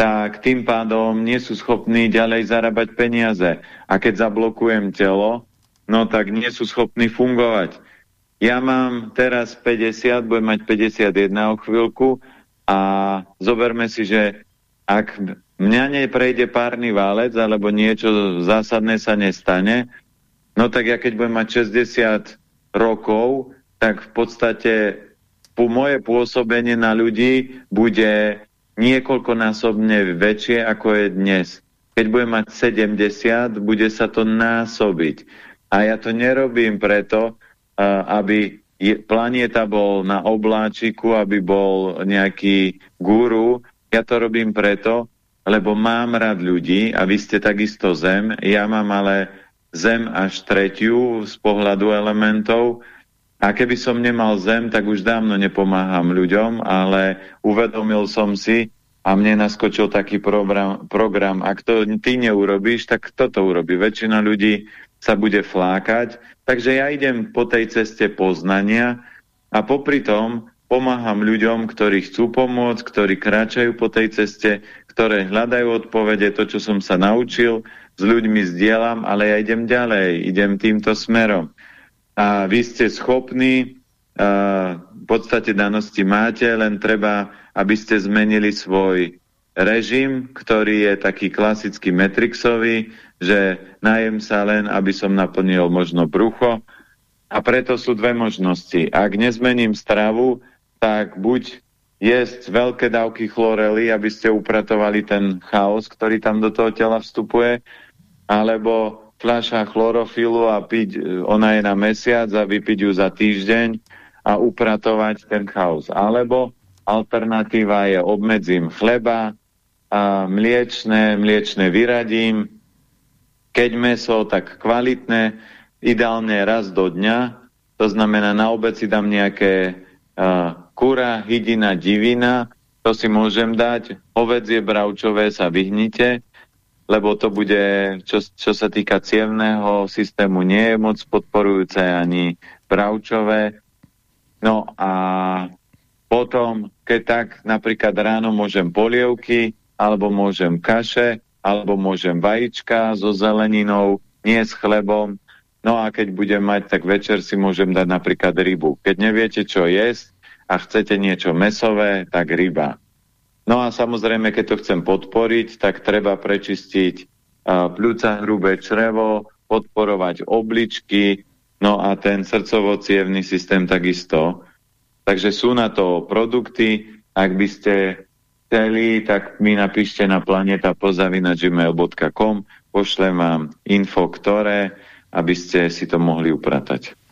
tak tým pádom nie sú schopní ďalej zarábať peniaze. A keď zablokujem telo, no tak nie sú schopní fungovať. Ja mám teraz 50, budem mať 51 o chvíľku a zoberme si, že ak mňa neprejde párny válec alebo niečo zásadné sa nestane, no tak ja keď budem mať 60 rokov, tak v podstate po moje pôsobenie na ľudí bude niekoľkonásobne väčšie, ako je dnes. Keď budem mať 70, bude sa to násobiť. A ja to nerobím preto, aby planéta bol na obláčiku, aby bol nejaký guru. Ja to robím preto, lebo mám rád ľudí a vy ste takisto zem. Ja mám ale zem až tretiu z pohľadu elementov a keby som nemal zem, tak už dávno nepomáham ľuďom, ale uvedomil som si a mne naskočil taký program, program ak to ty neurobíš, tak kto to urobí? Väčšina ľudí sa bude flákať, takže ja idem po tej ceste poznania a popri tom pomáham ľuďom, ktorí chcú pomôcť, ktorí kráčajú po tej ceste, ktoré hľadajú odpovede, to, čo som sa naučil, s ľuďmi zdieľam, ale ja idem ďalej, idem týmto smerom. A vy ste schopní, uh, v podstate danosti máte, len treba, aby ste zmenili svoj režim, ktorý je taký klasický metrixový, že najem sa len, aby som naplnil možno brucho. A preto sú dve možnosti. Ak nezmením stravu, tak buď jesť veľké dávky chlorely, aby ste upratovali ten chaos, ktorý tam do toho tela vstupuje, alebo fľaša chlorofilu a piť, ona je na mesiac a vypiť ju za týždeň a upratovať ten chaos. Alebo alternatíva je obmedzím chleba, a mliečne, mliečne vyradím, keď meso, tak kvalitné, ideálne raz do dňa, to znamená na obec si dám nejaké uh, kura, hydina, divina, to si môžem dať, ovedzie bravčové sa vyhnite, lebo to bude, čo, čo sa týka cievného systému, nie je moc podporujúce ani bravčové. No a potom, keď tak, napríklad ráno môžem polievky, alebo môžem kaše, alebo môžem vajíčka so zeleninou, nie s chlebom. No a keď budem mať, tak večer si môžem dať napríklad rybu. Keď neviete, čo jesť a chcete niečo mesové, tak ryba. No a samozrejme, keď to chcem podporiť, tak treba prečistiť uh, pľúca hrubé črevo, podporovať obličky, no a ten srdcovo systém takisto. Takže sú na to produkty, ak by ste chceli, tak mi napíšte na planetapozavina.gmail.com pošlem vám info, ktoré, aby ste si to mohli upratať.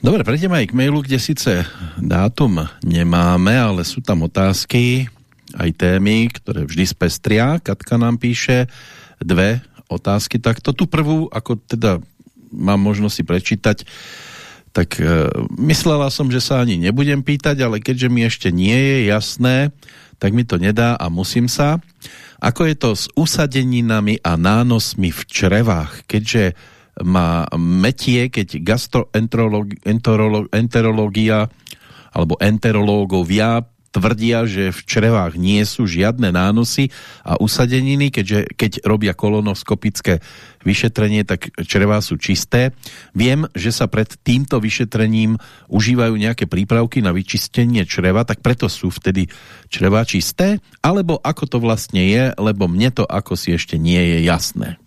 Dobre, prejdeme aj k mailu, kde síce dátum nemáme, ale sú tam otázky, aj témy, ktoré vždy spestria. Katka nám píše dve otázky takto. Tu prvú, ako teda mám možnosť si prečítať, tak e, myslela som, že sa ani nebudem pýtať, ale keďže mi ešte nie je jasné, tak mi to nedá a musím sa. Ako je to s usadeninami a nánosmi v črevách, keďže má metie, keď gastroenterológia alebo enterológovia tvrdia, že v črevách nie sú žiadne nánosy a usadeniny, keďže, keď robia kolonoskopické vyšetrenie, tak črevá sú čisté. Viem, že sa pred týmto vyšetrením užívajú nejaké prípravky na vyčistenie čreva, tak preto sú vtedy črevá čisté? Alebo ako to vlastne je, lebo mne to ako si ešte nie je jasné.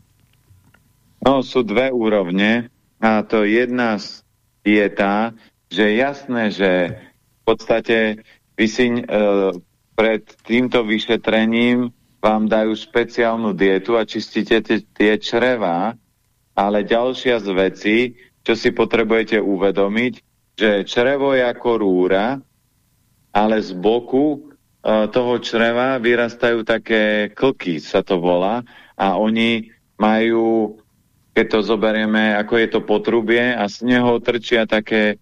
No, sú dve úrovne a to jedna je tá, že jasné, že v podstate vy e, pred týmto vyšetrením vám dajú špeciálnu dietu a čistíte tie čreva, ale ďalšia z vecí, čo si potrebujete uvedomiť, že črevo je ako rúra, ale z boku e, toho čreva vyrastajú také klky, sa to volá, a oni majú, keď to zoberieme, ako je to potrubie a z neho trčia také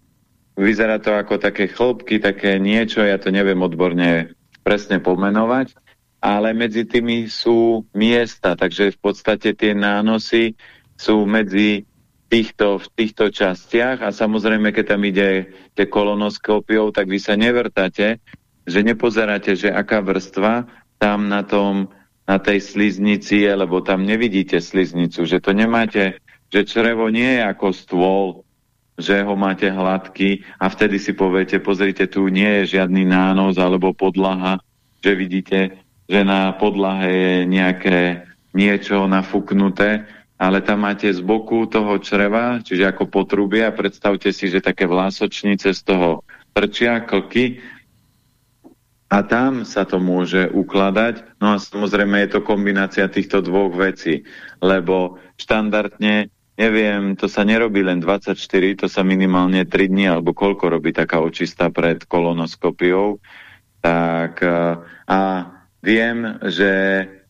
Vyzerá to ako také chlopky, také niečo, ja to neviem odborne presne pomenovať, ale medzi tými sú miesta, takže v podstate tie nánosy sú medzi týchto, v týchto častiach a samozrejme, keď tam ide tie kolonoskópiou, tak vy sa nevrtate, že nepozeráte, že aká vrstva tam na tom na tej sliznici lebo tam nevidíte sliznicu, že to nemáte, že črevo nie je ako stôl, že ho máte hladký a vtedy si poviete, pozrite, tu nie je žiadny nános alebo podlaha, že vidíte, že na podlahe je nejaké niečo nafúknuté, ale tam máte z boku toho čreva, čiže ako potrubie a predstavte si, že také vlásočnice z toho trčia, klky a tam sa to môže ukladať. No a samozrejme je to kombinácia týchto dvoch vecí, lebo štandardne neviem, to sa nerobí len 24, to sa minimálne 3 dní, alebo koľko robí taká očista pred kolonoskopiou. Tak, a viem, že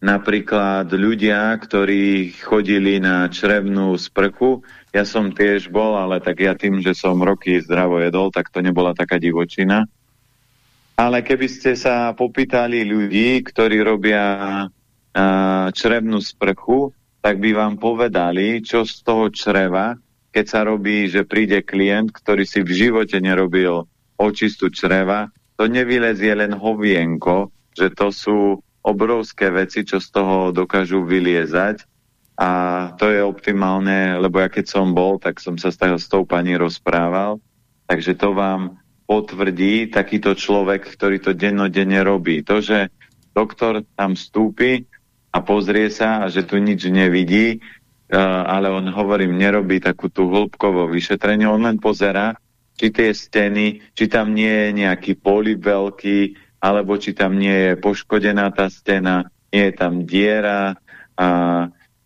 napríklad ľudia, ktorí chodili na črevnú sprchu, ja som tiež bol, ale tak ja tým, že som roky zdravo jedol, tak to nebola taká divočina. Ale keby ste sa popýtali ľudí, ktorí robia a, črevnú sprchu, tak by vám povedali, čo z toho čreva, keď sa robí, že príde klient, ktorý si v živote nerobil očistu čreva, to nevylezie len hovienko, že to sú obrovské veci, čo z toho dokážu vyliezať. A to je optimálne, lebo ja keď som bol, tak som sa s tou pani rozprával, takže to vám potvrdí takýto človek, ktorý to dennodenne robí. To, že doktor tam vstúpi a pozrie sa že tu nič nevidí, uh, ale on, hovorím, nerobí takú tú hĺbkovú vyšetrenie, on len pozera, či tie steny, či tam nie je nejaký polip veľký, alebo či tam nie je poškodená tá stena, nie je tam diera. A,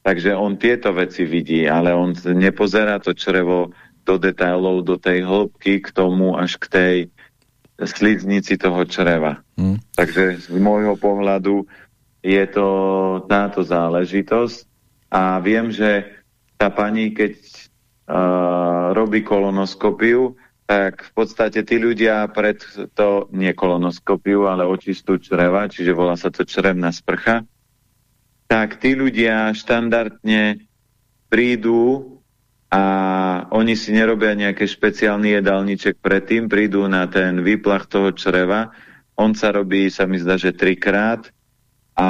takže on tieto veci vidí, ale on nepozerá to črevo do detailov, do tej hĺbky k tomu až k tej sliznici toho čreva. Hmm. Takže z môjho pohľadu je to táto záležitosť a viem, že tá pani, keď uh, robí kolonoskopiu, tak v podstate tí ľudia pred to nie kolonoskopiu, ale očistú čreva, čiže volá sa to črevná sprcha, tak tí ľudia štandardne prídu a oni si nerobia nejaký špeciálny jedálniček predtým, prídu na ten výplach toho čreva, on sa robí, sa mi zdá, že trikrát a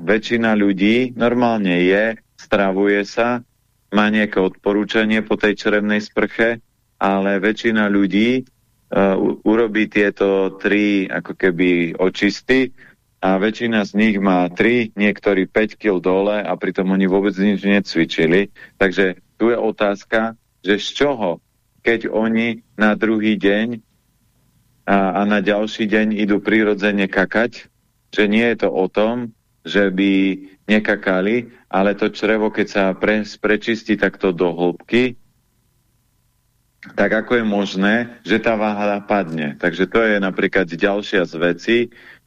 väčšina ľudí normálne je, stravuje sa, má nejaké odporúčanie po tej črevnej sprche, ale väčšina ľudí uh, urobí tieto tri ako keby očisty a väčšina z nich má 3, niektorí 5 kg dole a pritom oni vôbec nič necvičili. Takže tu je otázka, že z čoho, keď oni na druhý deň a, a na ďalší deň idú prirodzene kakať, že nie je to o tom, že by nekakali, ale to črevo, keď sa pre, prečistí takto do hĺbky, tak ako je možné, že tá váha padne. Takže to je napríklad ďalšia z vecí,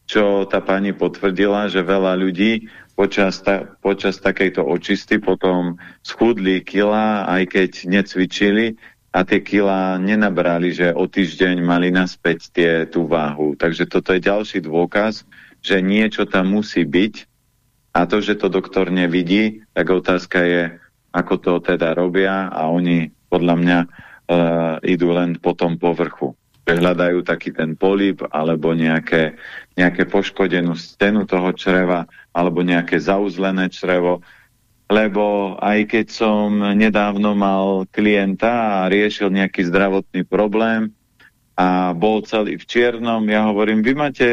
čo tá pani potvrdila, že veľa ľudí počas, ta, počas takejto očisty potom schudli kila, aj keď necvičili a tie kila nenabrali, že o týždeň mali naspäť tie, tú váhu. Takže toto je ďalší dôkaz, že niečo tam musí byť a to, že to doktor nevidí, tak otázka je, ako to teda robia a oni podľa mňa uh, idú len po tom povrchu. Hľadajú taký ten polip alebo nejaké, nejaké poškodenú stenu toho čreva alebo nejaké zauzlené črevo. Lebo aj keď som nedávno mal klienta a riešil nejaký zdravotný problém a bol celý v čiernom, ja hovorím, vy máte,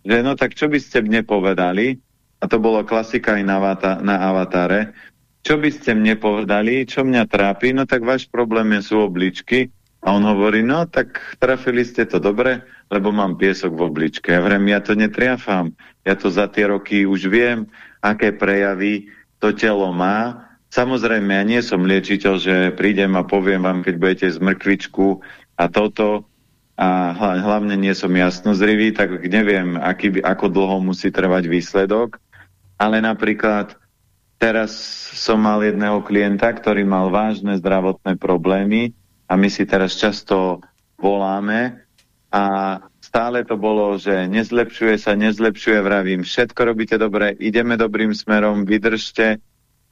že no tak čo by ste mne povedali, a to bolo klasika aj na, na avatare, čo by ste mne povedali, čo mňa trápi, no tak váš problém sú obličky. A on hovorí, no tak trafili ste to dobre, lebo mám piesok v obličke. Ja vrem, ja to netriafam. Ja to za tie roky už viem, aké prejavy to telo má. Samozrejme, ja nie som liečiteľ, že prídem a poviem vám, keď budete z mrkvičku a toto, a hlavne nie som jasnozrivý, tak neviem, aký, ako dlho musí trvať výsledok. Ale napríklad Teraz som mal jedného klienta, ktorý mal vážne zdravotné problémy a my si teraz často voláme a stále to bolo, že nezlepšuje sa, nezlepšuje, vravím, všetko robíte dobre, ideme dobrým smerom, vydržte.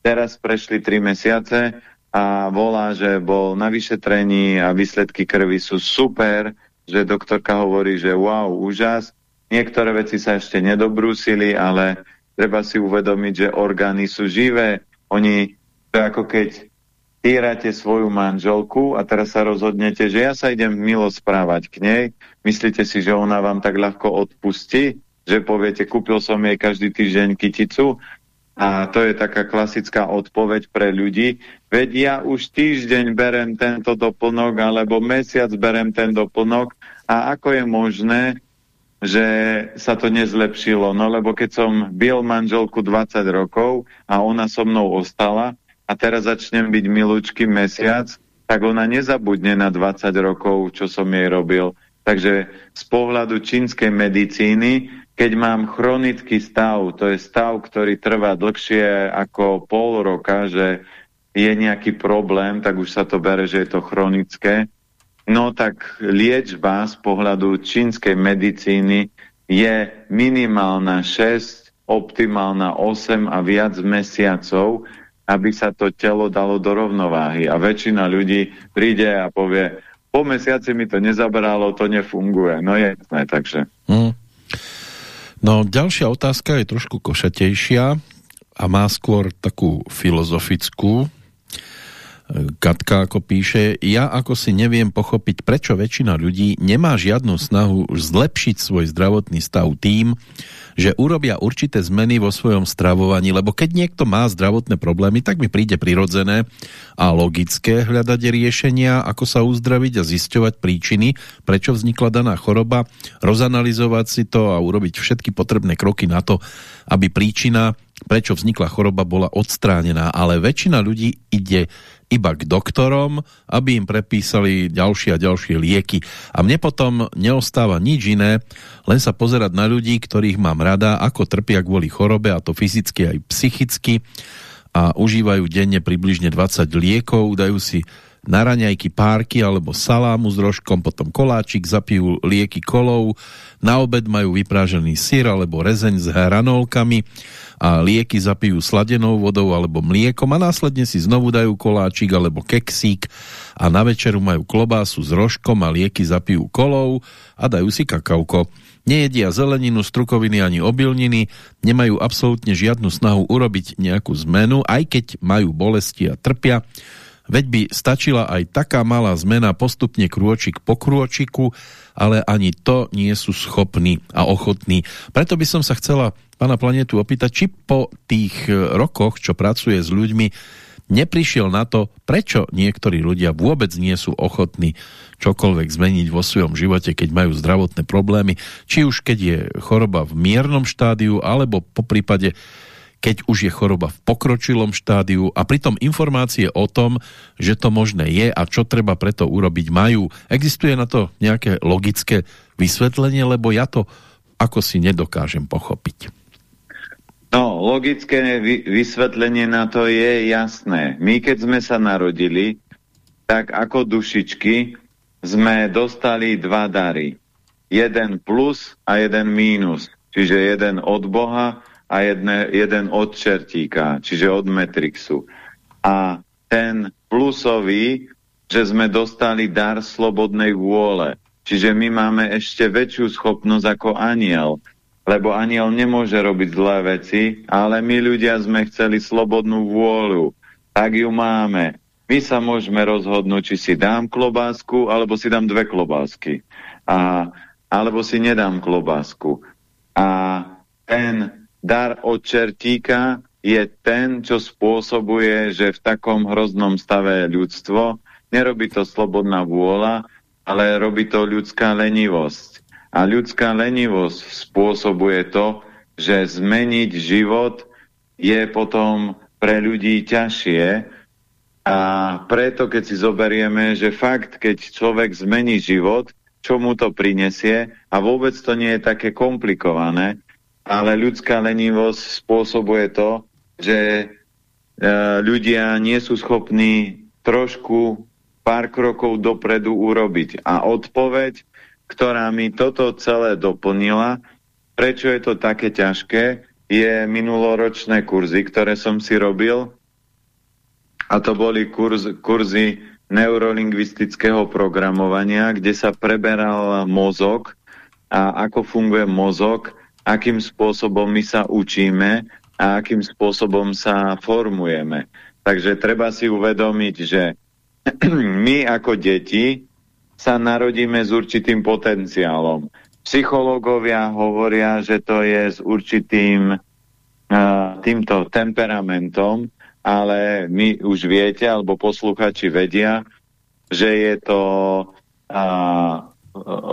Teraz prešli tri mesiace a volá, že bol na vyšetrení a výsledky krvi sú super, že doktorka hovorí, že wow, úžas. Niektoré veci sa ešte nedobrúsili, ale treba si uvedomiť, že orgány sú živé. Oni, to ako keď týrate svoju manželku a teraz sa rozhodnete, že ja sa idem milo správať k nej, myslíte si, že ona vám tak ľahko odpustí, že poviete, kúpil som jej každý týždeň kyticu a to je taká klasická odpoveď pre ľudí. Veď ja už týždeň berem tento doplnok alebo mesiac berem ten doplnok a ako je možné, že sa to nezlepšilo. No lebo keď som bil manželku 20 rokov a ona so mnou ostala a teraz začnem byť milúčky mesiac, tak ona nezabudne na 20 rokov, čo som jej robil. Takže z pohľadu čínskej medicíny, keď mám chronický stav, to je stav, ktorý trvá dlhšie ako pol roka, že je nejaký problém, tak už sa to bere, že je to chronické. No tak liečba z pohľadu čínskej medicíny je minimálna 6, optimálna 8 a viac mesiacov, aby sa to telo dalo do rovnováhy. A väčšina ľudí príde a povie, po mesiaci mi to nezabralo, to nefunguje. No je jasné, takže. Hmm.
No ďalšia otázka je trošku košatejšia a má skôr takú filozofickú. Katka ako píše, ja ako si neviem pochopiť, prečo väčšina ľudí nemá žiadnu snahu zlepšiť svoj zdravotný stav tým, že urobia určité zmeny vo svojom stravovaní, lebo keď niekto má zdravotné problémy, tak mi príde prirodzené a logické hľadať riešenia, ako sa uzdraviť a zisťovať príčiny, prečo vznikla daná choroba, rozanalizovať si to a urobiť všetky potrebné kroky na to, aby príčina, prečo vznikla choroba, bola odstránená. Ale väčšina ľudí ide iba k doktorom, aby im prepísali ďalšie a ďalšie lieky. A mne potom neostáva nič iné, len sa pozerať na ľudí, ktorých mám rada, ako trpia kvôli chorobe, a to fyzicky aj psychicky, a užívajú denne približne 20 liekov, dajú si na raňajky párky alebo salámu s rožkom, potom koláčik, zapijú lieky kolov, na obed majú vyprážený syr alebo rezeň s hranolkami, a lieky zapijú sladenou vodou alebo mliekom a následne si znovu dajú koláčik alebo keksík a na večeru majú klobásu s rožkom a lieky zapijú kolou a dajú si kakauko. Nejedia zeleninu, strukoviny ani obilniny, nemajú absolútne žiadnu snahu urobiť nejakú zmenu, aj keď majú bolesti a trpia. Veď by stačila aj taká malá zmena postupne krôčik po krôčiku, ale ani to nie sú schopní a ochotní. Preto by som sa chcela pána Planetu opýtať, či po tých rokoch, čo pracuje s ľuďmi, neprišiel na to, prečo niektorí ľudia vôbec nie sú ochotní čokoľvek zmeniť vo svojom živote, keď majú zdravotné problémy, či už keď je choroba v miernom štádiu, alebo po prípade keď už je choroba v pokročilom štádiu a pritom informácie o tom, že to možné je a čo treba preto urobiť majú. Existuje na to nejaké logické vysvetlenie, lebo ja to ako si nedokážem pochopiť.
No, logické vysvetlenie na to je jasné. My, keď sme sa narodili, tak ako dušičky sme dostali dva dary. Jeden plus a jeden mínus. Čiže jeden od Boha a jedne, jeden od čertíka, čiže od Matrixu. A ten plusový, že sme dostali dar slobodnej vôle. Čiže my máme ešte väčšiu schopnosť ako aniel, lebo aniel nemôže robiť zlé veci, ale my ľudia sme chceli slobodnú vôľu. Tak ju máme. My sa môžeme rozhodnúť, či si dám klobásku, alebo si dám dve klobásky. A, alebo si nedám klobásku. A ten dar od čertíka je ten, čo spôsobuje, že v takom hroznom stave ľudstvo. Nerobí to slobodná vôľa, ale robí to ľudská lenivosť. A ľudská lenivosť spôsobuje to, že zmeniť život je potom pre ľudí ťažšie. A preto, keď si zoberieme, že fakt, keď človek zmení život, čo mu to prinesie? A vôbec to nie je také komplikované, ale ľudská lenivosť spôsobuje to, že e, ľudia nie sú schopní trošku pár krokov dopredu urobiť. A odpoveď, ktorá mi toto celé doplnila, prečo je to také ťažké, je minuloročné kurzy, ktoré som si robil. A to boli kurz, kurzy neurolingvistického programovania, kde sa preberal mozog a ako funguje mozog akým spôsobom my sa učíme a akým spôsobom sa formujeme. Takže treba si uvedomiť, že *clears throat* my ako deti sa narodíme s určitým potenciálom. Psychológovia hovoria, že to je s určitým uh, týmto temperamentom, ale my už viete, alebo posluchači vedia, že je to uh,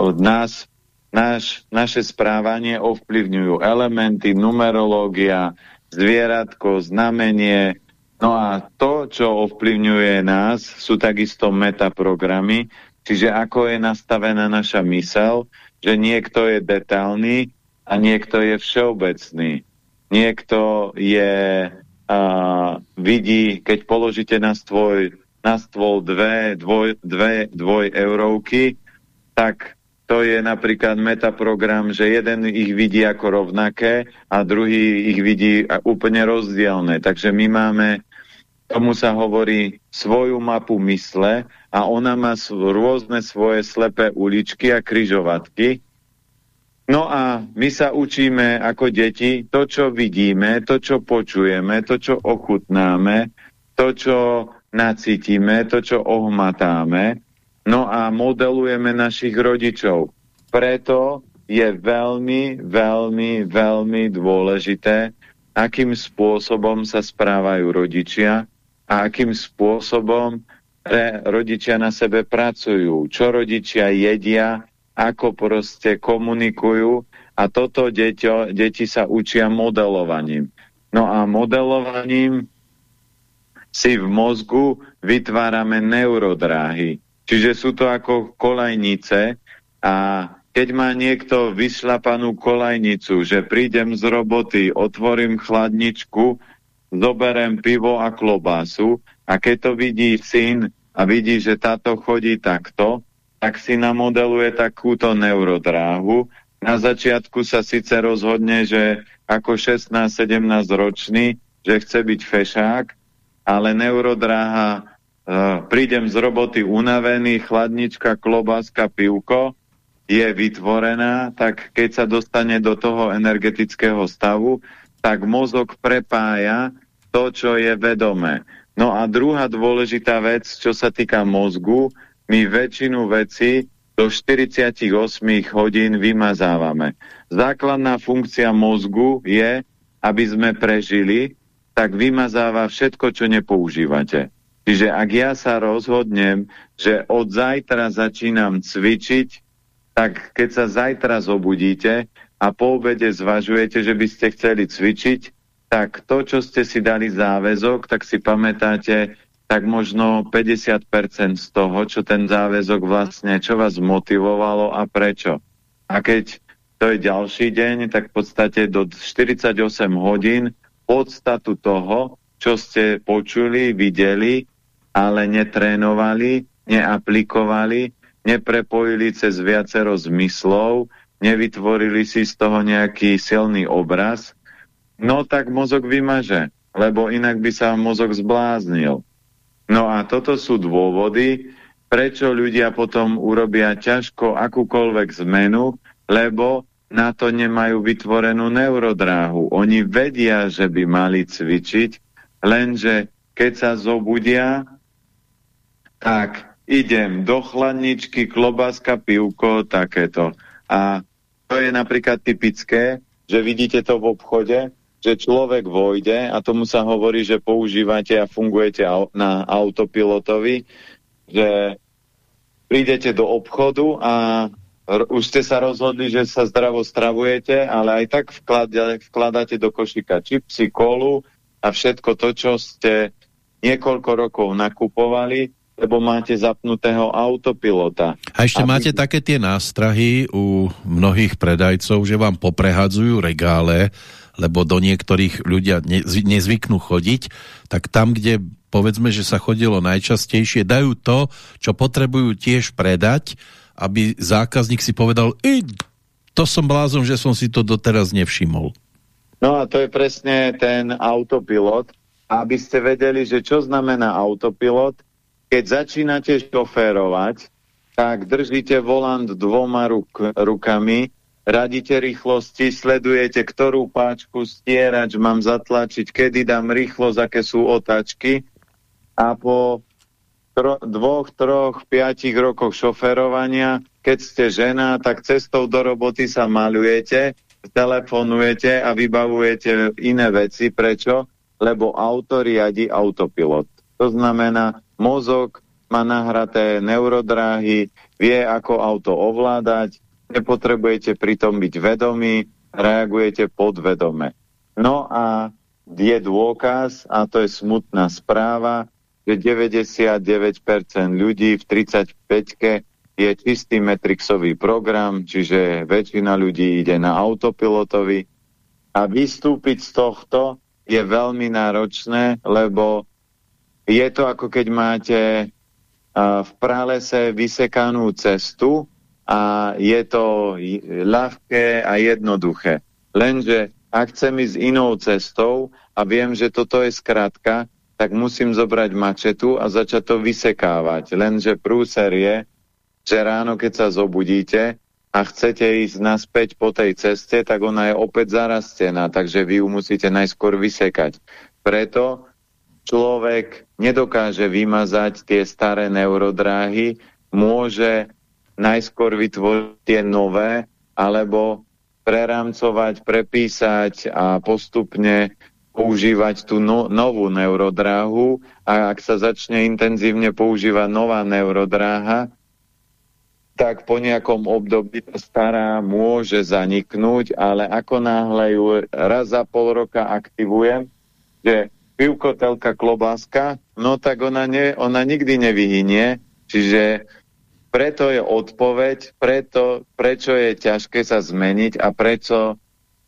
od nás Naš, naše správanie ovplyvňujú elementy, numerológia, zvieratko, znamenie. No a to, čo ovplyvňuje nás, sú takisto metaprogramy, čiže ako je nastavená naša mysel, že niekto je detailný a niekto je všeobecný. Niekto je, a, vidí, keď položíte na, stvoj, na stôl dve, dvoj, dve dvoj eurovky, tak to je napríklad metaprogram, že jeden ich vidí ako rovnaké a druhý ich vidí úplne rozdielne. Takže my máme, tomu sa hovorí, svoju mapu mysle a ona má rôzne svoje slepé uličky a kryžovatky. No a my sa učíme ako deti to, čo vidíme, to, čo počujeme, to, čo ochutnáme, to, čo nacítime, to, čo ohmatáme No a modelujeme našich rodičov. Preto je veľmi, veľmi, veľmi dôležité, akým spôsobom sa správajú rodičia a akým spôsobom re, rodičia na sebe pracujú, čo rodičia jedia, ako proste komunikujú a toto deťo, deti sa učia modelovaním. No a modelovaním si v mozgu vytvárame neurodráhy. Čiže sú to ako kolajnice a keď má niekto vyšlapanú kolajnicu, že prídem z roboty, otvorím chladničku, zoberem pivo a klobásu a keď to vidí syn a vidí, že táto chodí takto, tak si namodeluje takúto neurodráhu. Na začiatku sa síce rozhodne, že ako 16-17 ročný, že chce byť fešák, ale neurodráha prídem z roboty unavený, chladnička, klobáska, pivko je vytvorená, tak keď sa dostane do toho energetického stavu, tak mozog prepája to, čo je vedomé. No a druhá dôležitá vec, čo sa týka mozgu, my väčšinu vecí do 48 hodín vymazávame. Základná funkcia mozgu je, aby sme prežili, tak vymazáva všetko, čo nepoužívate. Čiže ak ja sa rozhodnem, že od zajtra začínam cvičiť, tak keď sa zajtra zobudíte a po obede zvažujete, že by ste chceli cvičiť, tak to, čo ste si dali záväzok, tak si pamätáte tak možno 50% z toho, čo ten záväzok vlastne, čo vás motivovalo a prečo. A keď to je ďalší deň, tak v podstate do 48 hodín podstatu toho, čo ste počuli, videli, ale netrénovali, neaplikovali, neprepojili cez viacero zmyslov, nevytvorili si z toho nejaký silný obraz, no tak mozog vymaže, lebo inak by sa mozog zbláznil. No a toto sú dôvody, prečo ľudia potom urobia ťažko akúkoľvek zmenu, lebo na to nemajú vytvorenú neurodráhu. Oni vedia, že by mali cvičiť, lenže keď sa zobudia, tak idem do chladničky, klobáska, pivko, takéto. A to je napríklad typické, že vidíte to v obchode, že človek vojde a tomu sa hovorí, že používate a fungujete na autopilotovi, že prídete do obchodu a už ste sa rozhodli, že sa zdravo stravujete, ale aj tak vkladáte do košíka čipsy, kolu a všetko to, čo ste niekoľko rokov nakupovali lebo máte zapnutého autopilota.
A ešte aby... máte také tie nástrahy u mnohých predajcov, že vám poprehadzujú regále, lebo do niektorých ľudia ne, nezvyknú chodiť, tak tam, kde povedzme, že sa chodilo najčastejšie, dajú to, čo potrebujú tiež predať, aby zákazník si povedal, I, to som blázon, že som si to doteraz nevšimol.
No a to je presne ten autopilot. Aby ste vedeli, že čo znamená autopilot, keď začínate šoférovať, tak držíte volant dvoma ruk rukami, radíte rýchlosti, sledujete, ktorú páčku stierač mám zatlačiť, kedy dám rýchlosť, aké sú otáčky a po tro dvoch, troch, piatich rokoch šoferovania, keď ste žena, tak cestou do roboty sa malujete, telefonujete a vybavujete iné veci. Prečo? Lebo auto riadi autopilot. To znamená, mozog má nahraté neurodráhy, vie, ako auto ovládať, nepotrebujete pritom byť vedomí, reagujete podvedome. No a je dôkaz, a to je smutná správa, že 99% ľudí v 35-ke je čistý metrixový program, čiže väčšina ľudí ide na autopilotovi a vystúpiť z tohto je veľmi náročné, lebo je to ako keď máte v pralese vysekanú cestu a je to ľahké a jednoduché. Lenže ak chcem ísť inou cestou a viem, že toto je skratka, tak musím zobrať mačetu a začať to vysekávať. Lenže prúser je, že ráno, keď sa zobudíte a chcete ísť naspäť po tej ceste, tak ona je opäť zarastená, takže vy ju musíte najskôr vysekať. Preto človek nedokáže vymazať tie staré neurodráhy, môže najskôr vytvoriť tie nové, alebo prerámcovať, prepísať a postupne používať tú no, novú neurodráhu. A ak sa začne intenzívne používať nová neurodráha, tak po nejakom období tá stará môže zaniknúť, ale ako náhle ju raz za pol roka aktivujem, že pivko, telka, klobáska, no tak ona, ne, ona nikdy nevyhynie, čiže preto je odpoveď, preto, prečo je ťažké sa zmeniť a prečo,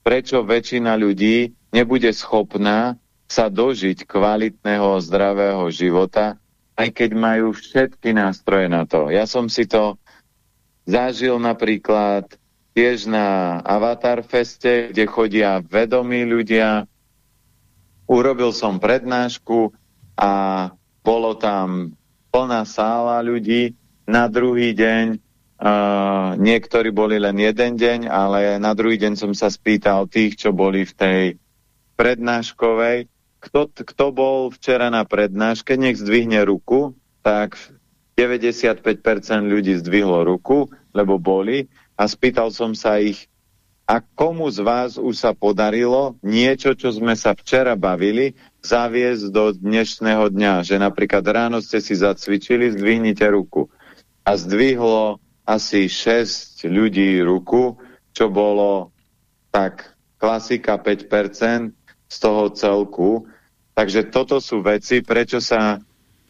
prečo väčšina ľudí nebude schopná sa dožiť kvalitného, zdravého života, aj keď majú všetky nástroje na to. Ja som si to zažil napríklad tiež na Avatar Feste, kde chodia vedomí ľudia. Urobil som prednášku a bolo tam plná sála ľudí. Na druhý deň, uh, niektorí boli len jeden deň, ale na druhý deň som sa spýtal tých, čo boli v tej prednáškovej, kto, kto bol včera na prednáške, nech zdvihne ruku, tak 95% ľudí zdvihlo ruku, lebo boli. A spýtal som sa ich, a komu z vás už sa podarilo niečo, čo sme sa včera bavili, zaviesť do dnešného dňa, že napríklad ráno ste si zacvičili, zdvihnite ruku. A zdvihlo asi 6 ľudí ruku, čo bolo tak klasika 5% z toho celku. Takže toto sú veci, prečo sa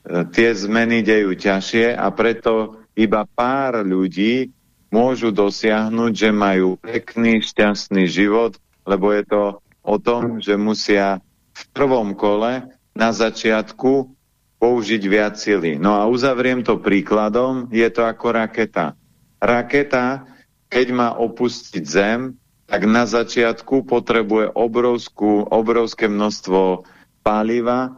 tie zmeny dejú ťažšie a preto iba pár ľudí môžu dosiahnuť, že majú pekný, šťastný život, lebo je to o tom, že musia v prvom kole na začiatku použiť viac sily. No a uzavriem to príkladom, je to ako raketa. Raketa, keď má opustiť Zem, tak na začiatku potrebuje obrovskú, obrovské množstvo paliva,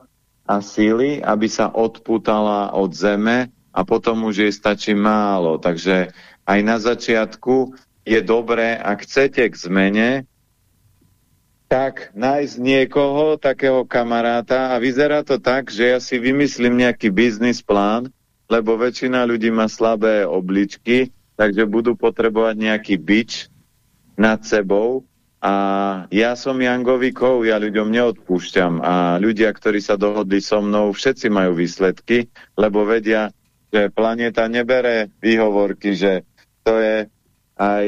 a síly, aby sa odputala od zeme a potom už jej stačí málo. Takže aj na začiatku je dobré, ak chcete k zmene, tak nájsť niekoho, takého kamaráta a vyzerá to tak, že ja si vymyslím nejaký biznis plán, lebo väčšina ľudí má slabé obličky, takže budú potrebovať nejaký bič nad sebou. A ja som Jangovi Kov, ja ľuďom neodpúšťam. A ľudia, ktorí sa dohodli so mnou, všetci majú výsledky, lebo vedia, že planéta nebere výhovorky, že to je aj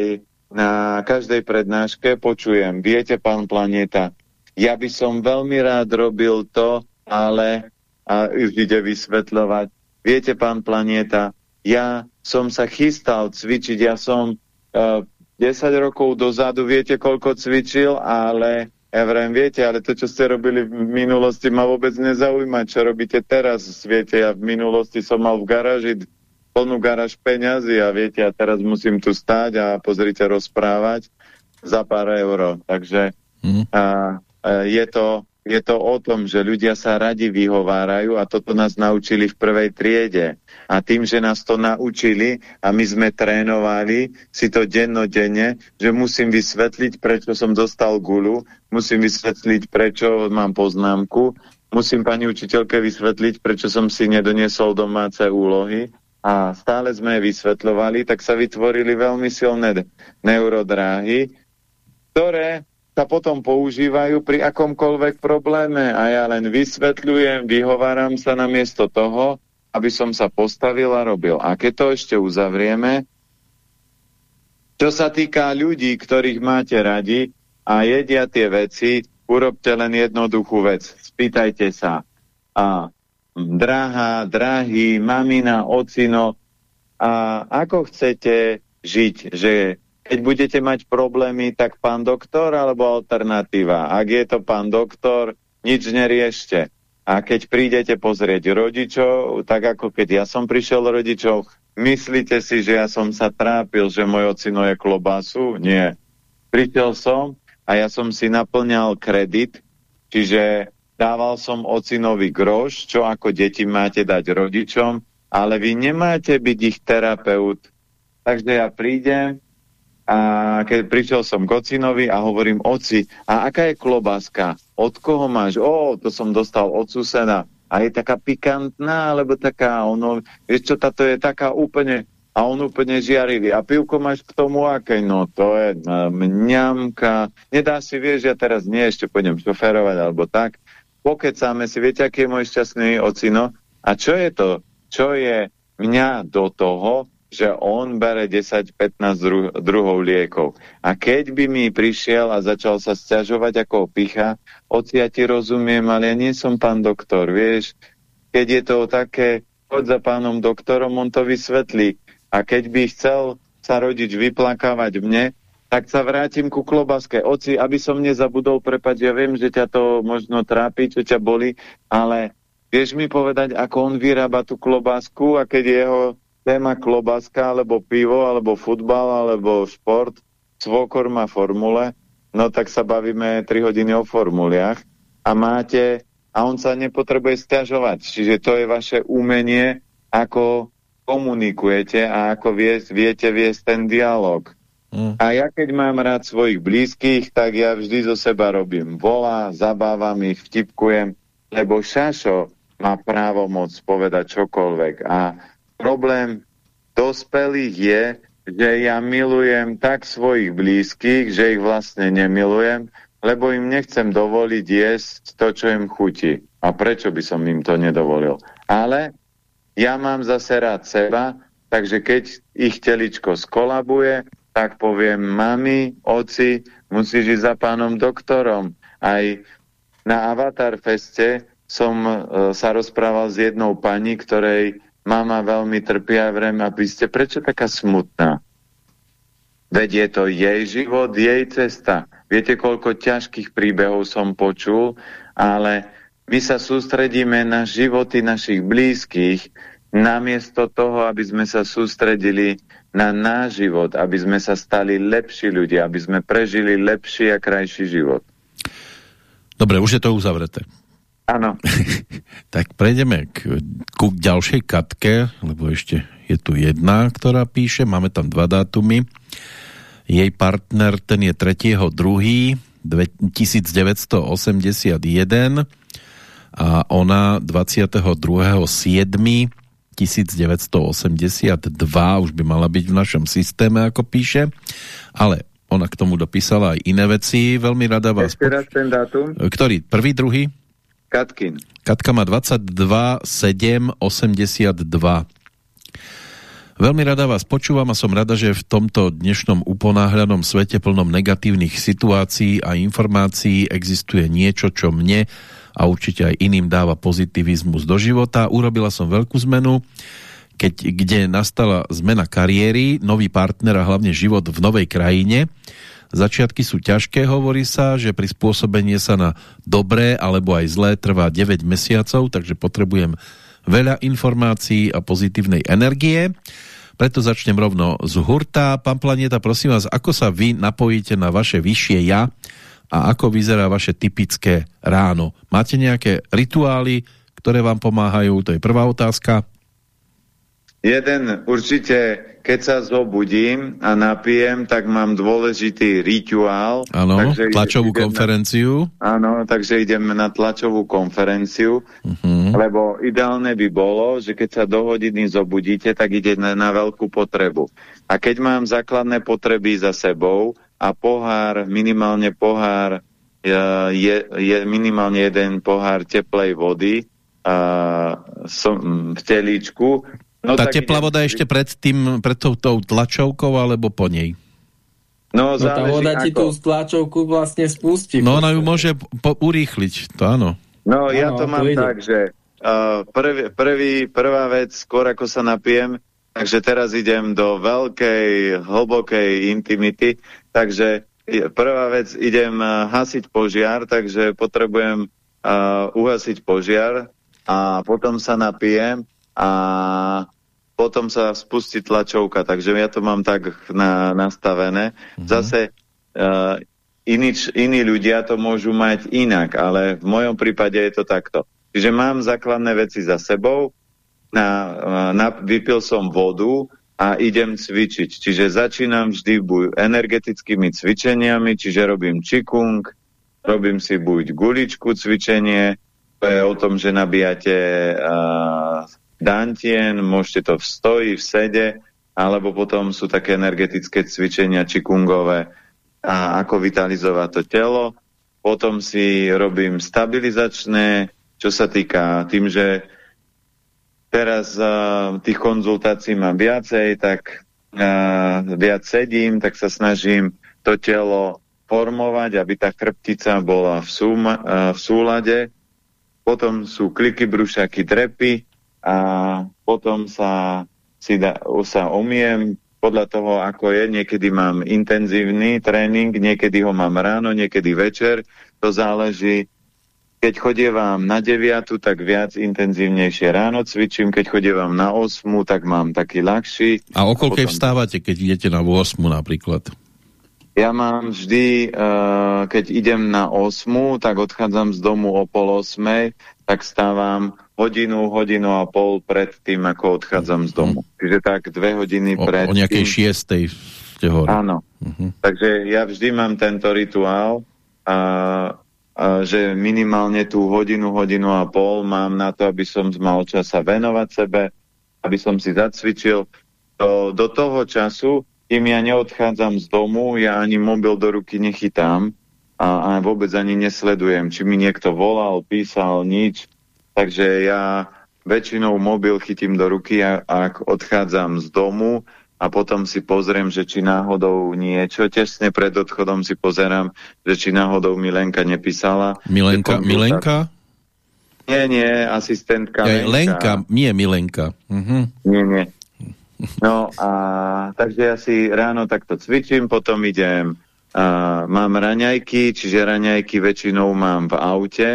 na každej prednáške počujem, viete, pán planéta, ja by som veľmi rád robil to, ale a ide vysvetľovať, viete, pán planéta, ja som sa chystal cvičiť, ja som uh, 10 rokov dozadu viete, koľko cvičil, ale ja vrem, viete, ale to, čo ste robili v minulosti, ma vôbec nezaujíma, čo robíte teraz. Viete, ja v minulosti som mal v garáži plnú garáž peňazí a viete, ja teraz musím tu stáť a pozrite rozprávať za pár euro. Takže mm. a, a je to je to o tom, že ľudia sa radi vyhovárajú a toto nás naučili v prvej triede. A tým, že nás to naučili a my sme trénovali si to dennodenne, že musím vysvetliť, prečo som dostal gulu, musím vysvetliť, prečo mám poznámku, musím pani učiteľke vysvetliť, prečo som si nedoniesol domáce úlohy a stále sme vysvetľovali, tak sa vytvorili veľmi silné neurodráhy, ktoré sa potom používajú pri akomkoľvek probléme a ja len vysvetľujem, vyhováram sa na miesto toho, aby som sa postavil a robil. A keď to ešte uzavrieme, čo sa týka ľudí, ktorých máte radi a jedia tie veci, urobte len jednoduchú vec. Spýtajte sa. A drahá, drahý, mamina, ocino, a ako chcete žiť, že keď budete mať problémy, tak pán doktor alebo alternatíva. Ak je to pán doktor, nič neriešte. A keď prídete pozrieť rodičov, tak ako keď ja som prišiel rodičov, myslíte si, že ja som sa trápil, že môj ocino je klobásu? Nie. Prišiel som a ja som si naplňal kredit, čiže dával som ocinovi groš, čo ako deti máte dať rodičom, ale vy nemáte byť ich terapeut. Takže ja prídem a keď prišiel som k ocinovi a hovorím, oci, a aká je klobáska? Od koho máš? O, to som dostal od suseda. A je taká pikantná, alebo taká, ono, vieš čo, táto je taká úplne, a on úplne žiarivý. A pivko máš k tomu aké? No to je mňamka. Nedá si, vieš, ja teraz nie, ešte pôjdem šoférovať, alebo tak. Pokecáme si, viete, aký je môj šťastný ocino? A čo je to? Čo je mňa do toho, že on bere 10-15 dru druhov liekov. A keď by mi prišiel a začal sa stiažovať ako picha, oci ja ti rozumiem, ale ja nie som pán doktor, vieš, keď je to také, choď za pánom doktorom, on to vysvetlí. A keď by chcel sa rodič vyplakávať mne, tak sa vrátim ku klobaske. Oci, aby som nezabudol, prepať, ja viem, že ťa to možno trápi, čo ťa boli, ale vieš mi povedať, ako on vyrába tú klobásku a keď jeho téma klobaska, alebo pivo, alebo futbal, alebo šport, svokor má formule, no tak sa bavíme 3 hodiny o formuliach a máte, a on sa nepotrebuje stiažovať. Čiže to je vaše umenie, ako komunikujete a ako vie, viete viesť ten dialog. Mm. A ja keď mám rád svojich blízkych, tak ja vždy zo seba robím volá, zabávam ich, vtipkujem, lebo Šašo má právo moc povedať čokoľvek. A Problém dospelých je, že ja milujem tak svojich blízkych, že ich vlastne nemilujem, lebo im nechcem dovoliť jesť to, čo im chutí. A prečo by som im to nedovolil? Ale ja mám zase rád seba, takže keď ich teličko skolabuje, tak poviem, mami, oci, musíš ísť za pánom doktorom. Aj na Avatar Feste som e, sa rozprával s jednou pani, ktorej Mama veľmi trpia, vrem, a vy ste prečo taká smutná? Veď je to jej život, jej cesta. Viete, koľko ťažkých príbehov som počul, ale my sa sústredíme na životy našich blízkych, namiesto toho, aby sme sa sústredili na náš život, aby sme sa stali lepší ľudia, aby sme prežili lepší a krajší život.
Dobre, už je to uzavreté.
Áno. *laughs*
tak prejdeme k, ku ďalšej katke, lebo ešte je tu jedna, ktorá píše, máme tam dva dátumy. Jej partner, ten je 3.2. 1981 a ona 22.7. 1982 už by mala byť v našom systéme, ako píše, ale ona k tomu dopísala aj iné veci. Veľmi rada vás...
Ešte raz ten dátum.
Ktorý? Prvý, druhý?
Katkin.
Katka má 22 7 82. Veľmi rada vás počúvam a som rada, že v tomto dnešnom uponáhľanom svete plnom negatívnych situácií a informácií existuje niečo, čo mne a určite aj iným dáva pozitivizmus do života. Urobila som veľkú zmenu, keď, kde nastala zmena kariéry, nový partner a hlavne život v novej krajine Začiatky sú ťažké, hovorí sa, že prispôsobenie sa na dobré alebo aj zlé trvá 9 mesiacov, takže potrebujem veľa informácií a pozitívnej energie. Preto začnem rovno z hurta. Pán Planeta, prosím vás, ako sa vy napojíte na vaše vyššie ja a ako vyzerá vaše typické ráno? Máte nejaké rituály, ktoré vám pomáhajú? To je prvá otázka.
Jeden určite, keď sa zobudím a napijem, tak mám dôležitý rituál.
Áno, tlačovú konferenciu.
Na, áno, takže ideme na tlačovú konferenciu, uh mhm. -huh. lebo ideálne by bolo, že keď sa do hodiny zobudíte, tak ide na, na veľkú potrebu. A keď mám základné potreby za sebou a pohár, minimálne pohár, je, je minimálne jeden pohár teplej vody, a, som, v telíčku,
No, tá teplá voda ešte pred, tým, pred tou, tou tlačovkou alebo po nej?
No, no tá voda ako... ti tú tlačovku vlastne spustí.
No ona ju môže urýchliť, to áno.
No ano, ja to mám to tak, že uh, prvý, prvý, prvá vec, skôr ako sa napijem, takže teraz idem do veľkej, hlbokej intimity, takže prvá vec, idem hasiť požiar, takže potrebujem uh, uhasiť požiar a potom sa napijem a potom sa spustí tlačovka, takže ja to mám tak na, nastavené. -hmm. Zase uh, iní, iní ľudia to môžu mať inak, ale v mojom prípade je to takto. Čiže mám základné veci za sebou, na, na, vypil som vodu a idem cvičiť. Čiže začínam vždy buď energetickými cvičeniami, čiže robím čikung, robím si buď guličku cvičenie, to je o tom, že nabíjate uh, dantien, môžete to v stoji, v sede, alebo potom sú také energetické cvičenia čikungové, a ako vitalizovať to telo. Potom si robím stabilizačné, čo sa týka tým, že teraz uh, tých konzultácií mám viacej, tak uh, viac sedím, tak sa snažím to telo formovať, aby tá chrbtica bola v, súma, uh, v súlade. Potom sú kliky, brušaky, trepy a potom sa, si da, sa omiem, podľa toho, ako je. Niekedy mám intenzívny tréning, niekedy ho mám ráno, niekedy večer. To záleží. Keď chodievam na 9, tak viac intenzívnejšie ráno cvičím. Keď chodievam na 8, tak mám taký ľahší.
A o koľkej potom... vstávate, keď idete na 8 napríklad?
Ja mám vždy, uh, keď idem na 8, tak odchádzam z domu o pol 8, tak stávam hodinu, hodinu a pol pred tým, ako odchádzam z domu. Mm. Čiže tak dve hodiny
o,
pred
O nejakej tým... šiestej ste hore.
Áno. Uh mhm. -huh. Takže ja vždy mám tento rituál, a, že minimálne tú hodinu, hodinu a pol mám na to, aby som mal čas sa venovať sebe, aby som si zacvičil. Do, toho času, kým ja neodchádzam z domu, ja ani mobil do ruky nechytám a, a vôbec ani nesledujem, či mi niekto volal, písal, nič Takže ja väčšinou mobil chytím do ruky, ak odchádzam z domu a potom si pozriem, že či náhodou niečo, tesne pred odchodom si pozerám, že či náhodou Milenka nepísala.
Milenka? Milenka?
Nie, nie, asistentka.
Ja, Lenka, nie Milenka. Uh mhm. -huh.
Nie, nie. No a takže ja si ráno takto cvičím, potom idem, uh, mám raňajky, čiže raňajky väčšinou mám v aute,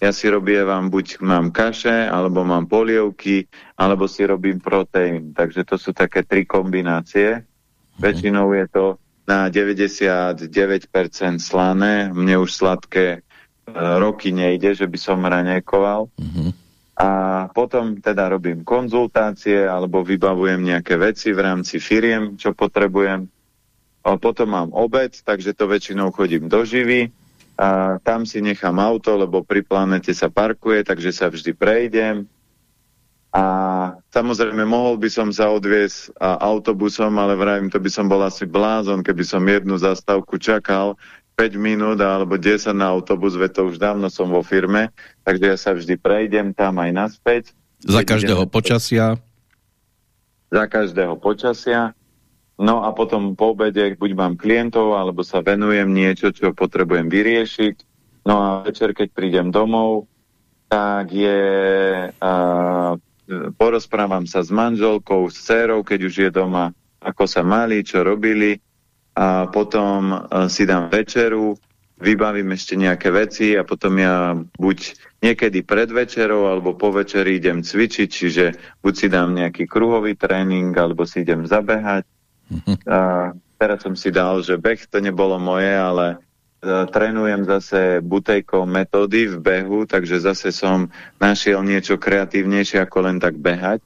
ja si robievam, buď mám kaše, alebo mám polievky, alebo si robím proteín. Takže to sú také tri kombinácie. Mhm. Väčšinou je to na 99% slané. Mne už sladké e, roky nejde, že by som raňajkoval. Mhm. A potom teda robím konzultácie, alebo vybavujem nejaké veci v rámci firiem, čo potrebujem. A potom mám obed, takže to väčšinou chodím do živy a tam si nechám auto, lebo pri planete sa parkuje, takže sa vždy prejdem. A samozrejme, mohol by som sa odviesť autobusom, ale vravím, to by som bol asi blázon, keby som jednu zastávku čakal 5 minút alebo 10 na autobus, veď to už dávno som vo firme, takže ja sa vždy prejdem tam aj naspäť.
Za každého počasia?
Za každého počasia. No a potom po obede, buď mám klientov, alebo sa venujem niečo, čo potrebujem vyriešiť. No a večer, keď prídem domov, tak je... Uh, porozprávam sa s manželkou, s dcerou, keď už je doma, ako sa mali, čo robili. A potom si dám večeru, vybavím ešte nejaké veci a potom ja buď niekedy pred večerou alebo po večeri idem cvičiť, čiže buď si dám nejaký kruhový tréning alebo si idem zabehať a teraz som si dal, že beh to nebolo moje, ale uh, trénujem zase butejkou metódy v behu, takže zase som našiel niečo kreatívnejšie ako len tak behať.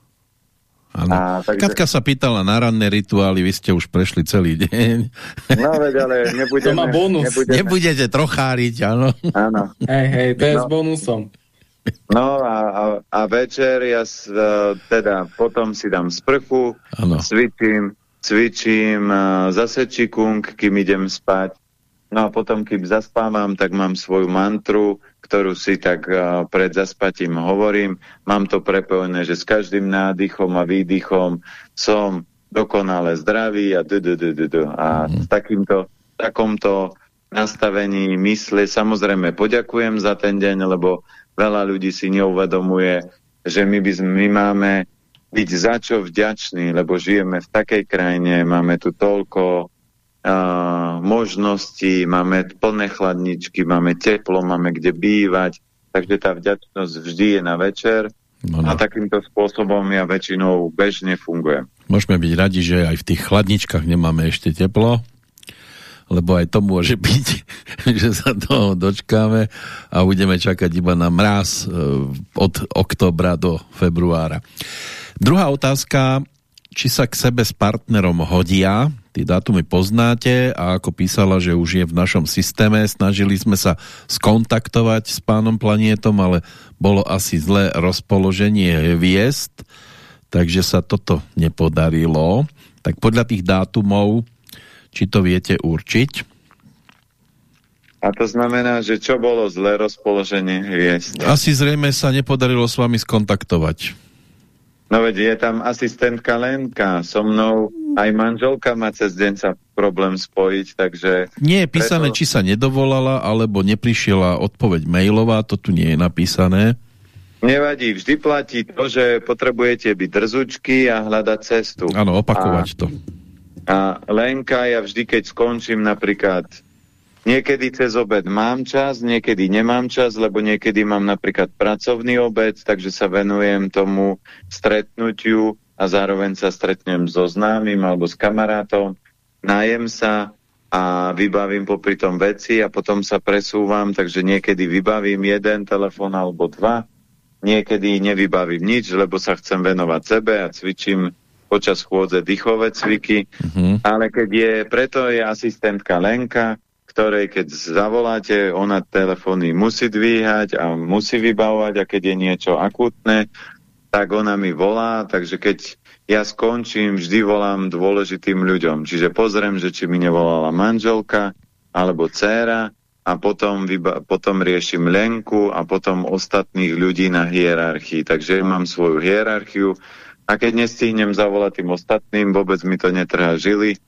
A, takže... Katka sa pýtala na ranné rituály, vy ste už prešli celý deň.
No veď, ale nebudeme...
To má bonus.
Nebudeme... Nebudete trocháriť, áno.
Áno.
Hej, hej, to je no. s bonusom.
No a, a, a večer ja s, uh, teda potom si dám sprchu, ano. cvičím, cvičím zase čikung, kým idem spať. No a potom, kým zaspávam, tak mám svoju mantru, ktorú si tak uh, pred zaspatím hovorím. Mám to prepojené, že s každým nádychom a výdychom som dokonale zdravý a d, d, d, d, d. A s takýmto, takomto nastavení mysle samozrejme poďakujem za ten deň, lebo veľa ľudí si neuvedomuje, že my, by, my máme byť za čo vďačný, lebo žijeme v takej krajine, máme tu toľko uh, možností, máme plné chladničky, máme teplo, máme kde bývať, takže tá vďačnosť vždy je na večer no, no. a takýmto spôsobom ja väčšinou bežne fungujem.
Môžeme byť radi, že aj v tých chladničkách nemáme ešte teplo, lebo aj to môže byť, *laughs* že sa toho dočkáme a budeme čakať iba na mraz od oktobra do februára. Druhá otázka, či sa k sebe s partnerom hodia, tí dátumy poznáte a ako písala, že už je v našom systéme, snažili sme sa skontaktovať s pánom Planietom, ale bolo asi zlé rozpoloženie hviezd, takže sa toto nepodarilo. Tak podľa tých dátumov, či to viete určiť?
A to znamená, že čo bolo zlé rozpoloženie hviezd?
Asi zrejme sa nepodarilo s vami skontaktovať.
No veď je tam asistentka Lenka, so mnou aj manželka má cez deň sa problém spojiť, takže...
Nie je písané, preto... či sa nedovolala, alebo neprišiela odpoveď mailová, to tu nie je napísané.
Nevadí, vždy platí to, že potrebujete byť drzučky a hľadať cestu.
Áno, opakovať a, to.
A Lenka, ja vždy, keď skončím napríklad Niekedy cez obed mám čas, niekedy nemám čas, lebo niekedy mám napríklad pracovný obed, takže sa venujem tomu stretnutiu a zároveň sa stretnem so známym alebo s kamarátom, najem sa a vybavím popri tom veci a potom sa presúvam, takže niekedy vybavím jeden telefon alebo dva, niekedy nevybavím nič, lebo sa chcem venovať sebe a cvičím počas chôdze dýchové cviky, mhm. -huh. ale keď je, preto je asistentka Lenka, ktorej keď zavoláte, ona telefóny musí dvíhať a musí vybavovať a keď je niečo akutné, tak ona mi volá, takže keď ja skončím, vždy volám dôležitým ľuďom. Čiže pozriem, že či mi nevolala manželka alebo dcéra a potom, potom riešim Lenku a potom ostatných ľudí na hierarchii. Takže mám svoju hierarchiu a keď nestihnem zavolať tým ostatným, vôbec mi to netrhá žily,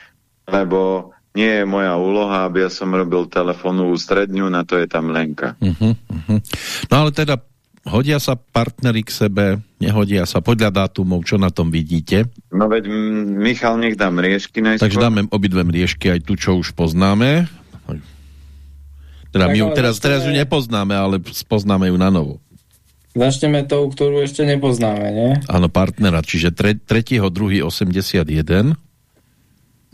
lebo nie je moja úloha, aby ja som robil telefónu stredňu, na to je tam Lenka. Uh -huh, uh
-huh. No ale teda hodia sa partnery k sebe, nehodia sa podľa dátumov, čo na tom vidíte?
No veď Michal, nech dám riešky najskôr.
Takže dáme obidve riešky, aj tu, čo už poznáme. Teda my ju teraz, teraz ju nepoznáme, ale spoznáme ju na novo.
Začneme tou, ktorú ešte nepoznáme, nie?
Áno, partnera, čiže 3.2.81.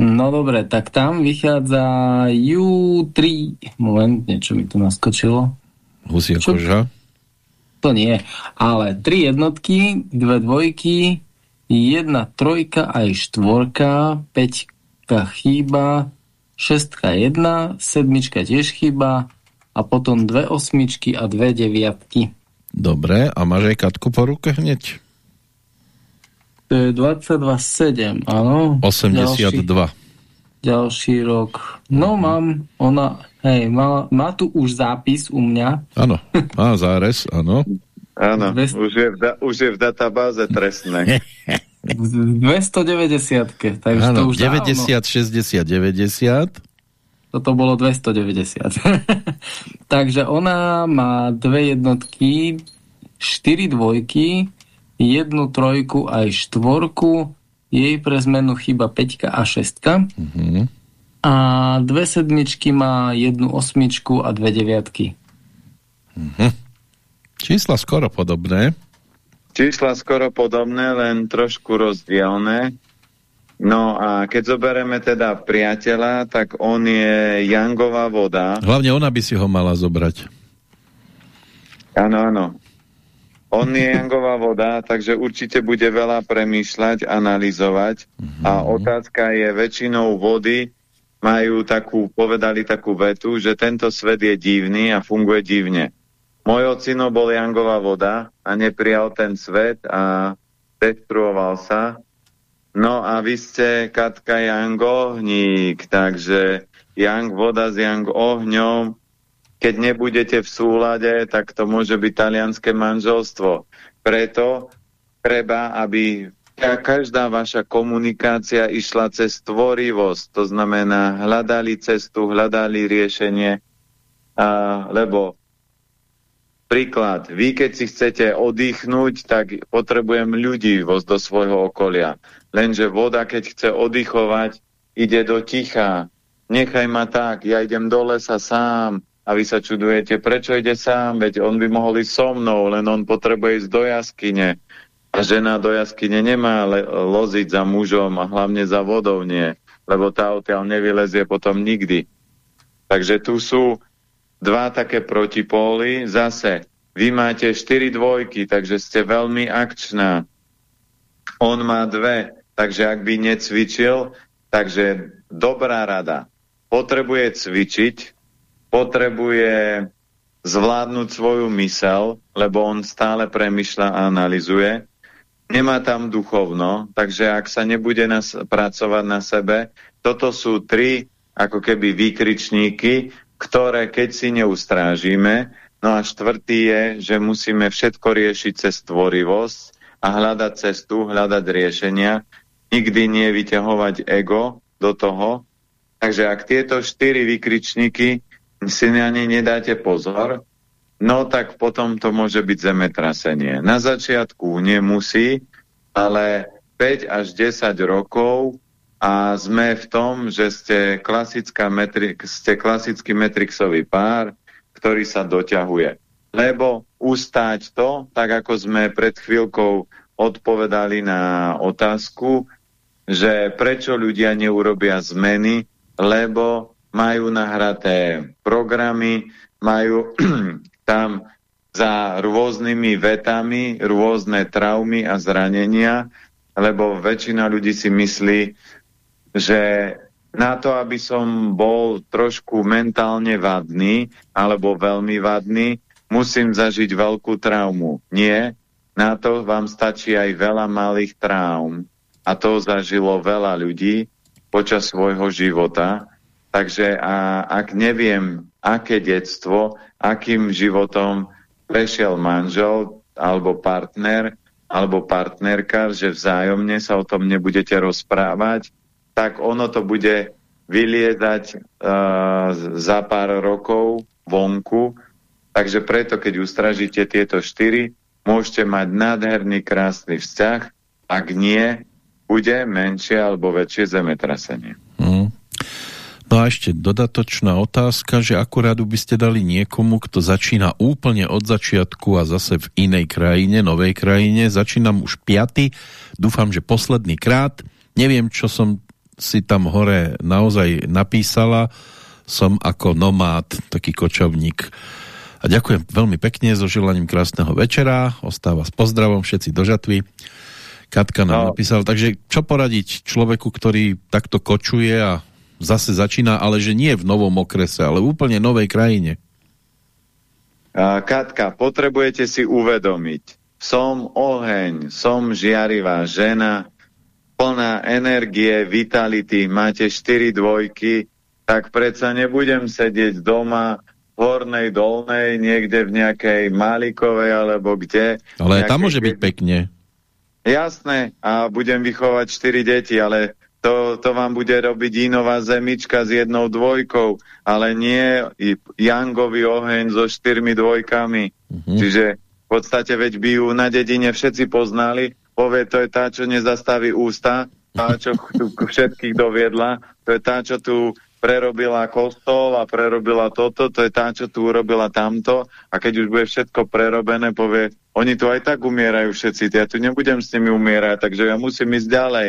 No dobre, tak tam vychádza U3. Moment, niečo mi tu naskočilo.
Husia Čo? koža?
To nie, ale tri jednotky, dve dvojky, jedna trojka aj štvorka, peťka chýba, šestka jedna, sedmička tiež chýba a potom dve osmičky a dve deviatky.
Dobre, a máš aj katku po ruke hneď?
To je 22,7, áno.
82.
Ďalší, ďalší rok. No mám, ona, hej, má, má tu už zápis u mňa.
Áno, má zárez, áno.
Áno, už, je v už je v databáze trestné. *laughs*
290 takže
to už 90, dávno. 60, 90.
Toto bolo 290. *laughs* takže ona má dve jednotky, štyri dvojky, jednu trojku aj štvorku, jej pre zmenu chyba 5 a 6. Mm -hmm. A dve sedmičky má jednu osmičku a dve deviatky.
Mm -hmm. Čísla skoro podobné.
Čísla skoro podobné, len trošku rozdielne. No a keď zoberieme teda priateľa, tak on je Jangová voda.
Hlavne ona by si ho mala zobrať.
Áno, áno. On je jangová voda, takže určite bude veľa premýšľať, analyzovať. Mm -hmm. A otázka je, väčšinou vody majú takú, povedali takú vetu, že tento svet je divný a funguje divne. Môj ocino bol jangová voda a neprijal ten svet a destruoval sa. No a vy ste Katka Jang ohník, takže Jang voda s Jang ohňom keď nebudete v súlade, tak to môže byť talianské manželstvo. Preto treba, aby každá vaša komunikácia išla cez tvorivosť, to znamená hľadali cestu, hľadali riešenie, a, lebo Príklad, vy keď si chcete oddychnúť, tak potrebujem ľudí voz do svojho okolia. Lenže voda, keď chce oddychovať, ide do ticha. Nechaj ma tak, ja idem do lesa sám. A vy sa čudujete, prečo ide sám, veď on by mohol ísť so mnou, len on potrebuje ísť do jaskyne. A žena do jaskyne nemá loziť za mužom a hlavne za vodou nie, lebo tá odtiaľ nevylezie potom nikdy. Takže tu sú dva také protipóly. Zase, vy máte štyri dvojky, takže ste veľmi akčná. On má dve, takže ak by necvičil, takže dobrá rada. Potrebuje cvičiť, potrebuje zvládnuť svoju mysel, lebo on stále premyšľa a analizuje. Nemá tam duchovno, takže ak sa nebude nas pracovať na sebe, toto sú tri ako keby výkričníky, ktoré keď si neustrážime, no a štvrtý je, že musíme všetko riešiť cez tvorivosť a hľadať cestu, hľadať riešenia, nikdy nie vyťahovať ego do toho. Takže ak tieto štyri vykričníky si na ne nedáte pozor, no tak potom to môže byť zemetrasenie. Na začiatku nemusí, ale 5 až 10 rokov a sme v tom, že ste, klasická metri ste klasický metrixový pár, ktorý sa doťahuje. Lebo ustáť to, tak ako sme pred chvíľkou odpovedali na otázku, že prečo ľudia neurobia zmeny, lebo majú nahraté programy, majú *clears throat* tam za rôznymi vetami rôzne traumy a zranenia, lebo väčšina ľudí si myslí, že na to, aby som bol trošku mentálne vadný alebo veľmi vadný, musím zažiť veľkú traumu. Nie, na to vám stačí aj veľa malých traum. A to zažilo veľa ľudí počas svojho života. Takže a, ak neviem, aké detstvo, akým životom prešiel manžel alebo partner alebo partnerka, že vzájomne sa o tom nebudete rozprávať, tak ono to bude vyliezať uh, za pár rokov vonku. Takže preto, keď ustražíte tieto štyri, môžete mať nádherný, krásny vzťah. Ak nie, bude menšie alebo väčšie zemetrasenie. Mm.
No a ešte dodatočná otázka, že akurát by ste dali niekomu, kto začína úplne od začiatku a zase v inej krajine, novej krajine. Začínam už piaty, dúfam, že posledný krát. Neviem, čo som si tam hore naozaj napísala. Som ako nomád, taký kočovník. A ďakujem veľmi pekne so želaním krásneho večera. Ostáva s pozdravom všetci do žatvy. Katka nám no. napísala. Takže čo poradiť človeku, ktorý takto kočuje a zase začína, ale že nie v novom okrese, ale v úplne novej krajine?
Katka, potrebujete si uvedomiť, som oheň, som žiarivá žena, plná energie, vitality, máte 4 dvojky, tak predsa nebudem sedieť doma v hornej, dolnej, niekde v nejakej Málikovej alebo kde.
Ale tam môže byť pekne.
Jasné, a budem vychovať 4 deti, ale to, to vám bude robiť inová zemička s jednou dvojkou, ale nie Jangový oheň so štyrmi dvojkami. -hmm. Čiže v podstate veď by ju na dedine všetci poznali, povie, to je tá, čo nezastaví ústa, tá, čo *laughs* tu všetkých doviedla, to je tá, čo tu prerobila kostol a prerobila toto, to je tá, čo tu urobila tamto a keď už bude všetko prerobené, povie, oni tu aj tak umierajú všetci, ja tu nebudem s nimi umierať, takže ja musím ísť ďalej.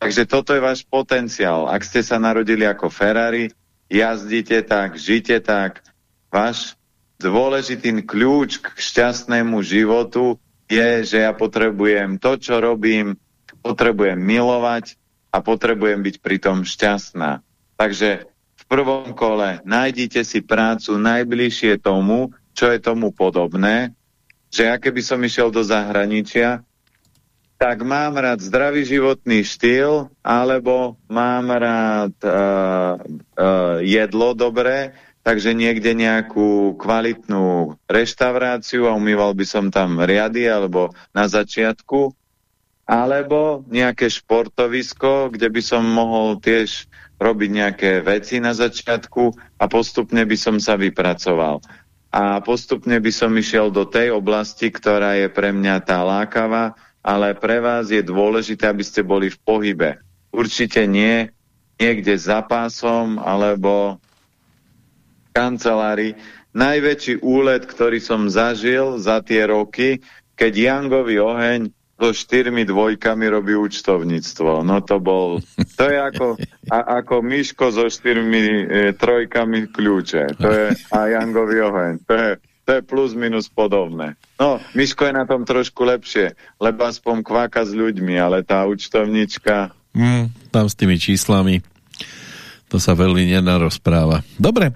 Takže toto je váš potenciál. Ak ste sa narodili ako Ferrari, jazdíte tak, žite tak, váš dôležitý kľúč k šťastnému životu je, že ja potrebujem to, čo robím, potrebujem milovať a potrebujem byť pritom šťastná. Takže v prvom kole nájdite si prácu najbližšie tomu, čo je tomu podobné, že ja keby som išiel do zahraničia, tak mám rád zdravý životný štýl, alebo mám rád uh, uh, jedlo dobré, takže niekde nejakú kvalitnú reštauráciu a umýval by som tam riady alebo na začiatku, alebo nejaké športovisko, kde by som mohol tiež robiť nejaké veci na začiatku a postupne by som sa vypracoval. a postupne by som išiel do tej oblasti, ktorá je pre mňa tá lákava, ale pre vás je dôležité, aby ste boli v pohybe. Určite nie niekde za pásom alebo v kancelárii. Najväčší úlet, ktorý som zažil za tie roky, keď Jangový oheň so štyrmi dvojkami robí účtovníctvo. No to bol, to je ako, a, ako Miško so štyrmi e, trojkami kľúče. To je a Jangový oheň. To je, to je plus minus podobné. No, Miško je na tom trošku lepšie, lebo aspoň kváka s ľuďmi, ale tá účtovnička...
Mm, tam s tými číslami to sa veľmi nenarozpráva. Dobre,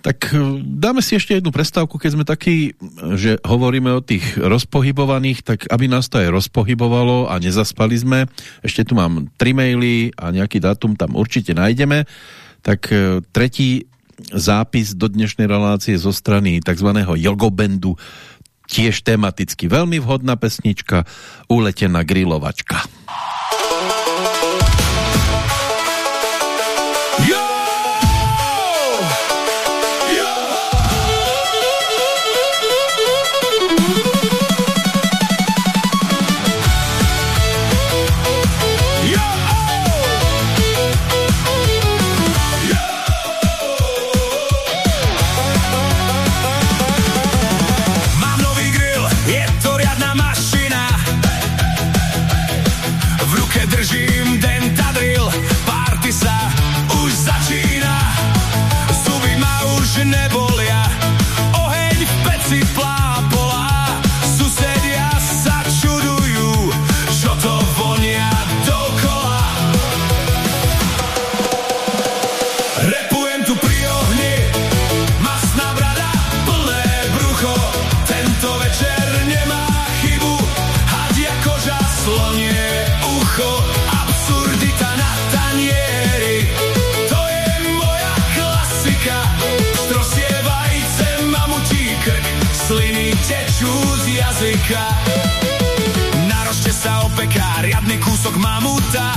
tak e, dáme si ešte jednu prestávku, keď sme takí, že hovoríme o tých rozpohybovaných, tak aby nás to aj rozpohybovalo a nezaspali sme. Ešte tu mám tri maily a nejaký dátum tam určite nájdeme. Tak e, tretí zápis do dnešnej relácie zo strany tzv. jogobendu tiež tematicky veľmi vhodná pesnička Uletená grilovačka.
Kúsok mamuta.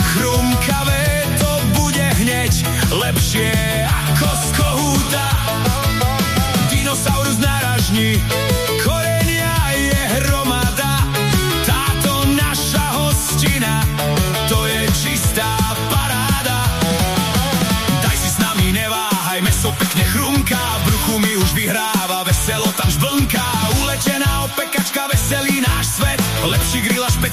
Chrumkavé to bude hneď lepšie ako z kohúta. Dinosaurus náražní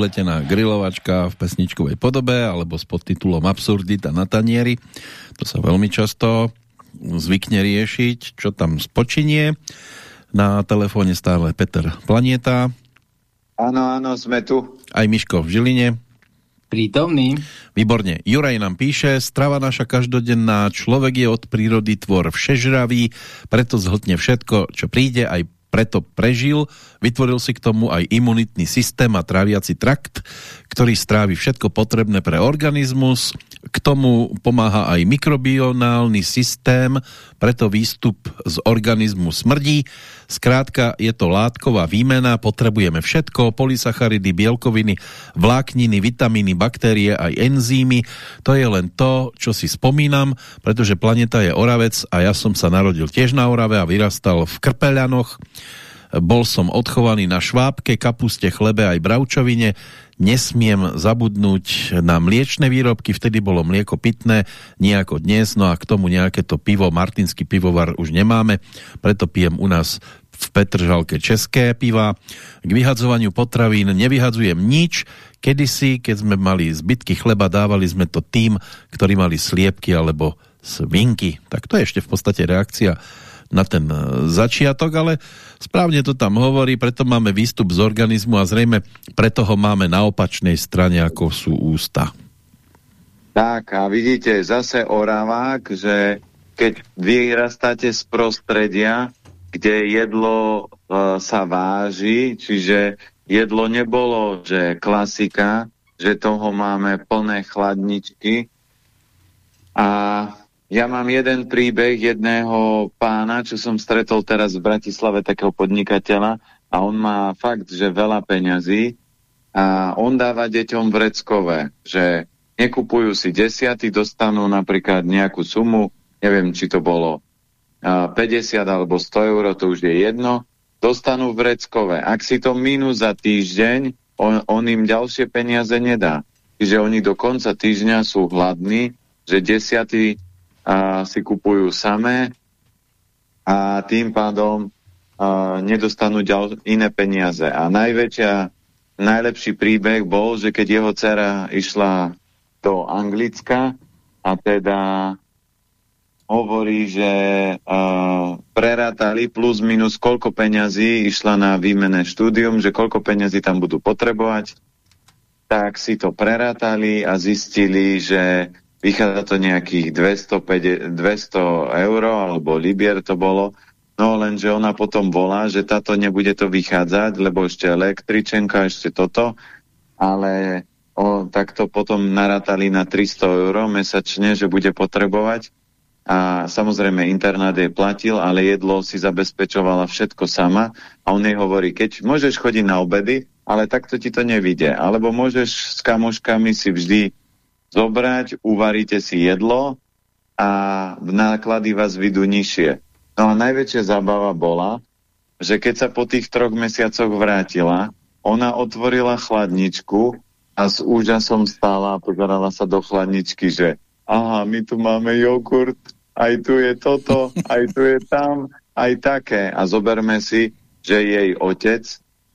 uletená
grilovačka v pesničkovej podobe alebo s podtitulom Absurdita na tanieri. To sa veľmi často zvykne riešiť, čo tam spočinie. Na telefóne stále Peter Planieta.
Áno, áno, sme tu.
Aj Miško v Žiline.
Prítomný.
Výborne. Juraj nám píše, strava naša každodenná, človek je od prírody tvor všežravý, preto zhltne všetko, čo príde, aj preto prežil, vytvoril si k tomu aj imunitný systém a tráviaci trakt, ktorý strávi všetko potrebné pre organizmus. K tomu pomáha aj mikrobionálny systém, preto výstup z organizmu smrdí. Skrátka, je to látková výmena, potrebujeme všetko, polysacharidy, bielkoviny, vlákniny, vitamíny, baktérie, aj enzýmy. To je len to, čo si spomínam, pretože planeta je Oravec a ja som sa narodil tiež na Orave a vyrastal v Krpeľanoch bol som odchovaný na švábke, kapuste, chlebe aj bravčovine. Nesmiem zabudnúť na mliečne výrobky, vtedy bolo mlieko pitné, nie ako dnes, no a k tomu nejaké to pivo, martinský pivovar už nemáme, preto pijem u nás v Petržalke české piva. K vyhadzovaniu potravín nevyhadzujem nič. Kedysi, keď sme mali zbytky chleba, dávali sme to tým, ktorí mali sliepky alebo svinky. Tak to je ešte v podstate reakcia na ten e, začiatok, ale správne to tam hovorí, preto máme výstup z organizmu a zrejme preto ho máme na opačnej strane, ako sú ústa.
Tak a vidíte, zase oravák, že keď vyrastáte z prostredia, kde jedlo uh, sa váži, čiže jedlo nebolo, že klasika, že toho máme plné chladničky a ja mám jeden príbeh jedného pána, čo som stretol teraz v Bratislave, takého podnikateľa a on má fakt, že veľa peňazí a on dáva deťom vreckové, že nekupujú si desiaty, dostanú napríklad nejakú sumu, neviem, či to bolo 50 alebo 100 eur, to už je jedno, dostanú vreckové. Ak si to minú za týždeň, on, on im ďalšie peniaze nedá. Čiže oni do konca týždňa sú hladní, že desiaty a si kupujú samé a tým pádom a, nedostanú ďal, iné peniaze. A najväčšia, najlepší príbeh bol, že keď jeho dcera išla do Anglicka a teda hovorí, že uh, prerátali plus minus koľko peňazí išla na výmené štúdium, že koľko peňazí tam budú potrebovať, tak si to prerátali a zistili, že vychádza to nejakých 200, 200 eur, alebo libier to bolo, no lenže ona potom volá, že táto nebude to vychádzať, lebo ešte električenka, ešte toto, ale o, tak to potom narátali na 300 eur mesačne, že bude potrebovať. A samozrejme internát jej platil, ale jedlo si zabezpečovala všetko sama. A on jej hovorí, keď môžeš chodiť na obedy, ale takto ti to nevidie, alebo môžeš s kamoškami si vždy zobrať, uvaríte si jedlo a náklady vás vidú nižšie. No a najväčšia zábava bola, že keď sa po tých troch mesiacoch vrátila, ona otvorila chladničku a s úžasom stála a pozerala sa do chladničky, že aha, my tu máme jogurt, aj tu je toto, aj tu je tam, aj také. A zoberme si, že jej otec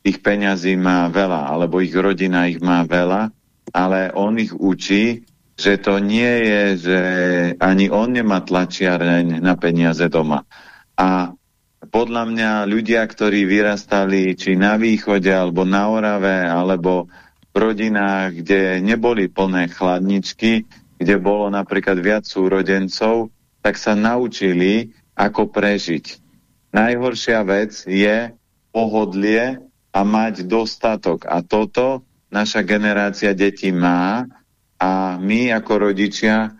tých peňazí má veľa, alebo ich rodina ich má veľa ale on ich učí, že to nie je, že ani on nemá tlačiareň na peniaze doma. A podľa mňa ľudia, ktorí vyrastali či na východe, alebo na Orave, alebo v rodinách, kde neboli plné chladničky, kde bolo napríklad viac súrodencov, tak sa naučili, ako prežiť. Najhoršia vec je pohodlie a mať dostatok. A toto naša generácia detí má a my ako rodičia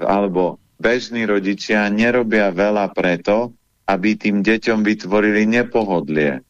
alebo bežní rodičia nerobia veľa preto, aby tým deťom vytvorili nepohodlie.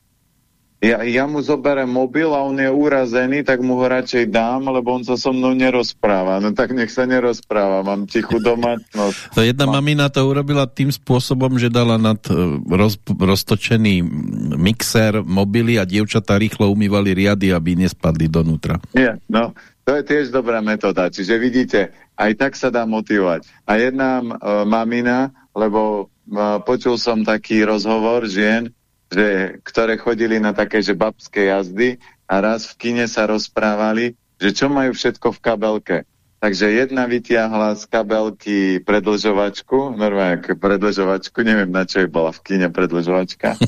Ja, ja mu zoberiem mobil a on je urazený, tak mu ho radšej dám, lebo on sa so mnou nerozpráva. No tak nech sa nerozpráva, mám tichú domácnosť.
To jedna mám... mamina to urobila tým spôsobom, že dala nad e, roz, roztočený mixer mobily a dievčatá rýchlo umývali riady, aby nespadli donútra.
Nie, no, to je tiež dobrá metóda. Čiže vidíte, aj tak sa dá motivovať. A jedna uh, mamina, lebo uh, počul som taký rozhovor žien, že, ktoré chodili na také, že babské jazdy a raz v kine sa rozprávali, že čo majú všetko v kabelke. Takže jedna vytiahla z kabelky predlžovačku, normálne predlžovačku, neviem na čo je bola v kine predlžovačka. *laughs*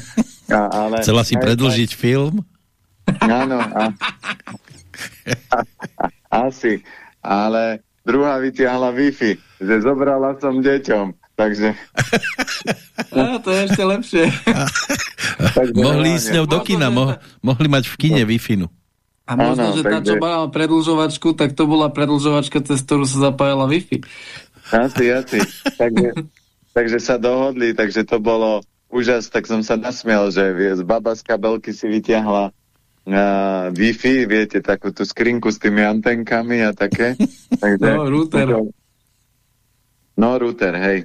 A, ale Chcela si predlžiť aj, film?
Áno, a, a, *laughs* a, asi. ale druhá vytiahla Wi-Fi, že zobrala som deťom. Takže...
A, to je ešte lepšie.
mohli ísť s ňou do kina, mo mohli mať v kine Wi-Fi.
A možno, ano, že tá, čo mala predlžovačku, tak to bola predlžovačka, cez ktorú sa zapájala Wi-Fi.
Asi, asi. takže, takže sa dohodli, takže to bolo úžas, tak som sa nasmiel, že z baba z kabelky si vytiahla uh, Wi-Fi, viete, takú tú skrinku s tými antenkami a také. *laughs*
Takže, no, router.
No, router, hej.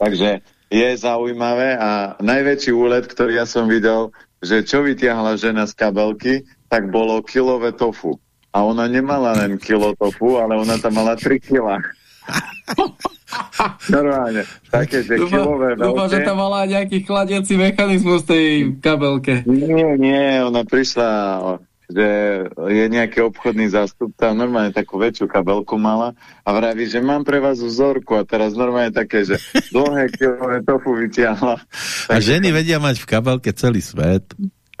Takže je zaujímavé a najväčší úlet, ktorý ja som videl, že čo vytiahla žena z kabelky, tak bolo kilové tofu. A ona nemala len kilo tofu, ale ona tam mala 3 kila. *laughs* Normálne. Také, že dúfa, kilové veľké.
Dúfam, že tam mala nejaký chladiaci mechanizmus tej kabelke.
Nie, nie, ona prišla že je nejaký obchodný zástupca, normálne takú väčšiu kabelku mala a vraví, že mám pre vás vzorku a teraz normálne také, že dlhé kilové tofu vytiahla.
A ženy vedia mať v kabelke celý svet.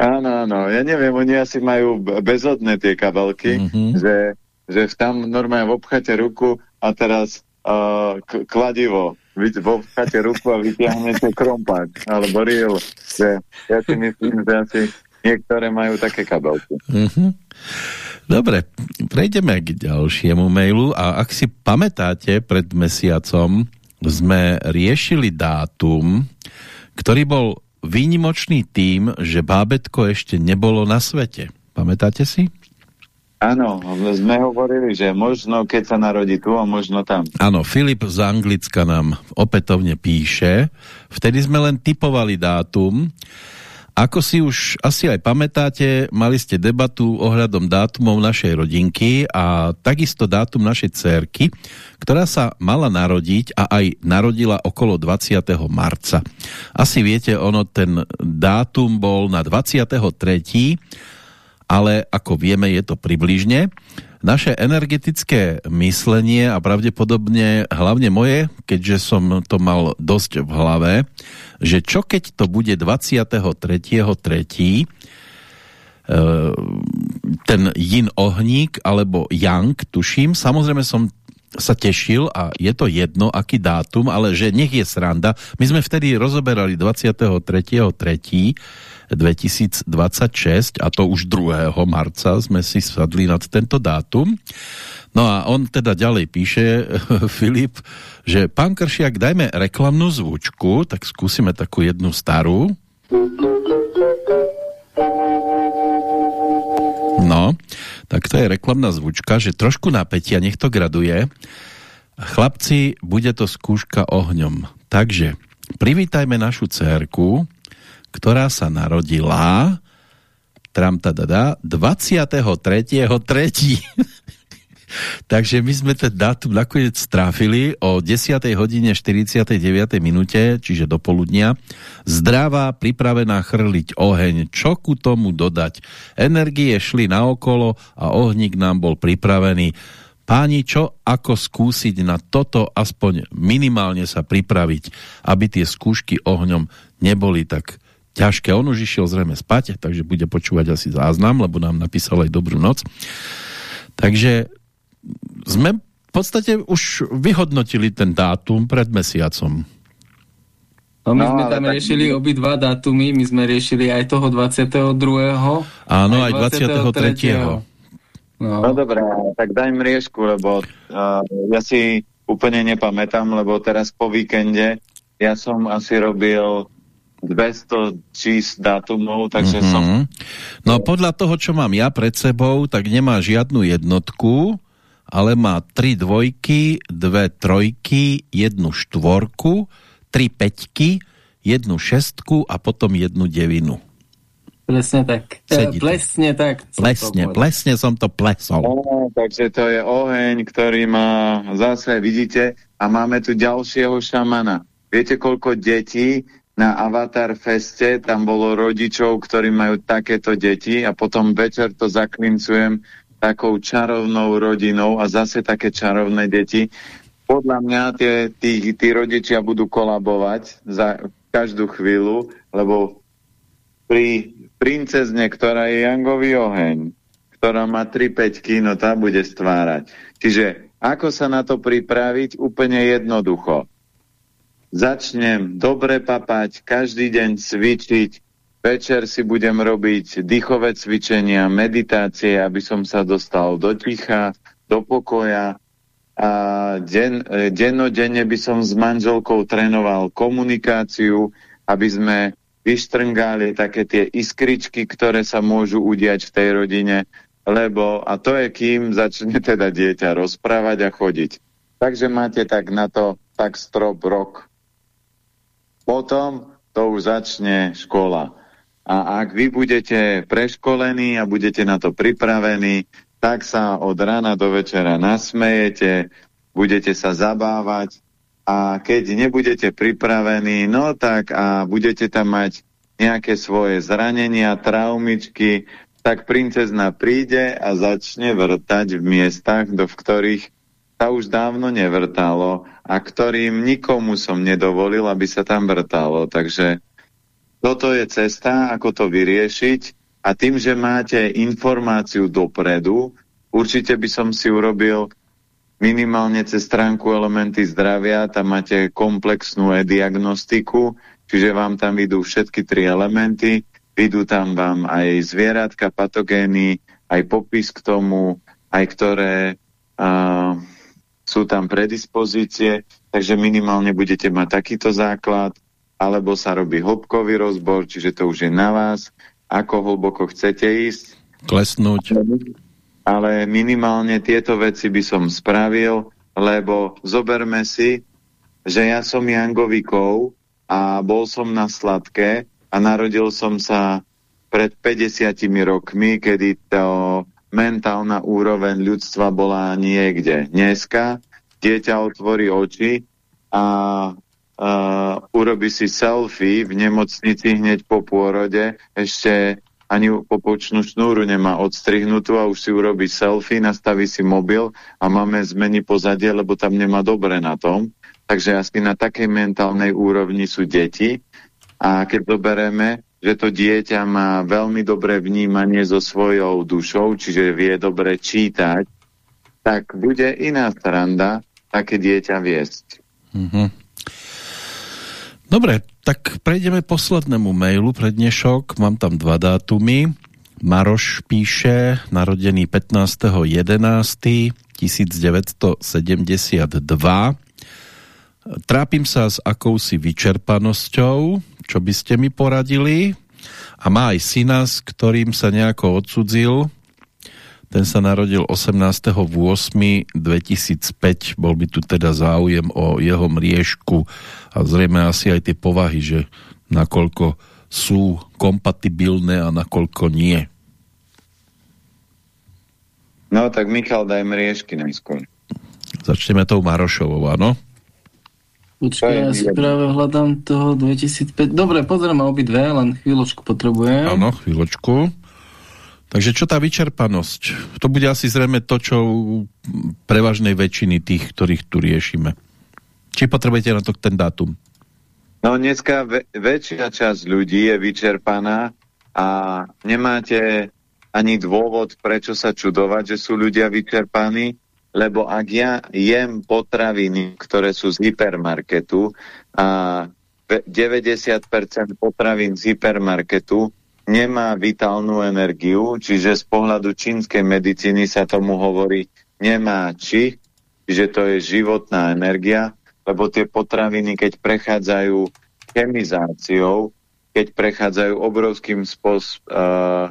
Áno, áno, ja neviem, oni asi majú bezodné tie kabelky, mm -hmm. že, že tam normálne v obchate ruku a teraz uh, kladivo v obchate ruku a vytiahnete krompák alebo že ja si myslím, že asi Niektoré majú také kabelky. Uh mhm. -huh.
Dobre, prejdeme k ďalšiemu mailu a ak si pamätáte, pred mesiacom sme riešili dátum, ktorý bol výnimočný tým, že bábetko ešte nebolo na svete. Pamätáte si?
Áno, sme hovorili, že možno keď sa narodí tu a možno tam.
Áno, Filip z Anglicka nám opätovne píše. Vtedy sme len typovali dátum, ako si už asi aj pamätáte, mali ste debatu ohľadom dátumov našej rodinky a takisto dátum našej cerky, ktorá sa mala narodiť a aj narodila okolo 20. marca. Asi viete, ono ten dátum bol na 23. ale ako vieme, je to približne naše energetické myslenie a pravdepodobne hlavne moje, keďže som to mal dosť v hlave, že čo keď to bude 23.3. E, ten yin ohník alebo yang, tuším, samozrejme som sa tešil a je to jedno, aký dátum, ale že nech je sranda. My sme vtedy rozoberali 23.3. 2026 a to už 2. marca sme si sadli nad tento dátum. No a on teda ďalej píše, *laughs* Filip, že pán Kršiak, dajme reklamnú zvučku, tak skúsime takú jednu starú. No, tak to je reklamná zvučka, že trošku napätia, nech to graduje. Chlapci, bude to skúška ohňom. Takže privítajme našu cérku, ktorá sa narodila tram tadada 23.3. *laughs* Takže my sme ten dátum nakoniec stráfili o 10. hodine 49. minúte, čiže do poludnia. Zdravá, pripravená chrliť oheň. Čo ku tomu dodať? Energie šli naokolo a ohník nám bol pripravený. Páni, čo ako skúsiť na toto aspoň minimálne sa pripraviť, aby tie skúšky ohňom neboli tak ťažké. On už išiel zrejme spať, takže bude počúvať asi záznam, lebo nám napísal aj dobrú noc. Takže sme v podstate už vyhodnotili ten dátum pred mesiacom.
No my no, sme tam riešili obidva dátumy, my sme riešili aj toho 22.
Áno, aj, aj 23.
23. No. no dobré, tak daj riešku, lebo uh, ja si úplne nepamätám, lebo teraz po víkende ja som asi robil 200 čísl dátumov, takže mm -hmm. som...
No podľa toho, čo mám ja pred sebou, tak nemá žiadnu jednotku, ale má tri dvojky, dve trojky, jednu štvorku, tri peťky, jednu šestku a potom jednu devinu.
Presne tak. Sedí plesne tak.
Plesne, plesne som to plesol.
No, takže to je oheň, ktorý má zase, vidíte, a máme tu ďalšieho šamana. Viete, koľko detí na Avatar Feste, tam bolo rodičov, ktorí majú takéto deti a potom večer to zaklincujem takou čarovnou rodinou a zase také čarovné deti. Podľa mňa tie, tí, tí rodičia budú kolabovať za každú chvíľu, lebo pri princezne, ktorá je Jangový oheň, ktorá má 3-5 no tá bude stvárať. Čiže ako sa na to pripraviť? Úplne jednoducho. Začnem dobre papať, každý deň cvičiť, večer si budem robiť dýchové cvičenia, meditácie, aby som sa dostal do ticha, do pokoja, a den, e, dennodenne by som s manželkou trénoval komunikáciu, aby sme vyštrngali také tie iskričky, ktoré sa môžu udiať v tej rodine, lebo, a to je kým začne teda dieťa rozprávať a chodiť. Takže máte tak na to tak strop rok. Potom to už začne škola. A ak vy budete preškolení a budete na to pripravení, tak sa od rána do večera nasmejete, budete sa zabávať a keď nebudete pripravení, no tak a budete tam mať nejaké svoje zranenia, traumičky, tak princezna príde a začne vrtať v miestach, do v ktorých sa už dávno nevrtalo a ktorým nikomu som nedovolil, aby sa tam vrtalo. Takže toto je cesta, ako to vyriešiť a tým, že máte informáciu dopredu, určite by som si urobil minimálne cez stránku elementy zdravia, tam máte komplexnú e-diagnostiku, čiže vám tam idú všetky tri elementy, idú tam vám aj zvieratka, patogény, aj popis k tomu, aj ktoré uh, sú tam predispozície, takže minimálne budete mať takýto základ, alebo sa robí hĺbkový rozbor, čiže to už je na vás ako hlboko chcete ísť.
Klesnúť.
Ale minimálne tieto veci by som spravil, lebo zoberme si, že ja som Jangovikov a bol som na sladké a narodil som sa pred 50 rokmi, kedy to mentálna úroveň ľudstva bola niekde. Dneska dieťa otvorí oči a uh, urobi si selfie v nemocnici hneď po pôrode, ešte ani popočnú šnúru nemá odstrihnutú a už si urobí selfie, nastaví si mobil a máme zmeni pozadie, lebo tam nemá dobre na tom. Takže asi na takej mentálnej úrovni sú deti a keď zoberieme, že to dieťa má veľmi dobré vnímanie so svojou dušou, čiže vie dobre čítať, tak bude iná stranda také dieťa viesť. Mm -hmm.
Dobre, tak prejdeme poslednému mailu pre dnešok. Mám tam dva dátumy. Maroš píše, narodený 15.11.1972. Trápim sa s akousi vyčerpanosťou, čo by ste mi poradili? A má aj syna, s ktorým sa nejako odsudzil, ten sa narodil 18.8.2005. Bol by tu teda záujem o jeho mriežku a zrejme asi aj tie povahy, že nakoľko sú kompatibilné a nakoľko nie.
No tak Michal, daj mriežky najskôr.
Začneme tou Marošovou, áno?
Počkaj, ja si práve hľadám toho 2005. Dobre, pozrieme obidve, len chvíľočku potrebujem.
Áno, chvíľočku. Takže čo tá vyčerpanosť? To bude asi zrejme to, čo prevažnej väčšiny tých, ktorých tu riešime. Či potrebujete na to ten dátum?
No dneska väčšina časť ľudí je vyčerpaná a nemáte ani dôvod, prečo sa čudovať, že sú ľudia vyčerpaní, lebo ak ja jem potraviny, ktoré sú z hypermarketu a 90% potravín z hypermarketu nemá vitálnu energiu, čiže z pohľadu čínskej medicíny sa tomu hovorí nemá či, čiže to je životná energia, lebo tie potraviny, keď prechádzajú chemizáciou, keď prechádzajú obrovským spos, uh,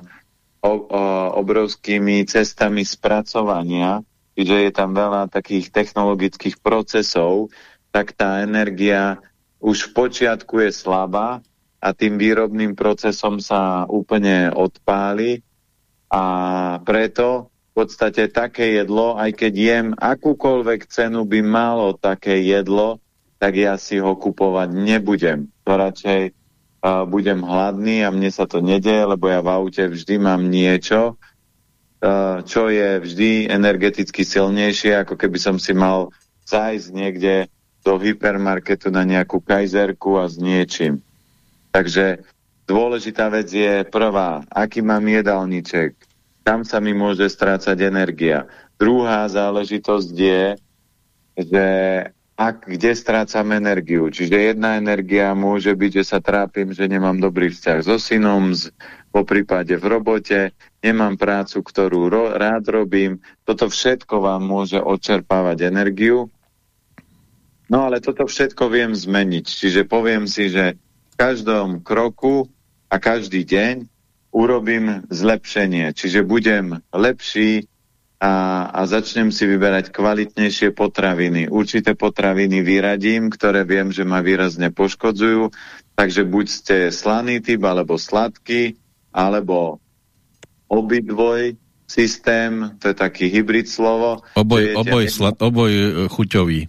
o, uh, obrovskými cestami spracovania, čiže je tam veľa takých technologických procesov, tak tá energia už v počiatku je slabá a tým výrobným procesom sa úplne odpáli a preto v podstate také jedlo, aj keď jem akúkoľvek cenu by malo také jedlo, tak ja si ho kupovať nebudem. To radšej uh, budem hladný a mne sa to nedeje, lebo ja v aute vždy mám niečo, čo je vždy energeticky silnejšie, ako keby som si mal zájsť niekde do hypermarketu na nejakú kajzerku a s niečím. Takže dôležitá vec je prvá, aký mám jedálniček. tam sa mi môže strácať energia. Druhá záležitosť je, že ak, kde strácam energiu. Čiže jedna energia môže byť, že sa trápim, že nemám dobrý vzťah so synom, z, po prípade v robote, nemám prácu, ktorú ro, rád robím. Toto všetko vám môže odčerpávať energiu. No ale toto všetko viem zmeniť. Čiže poviem si, že v každom kroku a každý deň urobím zlepšenie. Čiže budem lepší, a, a začnem si vyberať kvalitnejšie potraviny. Určité potraviny vyradím, ktoré viem, že ma výrazne poškodzujú, takže buď ste slaný typ, alebo sladký, alebo obidvoj systém, to je taký hybrid slovo.
Oboj, oboj, slad, oboj e, chuťový.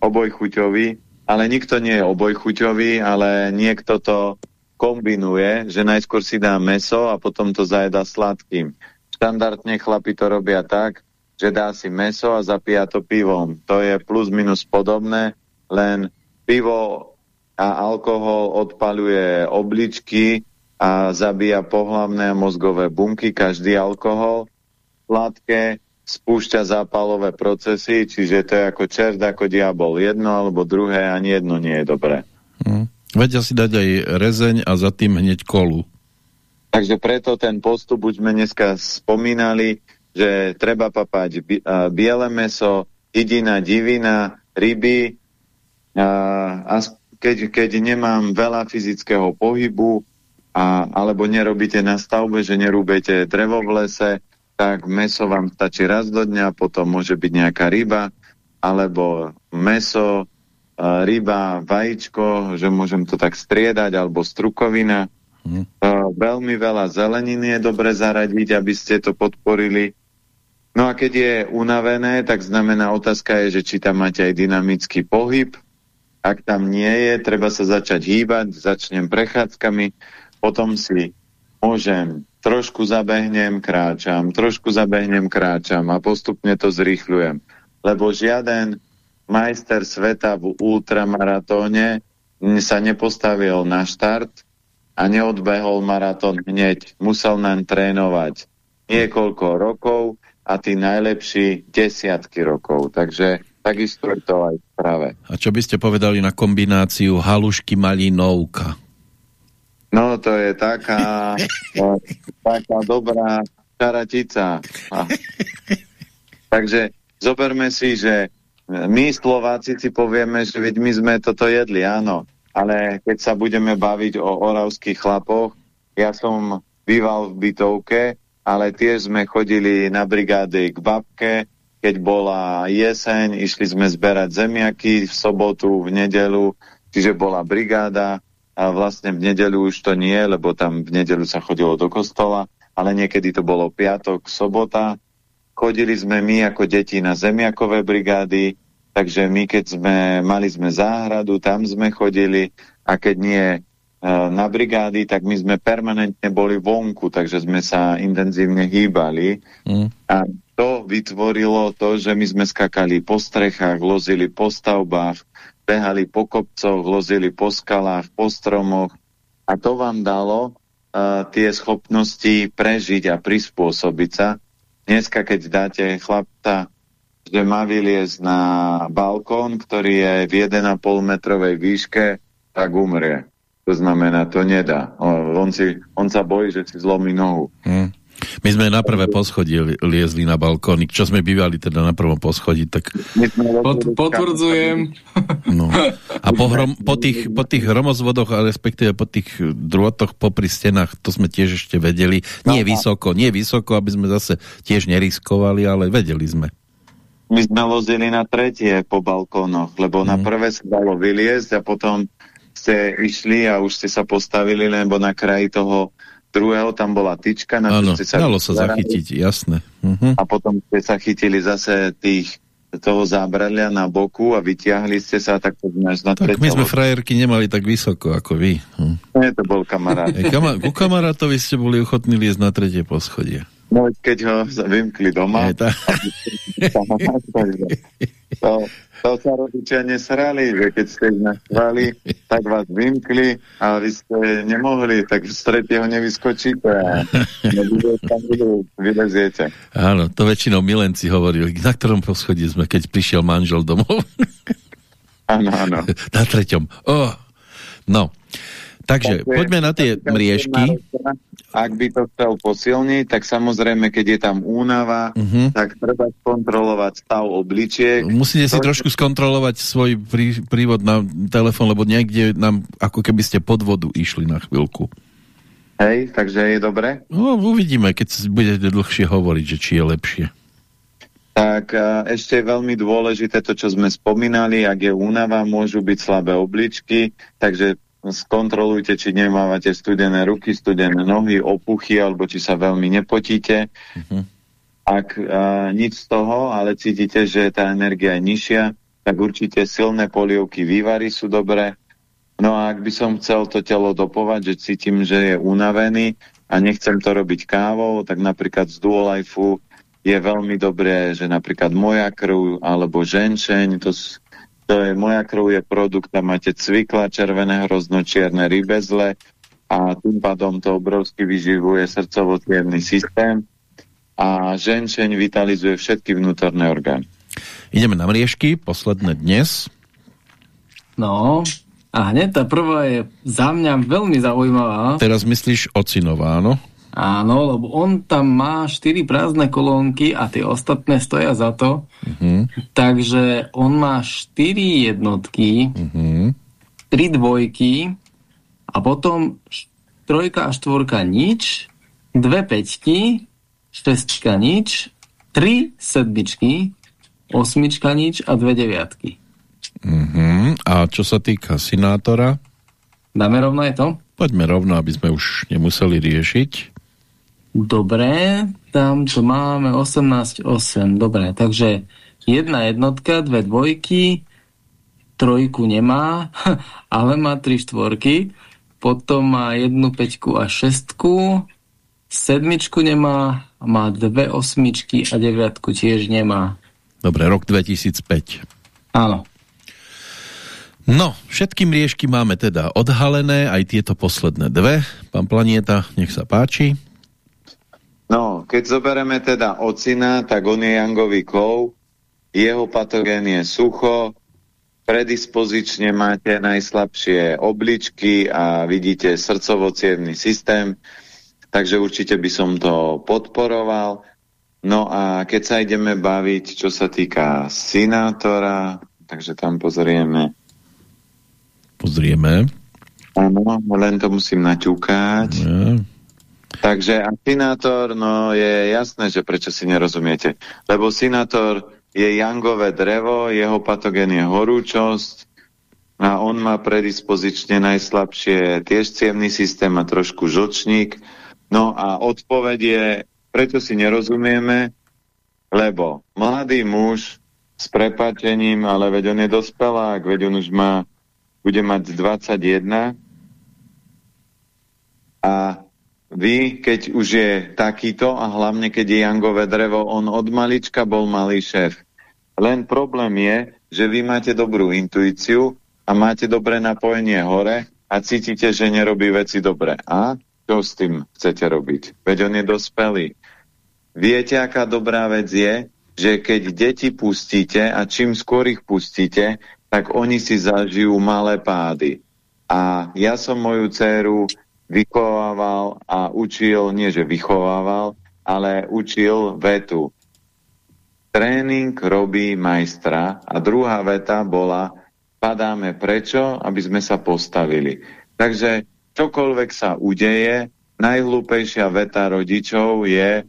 Oboj chuťový, ale nikto nie je oboj chuťový, ale niekto to kombinuje, že najskôr si dá meso a potom to zajeda sladkým. Štandardne chlapi to robia tak, že dá si meso a zapíja to pivom. To je plus minus podobné, len pivo a alkohol odpaluje obličky a zabíja pohlavné a mozgové bunky, každý alkohol. Sladké spúšťa zápalové procesy, čiže to je ako čert, ako diabol. Jedno alebo druhé, ani jedno nie je dobré.
Hm. Vedia si dať aj rezeň a za tým hneď kolu.
Takže preto ten postup, už sme dneska spomínali, že treba papať biele meso, hydina, divina, ryby a, a keď, keď nemám veľa fyzického pohybu a, alebo nerobíte na stavbe, že nerúbete drevo v lese, tak meso vám stačí raz do dňa, potom môže byť nejaká ryba, alebo meso, ryba, vajíčko, že môžem to tak striedať, alebo strukovina. Mm. Veľmi veľa zeleniny je dobre zaradiť, aby ste to podporili. No a keď je unavené, tak znamená otázka je, že či tam máte aj dynamický pohyb. Ak tam nie je, treba sa začať hýbať, začnem prechádzkami, potom si môžem, trošku zabehnem, kráčam, trošku zabehnem, kráčam a postupne to zrýchľujem. Lebo žiaden majster sveta v ultramaratóne sa nepostavil na štart, a neodbehol maratón hneď. Musel nám trénovať niekoľko rokov a tí najlepší desiatky rokov. Takže takisto je to aj práve.
A čo by ste povedali na kombináciu halušky malinovka?
No, to je taká, *laughs* taká dobrá čaratica. A, takže zoberme si, že my Slováci si povieme, že veď my sme toto jedli, áno. Ale keď sa budeme baviť o oravských chlapoch, ja som býval v bytovke, ale tiež sme chodili na brigády k babke, keď bola jeseň, išli sme zberať zemiaky v sobotu, v nedelu, čiže bola brigáda a vlastne v nedelu už to nie, lebo tam v nedelu sa chodilo do kostola, ale niekedy to bolo piatok, sobota. Chodili sme my ako deti na zemiakové brigády, Takže my, keď sme, mali sme záhradu, tam sme chodili a keď nie e, na brigády, tak my sme permanentne boli vonku, takže sme sa intenzívne hýbali. Mm. A to vytvorilo to, že my sme skakali po strechách, lozili po stavbách, behali po kopcoch, lozili po skalách, po stromoch a to vám dalo uh, tie schopnosti prežiť a prispôsobiť sa. Dneska, keď dáte chlapca že má vyliezť na balkón, ktorý je v 1,5 metrovej výške, tak umrie. To znamená, to nedá. On, si, on sa bojí, že si zlomí nohu. Hmm.
My sme na prvé poschodie liezli na balkónik, čo sme bývali teda na prvom poschodí, tak...
Pot, potvrdzujem.
No. *laughs* A po, hrom, po, tých, po tých hromozvodoch, a respektíve po tých drôtoch popri stenách, to sme tiež ešte vedeli. Nie no, vysoko, nie vysoko, aby sme zase tiež neriskovali, ale vedeli sme
my sme lozili na tretie po balkónoch, lebo mm. na mhm. prvé sa dalo vyliezť a potom ste išli a už ste sa postavili, lebo na kraji toho druhého tam bola tyčka. Na
Áno, sa dalo sa zachytiť, jasné. Uh
-huh. A potom ste sa chytili zase tých toho zábralia na boku a vytiahli ste sa tak až na
Tak my sme frajerky nemali tak vysoko ako vy.
Hm. Nie, to bol kamarát.
E, kama ku kamarátovi ste boli ochotní liesť na tretie poschodie.
No, keď ho vymkli doma. Je, tá... To, to sa rodičia nesrali, že keď ste ich naštvali, tak vás vymkli a vy ste nemohli, tak z tretieho nevyskočíte a tam vyleziete.
Áno, to väčšinou milenci hovorili. Na ktorom poschodí sme, keď prišiel manžel domov?
Áno, áno.
Na treťom. Oh. No, takže Takže poďme na tie mriežky.
Ak by to chcel posilniť, tak samozrejme, keď je tam únava, uh mhm. -huh. tak treba skontrolovať stav obličiek.
Musíte si to... trošku skontrolovať svoj prí, prívod na telefón, lebo niekde nám ako keby ste pod vodu išli na chvíľku.
Hej, takže je dobre?
No, uvidíme, keď budete dlhšie hovoriť, že či je lepšie.
Tak ešte je veľmi dôležité to, čo sme spomínali, ak je únava, môžu byť slabé obličky, takže skontrolujte, či nemávate studené ruky, studené nohy, opuchy, alebo či sa veľmi nepotíte. Uh mhm. -huh. Ak a, nič z toho, ale cítite, že tá energia je nižšia, tak určite silné polievky, vývary sú dobré. No a ak by som chcel to telo dopovať, že cítim, že je unavený a nechcem to robiť kávou, tak napríklad z Duolifeu je veľmi dobré, že napríklad moja krv alebo ženšeň, to to je, moja krv je produkt, tam máte cvikla, červené hrozno, čierne rybezle a tým pádom to obrovsky vyživuje srdcovo systém a ženšeň vitalizuje všetky vnútorné orgány.
Ideme na mriežky, posledné dnes.
No, a hneď tá prvá je za mňa veľmi zaujímavá.
Teraz myslíš ocinová, áno?
Áno, lebo on tam má 4 prázdne kolónky a tie ostatné stoja za to. Uh mhm. -huh. Takže on má 4 jednotky, uh -huh. 3 dvojky a potom trojka a štvorka nič, dve peťky, šestka nič, tri sedmičky, osmička nič a dve deviatky.
Uh mhm. -huh. A čo sa týka sinátora?
Dáme rovno je to?
Poďme rovno, aby sme už nemuseli riešiť.
Dobre, tam to máme 18,8. Dobre, takže jedna jednotka, dve dvojky, trojku nemá, *laughs* ale má tri štvorky, potom má jednu peťku a šestku, sedmičku nemá, má dve osmičky a deviatku tiež nemá.
Dobre, rok 2005.
Áno.
No, všetky mriežky máme teda odhalené, aj tieto posledné dve. Pán Planieta, nech sa páči.
No, keď zoberieme teda ocina, tak on je jangový klov, jeho patogén je sucho, predispozične máte najslabšie obličky a vidíte srdcovo systém, takže určite by som to podporoval. No a keď sa ideme baviť, čo sa týka sinátora, takže tam pozrieme.
Pozrieme.
Áno, len to musím naťukať. Yeah. Takže a sinátor, no je jasné, že prečo si nerozumiete. Lebo sinátor je jangové drevo, jeho patogén je horúčosť a on má predispozične najslabšie tiež cievný systém a trošku žlčník. No a odpoveď je, prečo si nerozumieme, lebo mladý muž s prepačením, ale veď on je dospelák, veď on už má, bude mať 21 a vy, keď už je takýto a hlavne keď je jangové drevo, on od malička bol malý šéf. Len problém je, že vy máte dobrú intuíciu a máte dobré napojenie hore a cítite, že nerobí veci dobre. A čo s tým chcete robiť? Veď on je dospelý. Viete, aká dobrá vec je, že keď deti pustíte a čím skôr ich pustíte, tak oni si zažijú malé pády. A ja som moju dceru vychovával a učil, nie že vychovával, ale učil vetu. Tréning robí majstra a druhá veta bola padáme prečo, aby sme sa postavili. Takže čokoľvek sa udeje, najhlúpejšia veta rodičov je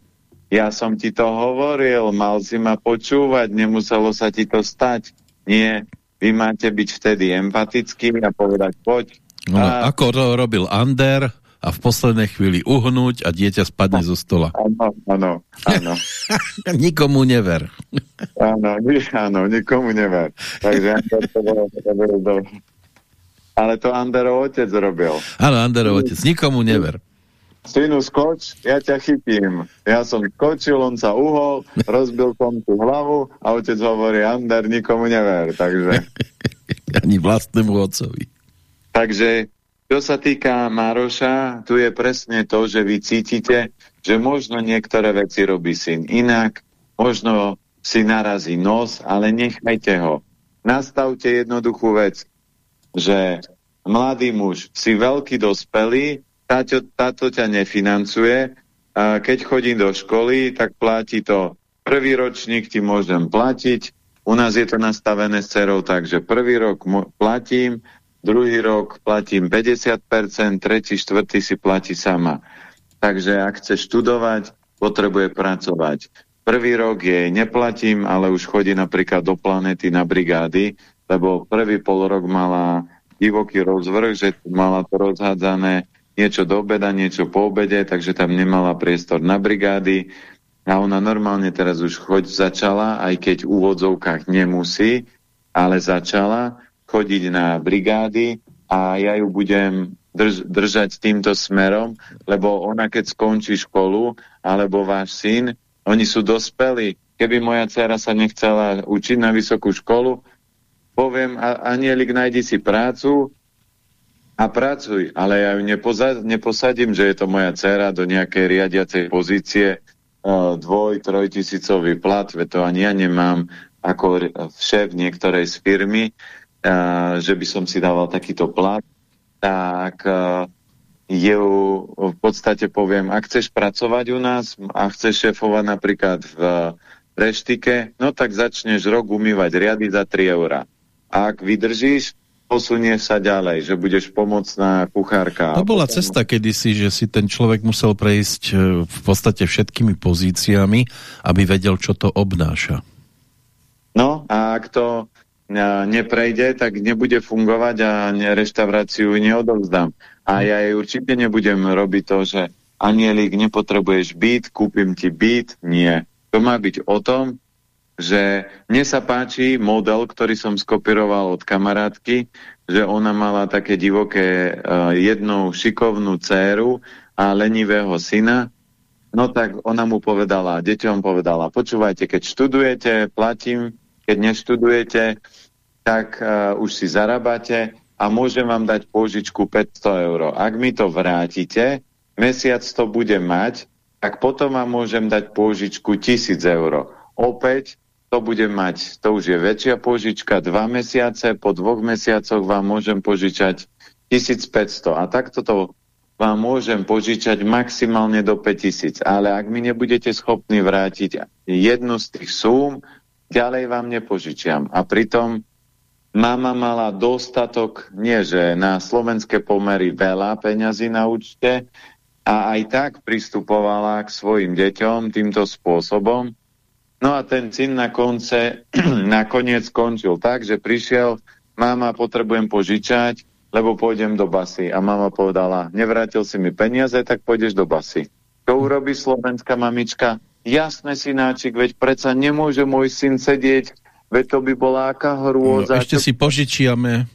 ja som ti to hovoril, mal si ma počúvať, nemuselo sa ti to stať. Nie, vy máte byť vtedy empatický a povedať poď,
No, a... Ako to robil Ander a v poslednej chvíli uhnúť a dieťa spadne zo stola.
Áno, áno, áno. *laughs*
nikomu never.
áno, áno, nikomu never. Takže Ander to bolo, to bolo do... Ale to Anderov otec robil.
Áno, Anderov otec. Nikomu never.
synu skoč, ja ťa chytím. Ja som skočil, on sa uhol, rozbil som tú hlavu a otec hovorí, Ander, nikomu never. Takže... *laughs*
Ani vlastnému otcovi.
Takže, čo sa týka Maroša, tu je presne to, že vy cítite, že možno niektoré veci robí syn inak, možno si narazí nos, ale nechajte ho. Nastavte jednoduchú vec, že mladý muž, si veľký dospelý, táto, táto ťa nefinancuje, a keď chodím do školy, tak platí to prvý ročník ti môžem platiť, u nás je to nastavené s cerou, takže prvý rok platím, druhý rok platím 50%, tretí, štvrtý si platí sama. Takže ak chce študovať, potrebuje pracovať. Prvý rok jej neplatím, ale už chodí napríklad do planety na brigády, lebo prvý pol rok mala divoký rozvrh, že mala to rozhádzané niečo do obeda, niečo po obede, takže tam nemala priestor na brigády. A ona normálne teraz už choď začala, aj keď v úvodzovkách nemusí, ale začala chodiť na brigády a ja ju budem drž držať týmto smerom, lebo ona keď skončí školu, alebo váš syn, oni sú dospelí. Keby moja dcera sa nechcela učiť na vysokú školu, poviem, Anielik, nájdi si prácu a pracuj, ale ja ju neposadím, že je to moja dcera do nejakej riadiacej pozície uh, dvoj, trojtisícový plat, veď to ani ja nemám ako šéf niektorej z firmy, že by som si dával takýto plat, tak ju v podstate poviem, ak chceš pracovať u nás a chceš šéfovať napríklad v reštike, no tak začneš rok umývať riady za 3 eurá a ak vydržíš, posunieš sa ďalej, že budeš pomocná kuchárka.
To bola potom... cesta kedysi, že si ten človek musel prejsť e, v podstate všetkými pozíciami, aby vedel, čo to obnáša.
No a ak to neprejde, tak nebude fungovať a reštauráciu neodovzdám. A ja jej určite nebudem robiť to, že Anielik, nepotrebuješ byt, kúpim ti byt. Nie. To má byť o tom, že mne sa páči model, ktorý som skopíroval od kamarátky, že ona mala také divoké uh, jednou šikovnú dceru a lenivého syna, no tak ona mu povedala, deťom povedala, počúvajte, keď študujete, platím, keď neštudujete, tak uh, už si zarábate a môžem vám dať pôžičku 500 eur. Ak mi to vrátite, mesiac to bude mať, tak potom vám môžem dať pôžičku 1000 eur. Opäť to bude mať, to už je väčšia požička, dva mesiace, po dvoch mesiacoch vám môžem požičať 1500 a takto to vám môžem požičať maximálne do 5000, ale ak mi nebudete schopní vrátiť jednu z tých súm, ďalej vám nepožičiam. A pritom mama mala dostatok, nie že na slovenské pomery veľa peňazí na účte a aj tak pristupovala k svojim deťom týmto spôsobom, No a ten syn na konce *clears throat* nakoniec skončil tak, že prišiel, mama, potrebujem požičať, lebo pôjdem do basy. A mama povedala, nevrátil si mi peniaze, tak pôjdeš do basy. Čo urobí slovenská mamička? Jasné, synáčik, veď predsa nemôže môj syn sedieť, veď to by bola aká hrôza.
No, ešte čo... si požičiame.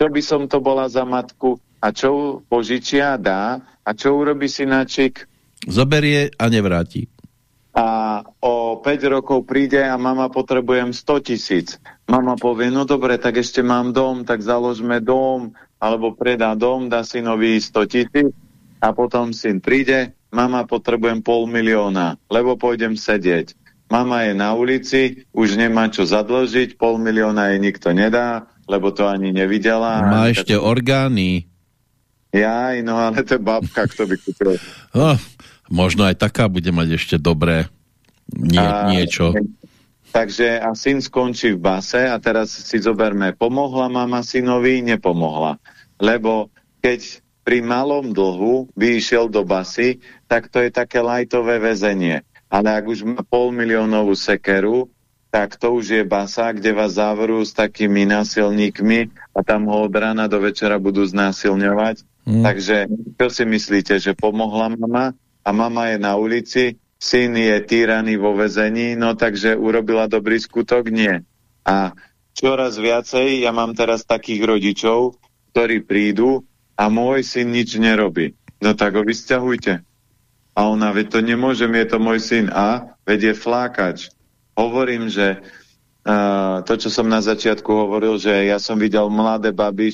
Čo by som to bola za matku? A čo požičia, dá. A čo urobí synáčik?
Zoberie a nevráti
a o 5 rokov príde a mama potrebujem 100 tisíc. Mama povie, no dobre, tak ešte mám dom, tak založme dom, alebo predá dom, dá synovi 100 tisíc a potom syn príde, mama potrebujem pol milióna, lebo pôjdem sedieť. Mama je na ulici, už nemá čo zadlžiť, pol milióna jej nikto nedá, lebo to ani nevidela.
Má ešte orgány.
Jaj, no ale to je babka, kto by kúpil. *laughs*
Oh, možno aj taká bude mať ešte dobré nie, a, niečo.
Takže a syn skončí v base a teraz si zoberme, pomohla mama synovi? Nepomohla. Lebo keď pri malom dlhu by išiel do basy, tak to je také lajtové väzenie. Ale ak už má pol miliónovú sekeru, tak to už je basa, kde vás zavrú s takými násilníkmi a tam ho od rána do večera budú znásilňovať. Mm. Takže čo si myslíte, že pomohla mama? a mama je na ulici, syn je týraný vo vezení, no takže urobila dobrý skutok? Nie. A čoraz viacej, ja mám teraz takých rodičov, ktorí prídu a môj syn nič nerobí. No tak ho vysťahujte. A ona, veď to nemôžem, je to môj syn. A, veď je flákač. Hovorím, že uh, to, čo som na začiatku hovoril, že ja som videl mladé baby,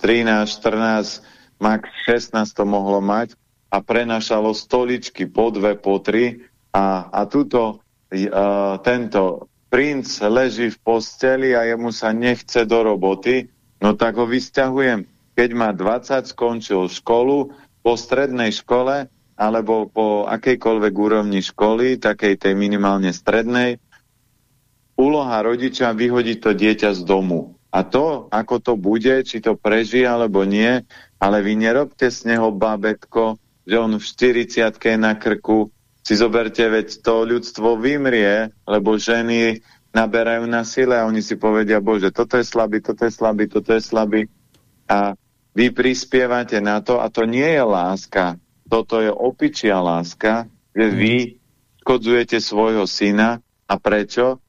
13, 14, max 16 to mohlo mať a prenašalo stoličky po dve, po tri a, a tuto uh, tento princ leží v posteli a jemu sa nechce do roboty, no tak ho vysťahujem. Keď má 20, skončil školu, po strednej škole alebo po akejkoľvek úrovni školy, takej tej minimálne strednej, úloha rodiča vyhodiť to dieťa z domu. A to, ako to bude, či to prežije alebo nie, ale vy nerobte z neho babetko, že on v 40 na krku, si zoberte, veď to ľudstvo vymrie, lebo ženy naberajú na sile a oni si povedia, bože, toto je slabý, toto je slabý, toto je slabý. A vy prispievate na to a to nie je láska, toto je opičia láska, že vy škodzujete svojho syna a prečo?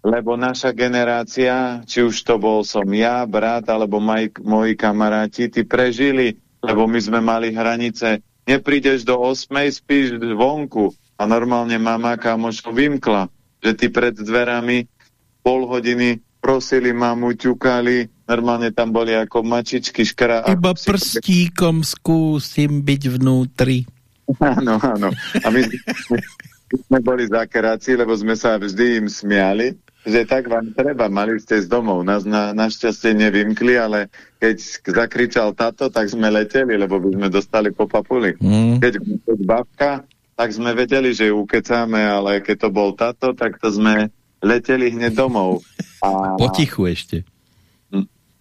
Lebo naša generácia, či už to bol som ja, brat, alebo maj, moji kamaráti, tí prežili, lebo my sme mali hranice neprídeš do 8, spíš vonku. A normálne mama kamoško vymkla, že ty pred dverami pol hodiny prosili mamu, ťukali, normálne tam boli ako mačičky škra.
Iba si... prstíkom skúsim byť vnútri.
Áno, áno. A my, my sme boli zakeráci, lebo sme sa vždy im smiali že tak vám treba, mali ste z domov. Nás na, našťastie nevymkli, ale keď zakričal tato, tak sme leteli, lebo by sme dostali po papuli. Mm. Keď, keď babka, tak sme vedeli, že ju ukecáme, ale keď to bol tato, tak to sme leteli hneď domov.
A... Potichu ešte.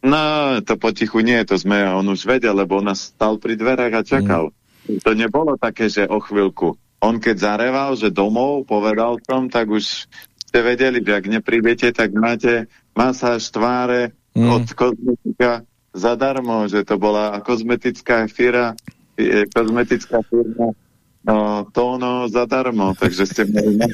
No, to potichu nie, to sme, on už vedel, lebo on stal pri dverách a čakal. Mm. To nebolo také, že o chvíľku. On keď zareval, že domov, povedal som, tak už ste vedeli, že ak neprídete, tak máte masáž tváre mm. od kozmetika zadarmo, že to bola kozmetická firma, kozmetická firma no, tóno zadarmo, takže ste mali... *laughs*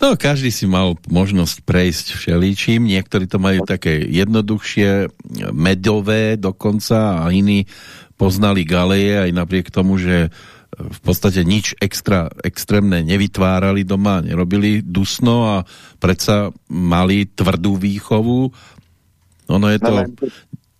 No, každý si mal možnosť prejsť všeličím, niektorí to majú také jednoduchšie, medové dokonca a iní poznali galeje aj napriek tomu, že v podstate nič extra, extrémne nevytvárali doma, nerobili dusno a predsa mali tvrdú výchovu. Ono je to...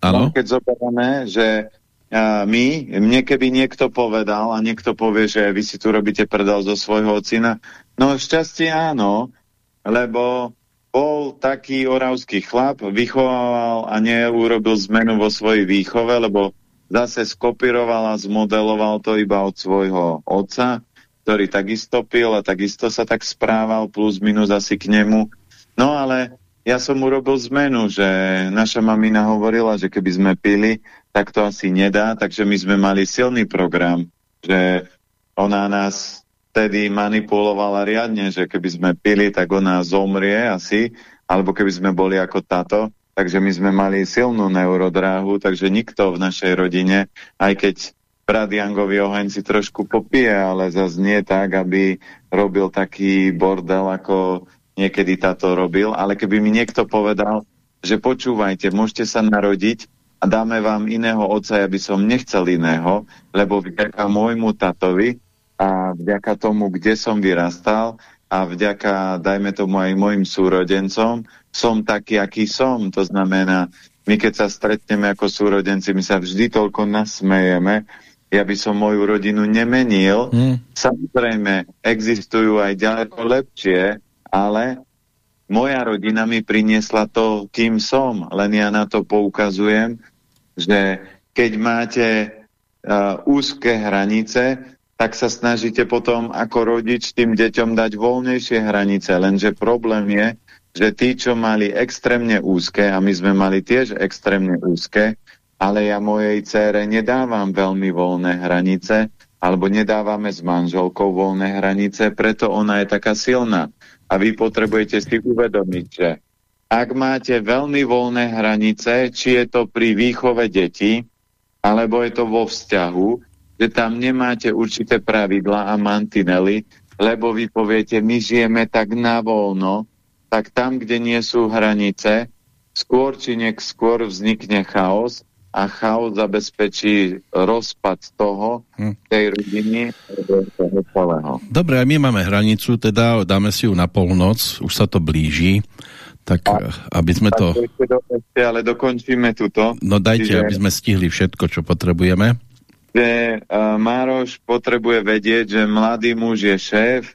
No, keď zoberieme, že my, mne keby niekto povedal a niekto povie, že vy si tu robíte predal zo svojho ocina, no šťastie áno, lebo bol taký oravský chlap, vychovával a neurobil zmenu vo svojej výchove, lebo zase skopíroval a zmodeloval to iba od svojho otca, ktorý takisto pil a takisto sa tak správal, plus minus asi k nemu. No ale ja som urobil zmenu, že naša mamina hovorila, že keby sme pili, tak to asi nedá, takže my sme mali silný program, že ona nás vtedy manipulovala riadne, že keby sme pili, tak ona zomrie asi, alebo keby sme boli ako táto, takže my sme mali silnú neurodráhu, takže nikto v našej rodine, aj keď brat Jangovi oheň si trošku popije, ale zase nie tak, aby robil taký bordel, ako niekedy táto robil, ale keby mi niekto povedal, že počúvajte, môžete sa narodiť a dáme vám iného otca, ja by som nechcel iného, lebo vďaka môjmu tatovi a vďaka tomu, kde som vyrastal a vďaka, dajme tomu aj mojim súrodencom, som taký, aký som. To znamená, my keď sa stretneme ako súrodenci, my sa vždy toľko nasmejeme. Ja by som moju rodinu nemenil. Mm. Samozrejme, existujú aj ďaleko lepšie, ale moja rodina mi priniesla to, kým som. Len ja na to poukazujem, že keď máte uh, úzke hranice, tak sa snažíte potom ako rodič tým deťom dať voľnejšie hranice. Lenže problém je, že tí, čo mali extrémne úzke, a my sme mali tiež extrémne úzke, ale ja mojej cére nedávam veľmi voľné hranice, alebo nedávame s manželkou voľné hranice, preto ona je taká silná. A vy potrebujete si uvedomiť, že ak máte veľmi voľné hranice, či je to pri výchove detí, alebo je to vo vzťahu, že tam nemáte určité pravidla a mantinely, lebo vy poviete, my žijeme tak na voľno, tak tam, kde nie sú hranice, skôr či skôr vznikne chaos a chaos zabezpečí rozpad toho, hm. tej rodiny, toho celého.
Dobre, aj my máme hranicu, teda dáme si ju na polnoc, už sa to blíži, tak a, aby sme to...
Ale dokončíme túto.
No dajte, čiže, aby sme stihli všetko, čo potrebujeme.
Že uh, Mároš potrebuje vedieť, že mladý muž je šéf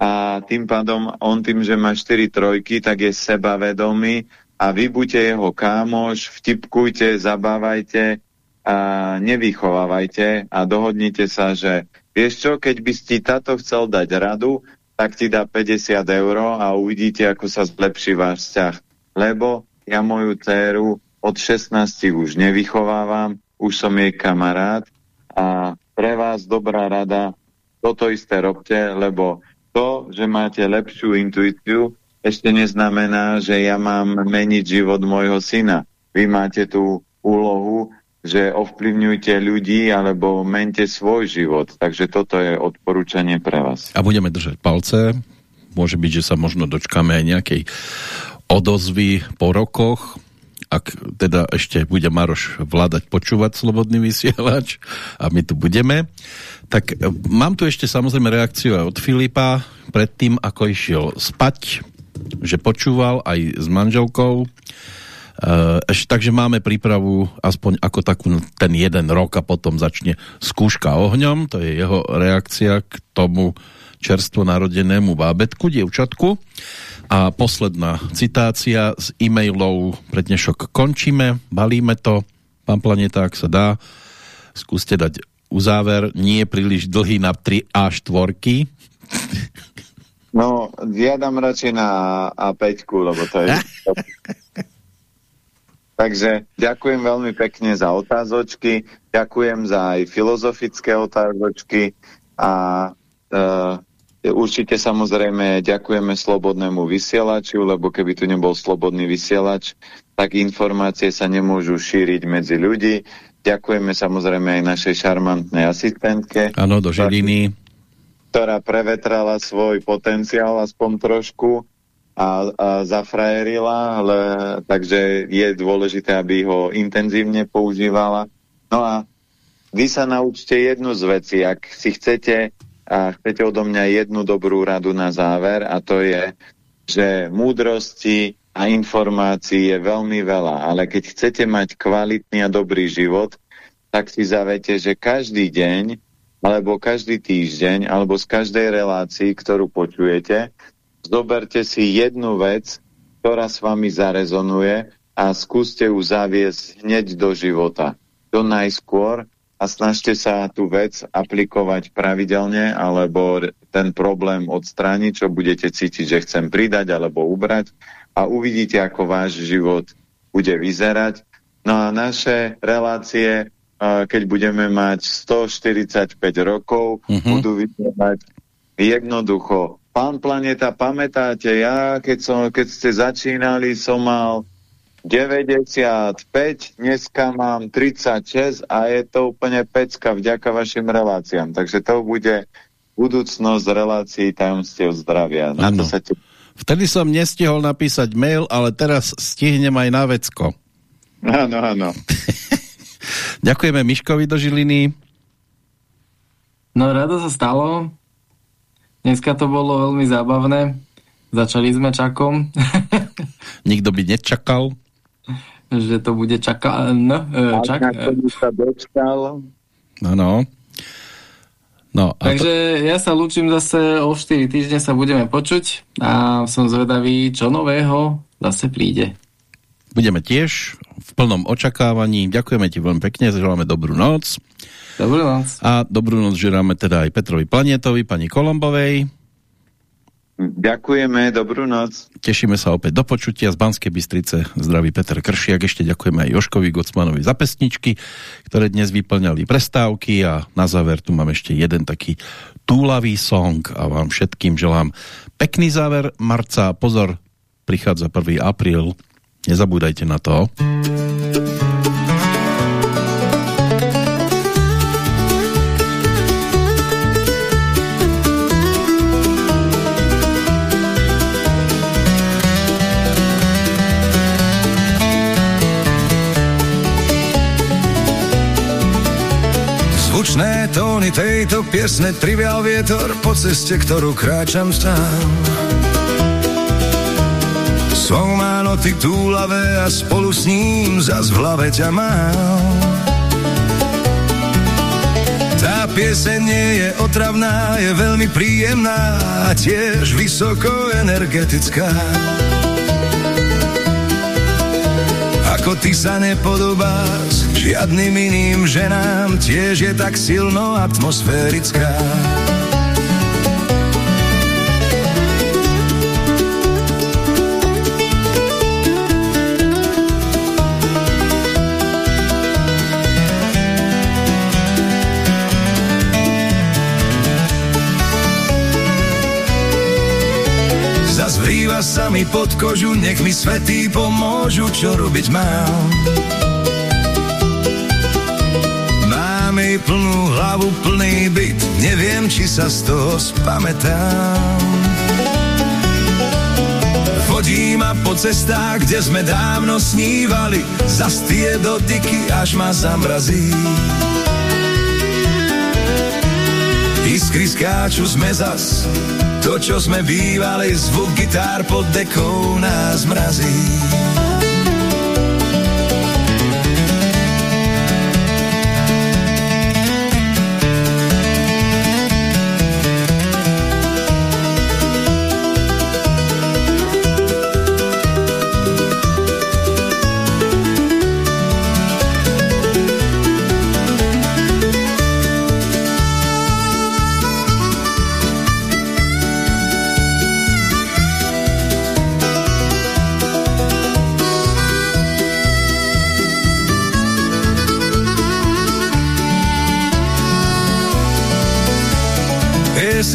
a tým pádom on tým, že má 4 trojky, tak je sebavedomý a vy buďte jeho kámoš, vtipkujte, zabávajte a nevychovávajte a dohodnite sa, že vieš čo, keď by si táto chcel dať radu, tak ti dá 50 eur a uvidíte, ako sa zlepší váš vzťah. Lebo ja moju dceru od 16 už nevychovávam, už som jej kamarát a pre vás dobrá rada, toto isté robte, lebo to, že máte lepšiu intuíciu, ešte neznamená, že ja mám meniť život môjho syna. Vy máte tú úlohu, že ovplyvňujte ľudí alebo mente svoj život. Takže toto je odporúčanie pre vás.
A budeme držať palce. Môže byť, že sa možno dočkáme aj nejakej odozvy po rokoch, ak teda ešte bude Maroš vládať počúvať slobodný vysielač a my tu budeme. Tak e, mám tu ešte samozrejme reakciu aj od Filipa predtým, ako išiel spať že počúval aj s manželkou. Uh, ešte, takže máme prípravu aspoň ako takú ten jeden rok a potom začne skúška ohňom, to je jeho reakcia k tomu čerstvo narodenému bábetku, dievčatku. A posledná citácia z e-mailov. Pre dnešok končíme, balíme to, pán Planeta, ak sa dá, skúste dať uzáver, nie príliš dlhý na 3 a 4
No, ja dám radšej na A5, lebo to je... *laughs* Takže ďakujem veľmi pekne za otázočky, ďakujem za aj filozofické otázočky a uh, určite samozrejme ďakujeme slobodnému vysielaču, lebo keby tu nebol slobodný vysielač, tak informácie sa nemôžu šíriť medzi ľudí. Ďakujeme samozrejme aj našej šarmantnej asistentke.
Áno, do Žiliny
ktorá prevetrala svoj potenciál aspoň trošku a, a zafrajerila, ale, takže je dôležité, aby ho intenzívne používala. No a vy sa naučte jednu z vecí, ak si chcete a chcete odo mňa jednu dobrú radu na záver a to je, že múdrosti a informácií je veľmi veľa, ale keď chcete mať kvalitný a dobrý život, tak si zavete, že každý deň alebo každý týždeň, alebo z každej relácii, ktorú počujete, zoberte si jednu vec, ktorá s vami zarezonuje a skúste ju zaviesť hneď do života. To najskôr a snažte sa tú vec aplikovať pravidelne alebo ten problém odstrániť, čo budete cítiť, že chcem pridať alebo ubrať a uvidíte, ako váš život bude vyzerať. No a naše relácie keď budeme mať 145 rokov, mhm. -huh. budú vyzerať jednoducho. Pán Planeta, pamätáte, ja keď, som, keď ste začínali, som mal 95, dneska mám 36 a je to úplne pecka vďaka vašim reláciám. Takže to bude budúcnosť relácií tajomstiev zdravia. Na to sa te...
Vtedy som nestihol napísať mail, ale teraz stihnem aj na vecko.
Áno, áno. *laughs*
Ďakujeme Miškovi do Žiliny.
No rado sa stalo. Dneska to bolo veľmi zábavné. Začali sme čakom. *laughs*
Nikto by nečakal.
Že to bude čaká... No, e, čak...
sa dočkal.
No, no.
No, Takže to... ja sa lúčim zase o 4 týždne sa budeme počuť a som zvedavý, čo nového zase príde.
Budeme tiež v plnom očakávaní. Ďakujeme ti veľmi pekne, želáme dobrú noc.
Dobrú noc.
A dobrú noc želáme teda aj Petrovi Planetovi, pani Kolombovej.
Ďakujeme, dobrú noc.
Tešíme sa opäť do počutia z Banskej Bystrice. Zdraví Peter Kršiak. Ešte ďakujeme aj Joškovi Gocmanovi za pesničky, ktoré dnes vyplňali prestávky a na záver tu mám ešte jeden taký túlavý song a vám všetkým želám pekný záver marca. Pozor, prichádza 1. apríl Nezabúdajte na to.
Tóny tejto piesne trivial vietor po ceste, ktorú kráčam sám. Som má noty túlavé a spolu s ním zas v hlave ťa mám. Tá pieseň nie je otravná, je veľmi príjemná a tiež vysoko energetická. Ako ty sa nepodobáš žiadnym iným ženám, tiež je tak silno atmosférická. Zvrýva sa mi pod kožu, nech mi svetý pomôžu, čo robiť mám. Máme plnú hlavu, plný byt, neviem, či sa z toho spamätám. Vodí ma po cestách, kde sme dávno snívali, zas tie dotyky, až ma zamrazí. Iskry skáču sme zas, to, čo sme bývali, zvuk gitár pod dekou nás mrazí.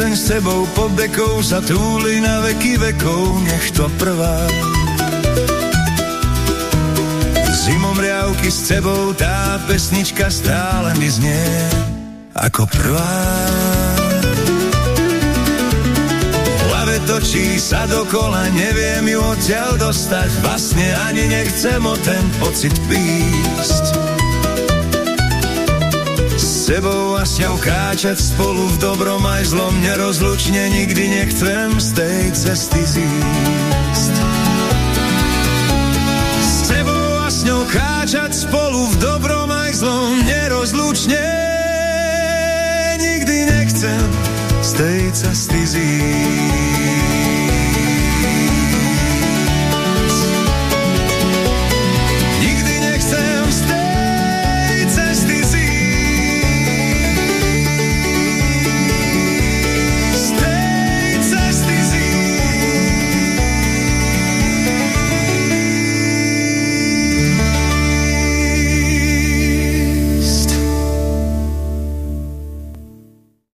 Pieseň s tebou pod dekou sa túli na veky vekov, nech to prvá. Zimom riavky s tebou tá pesnička stále mi znie ako prvá. V hlave točí sa dokola, neviem ju odtiaľ dostať, vlastne ani nechcem o ten pocit písť tebou a s ňou kráčať spolu v dobrom aj zlom nerozlučne nikdy nechcem z tej cesty zísť. S tebou a s ňou kráčať spolu v dobrom aj zlom nerozlučne nikdy nechcem z tej cesty zísť.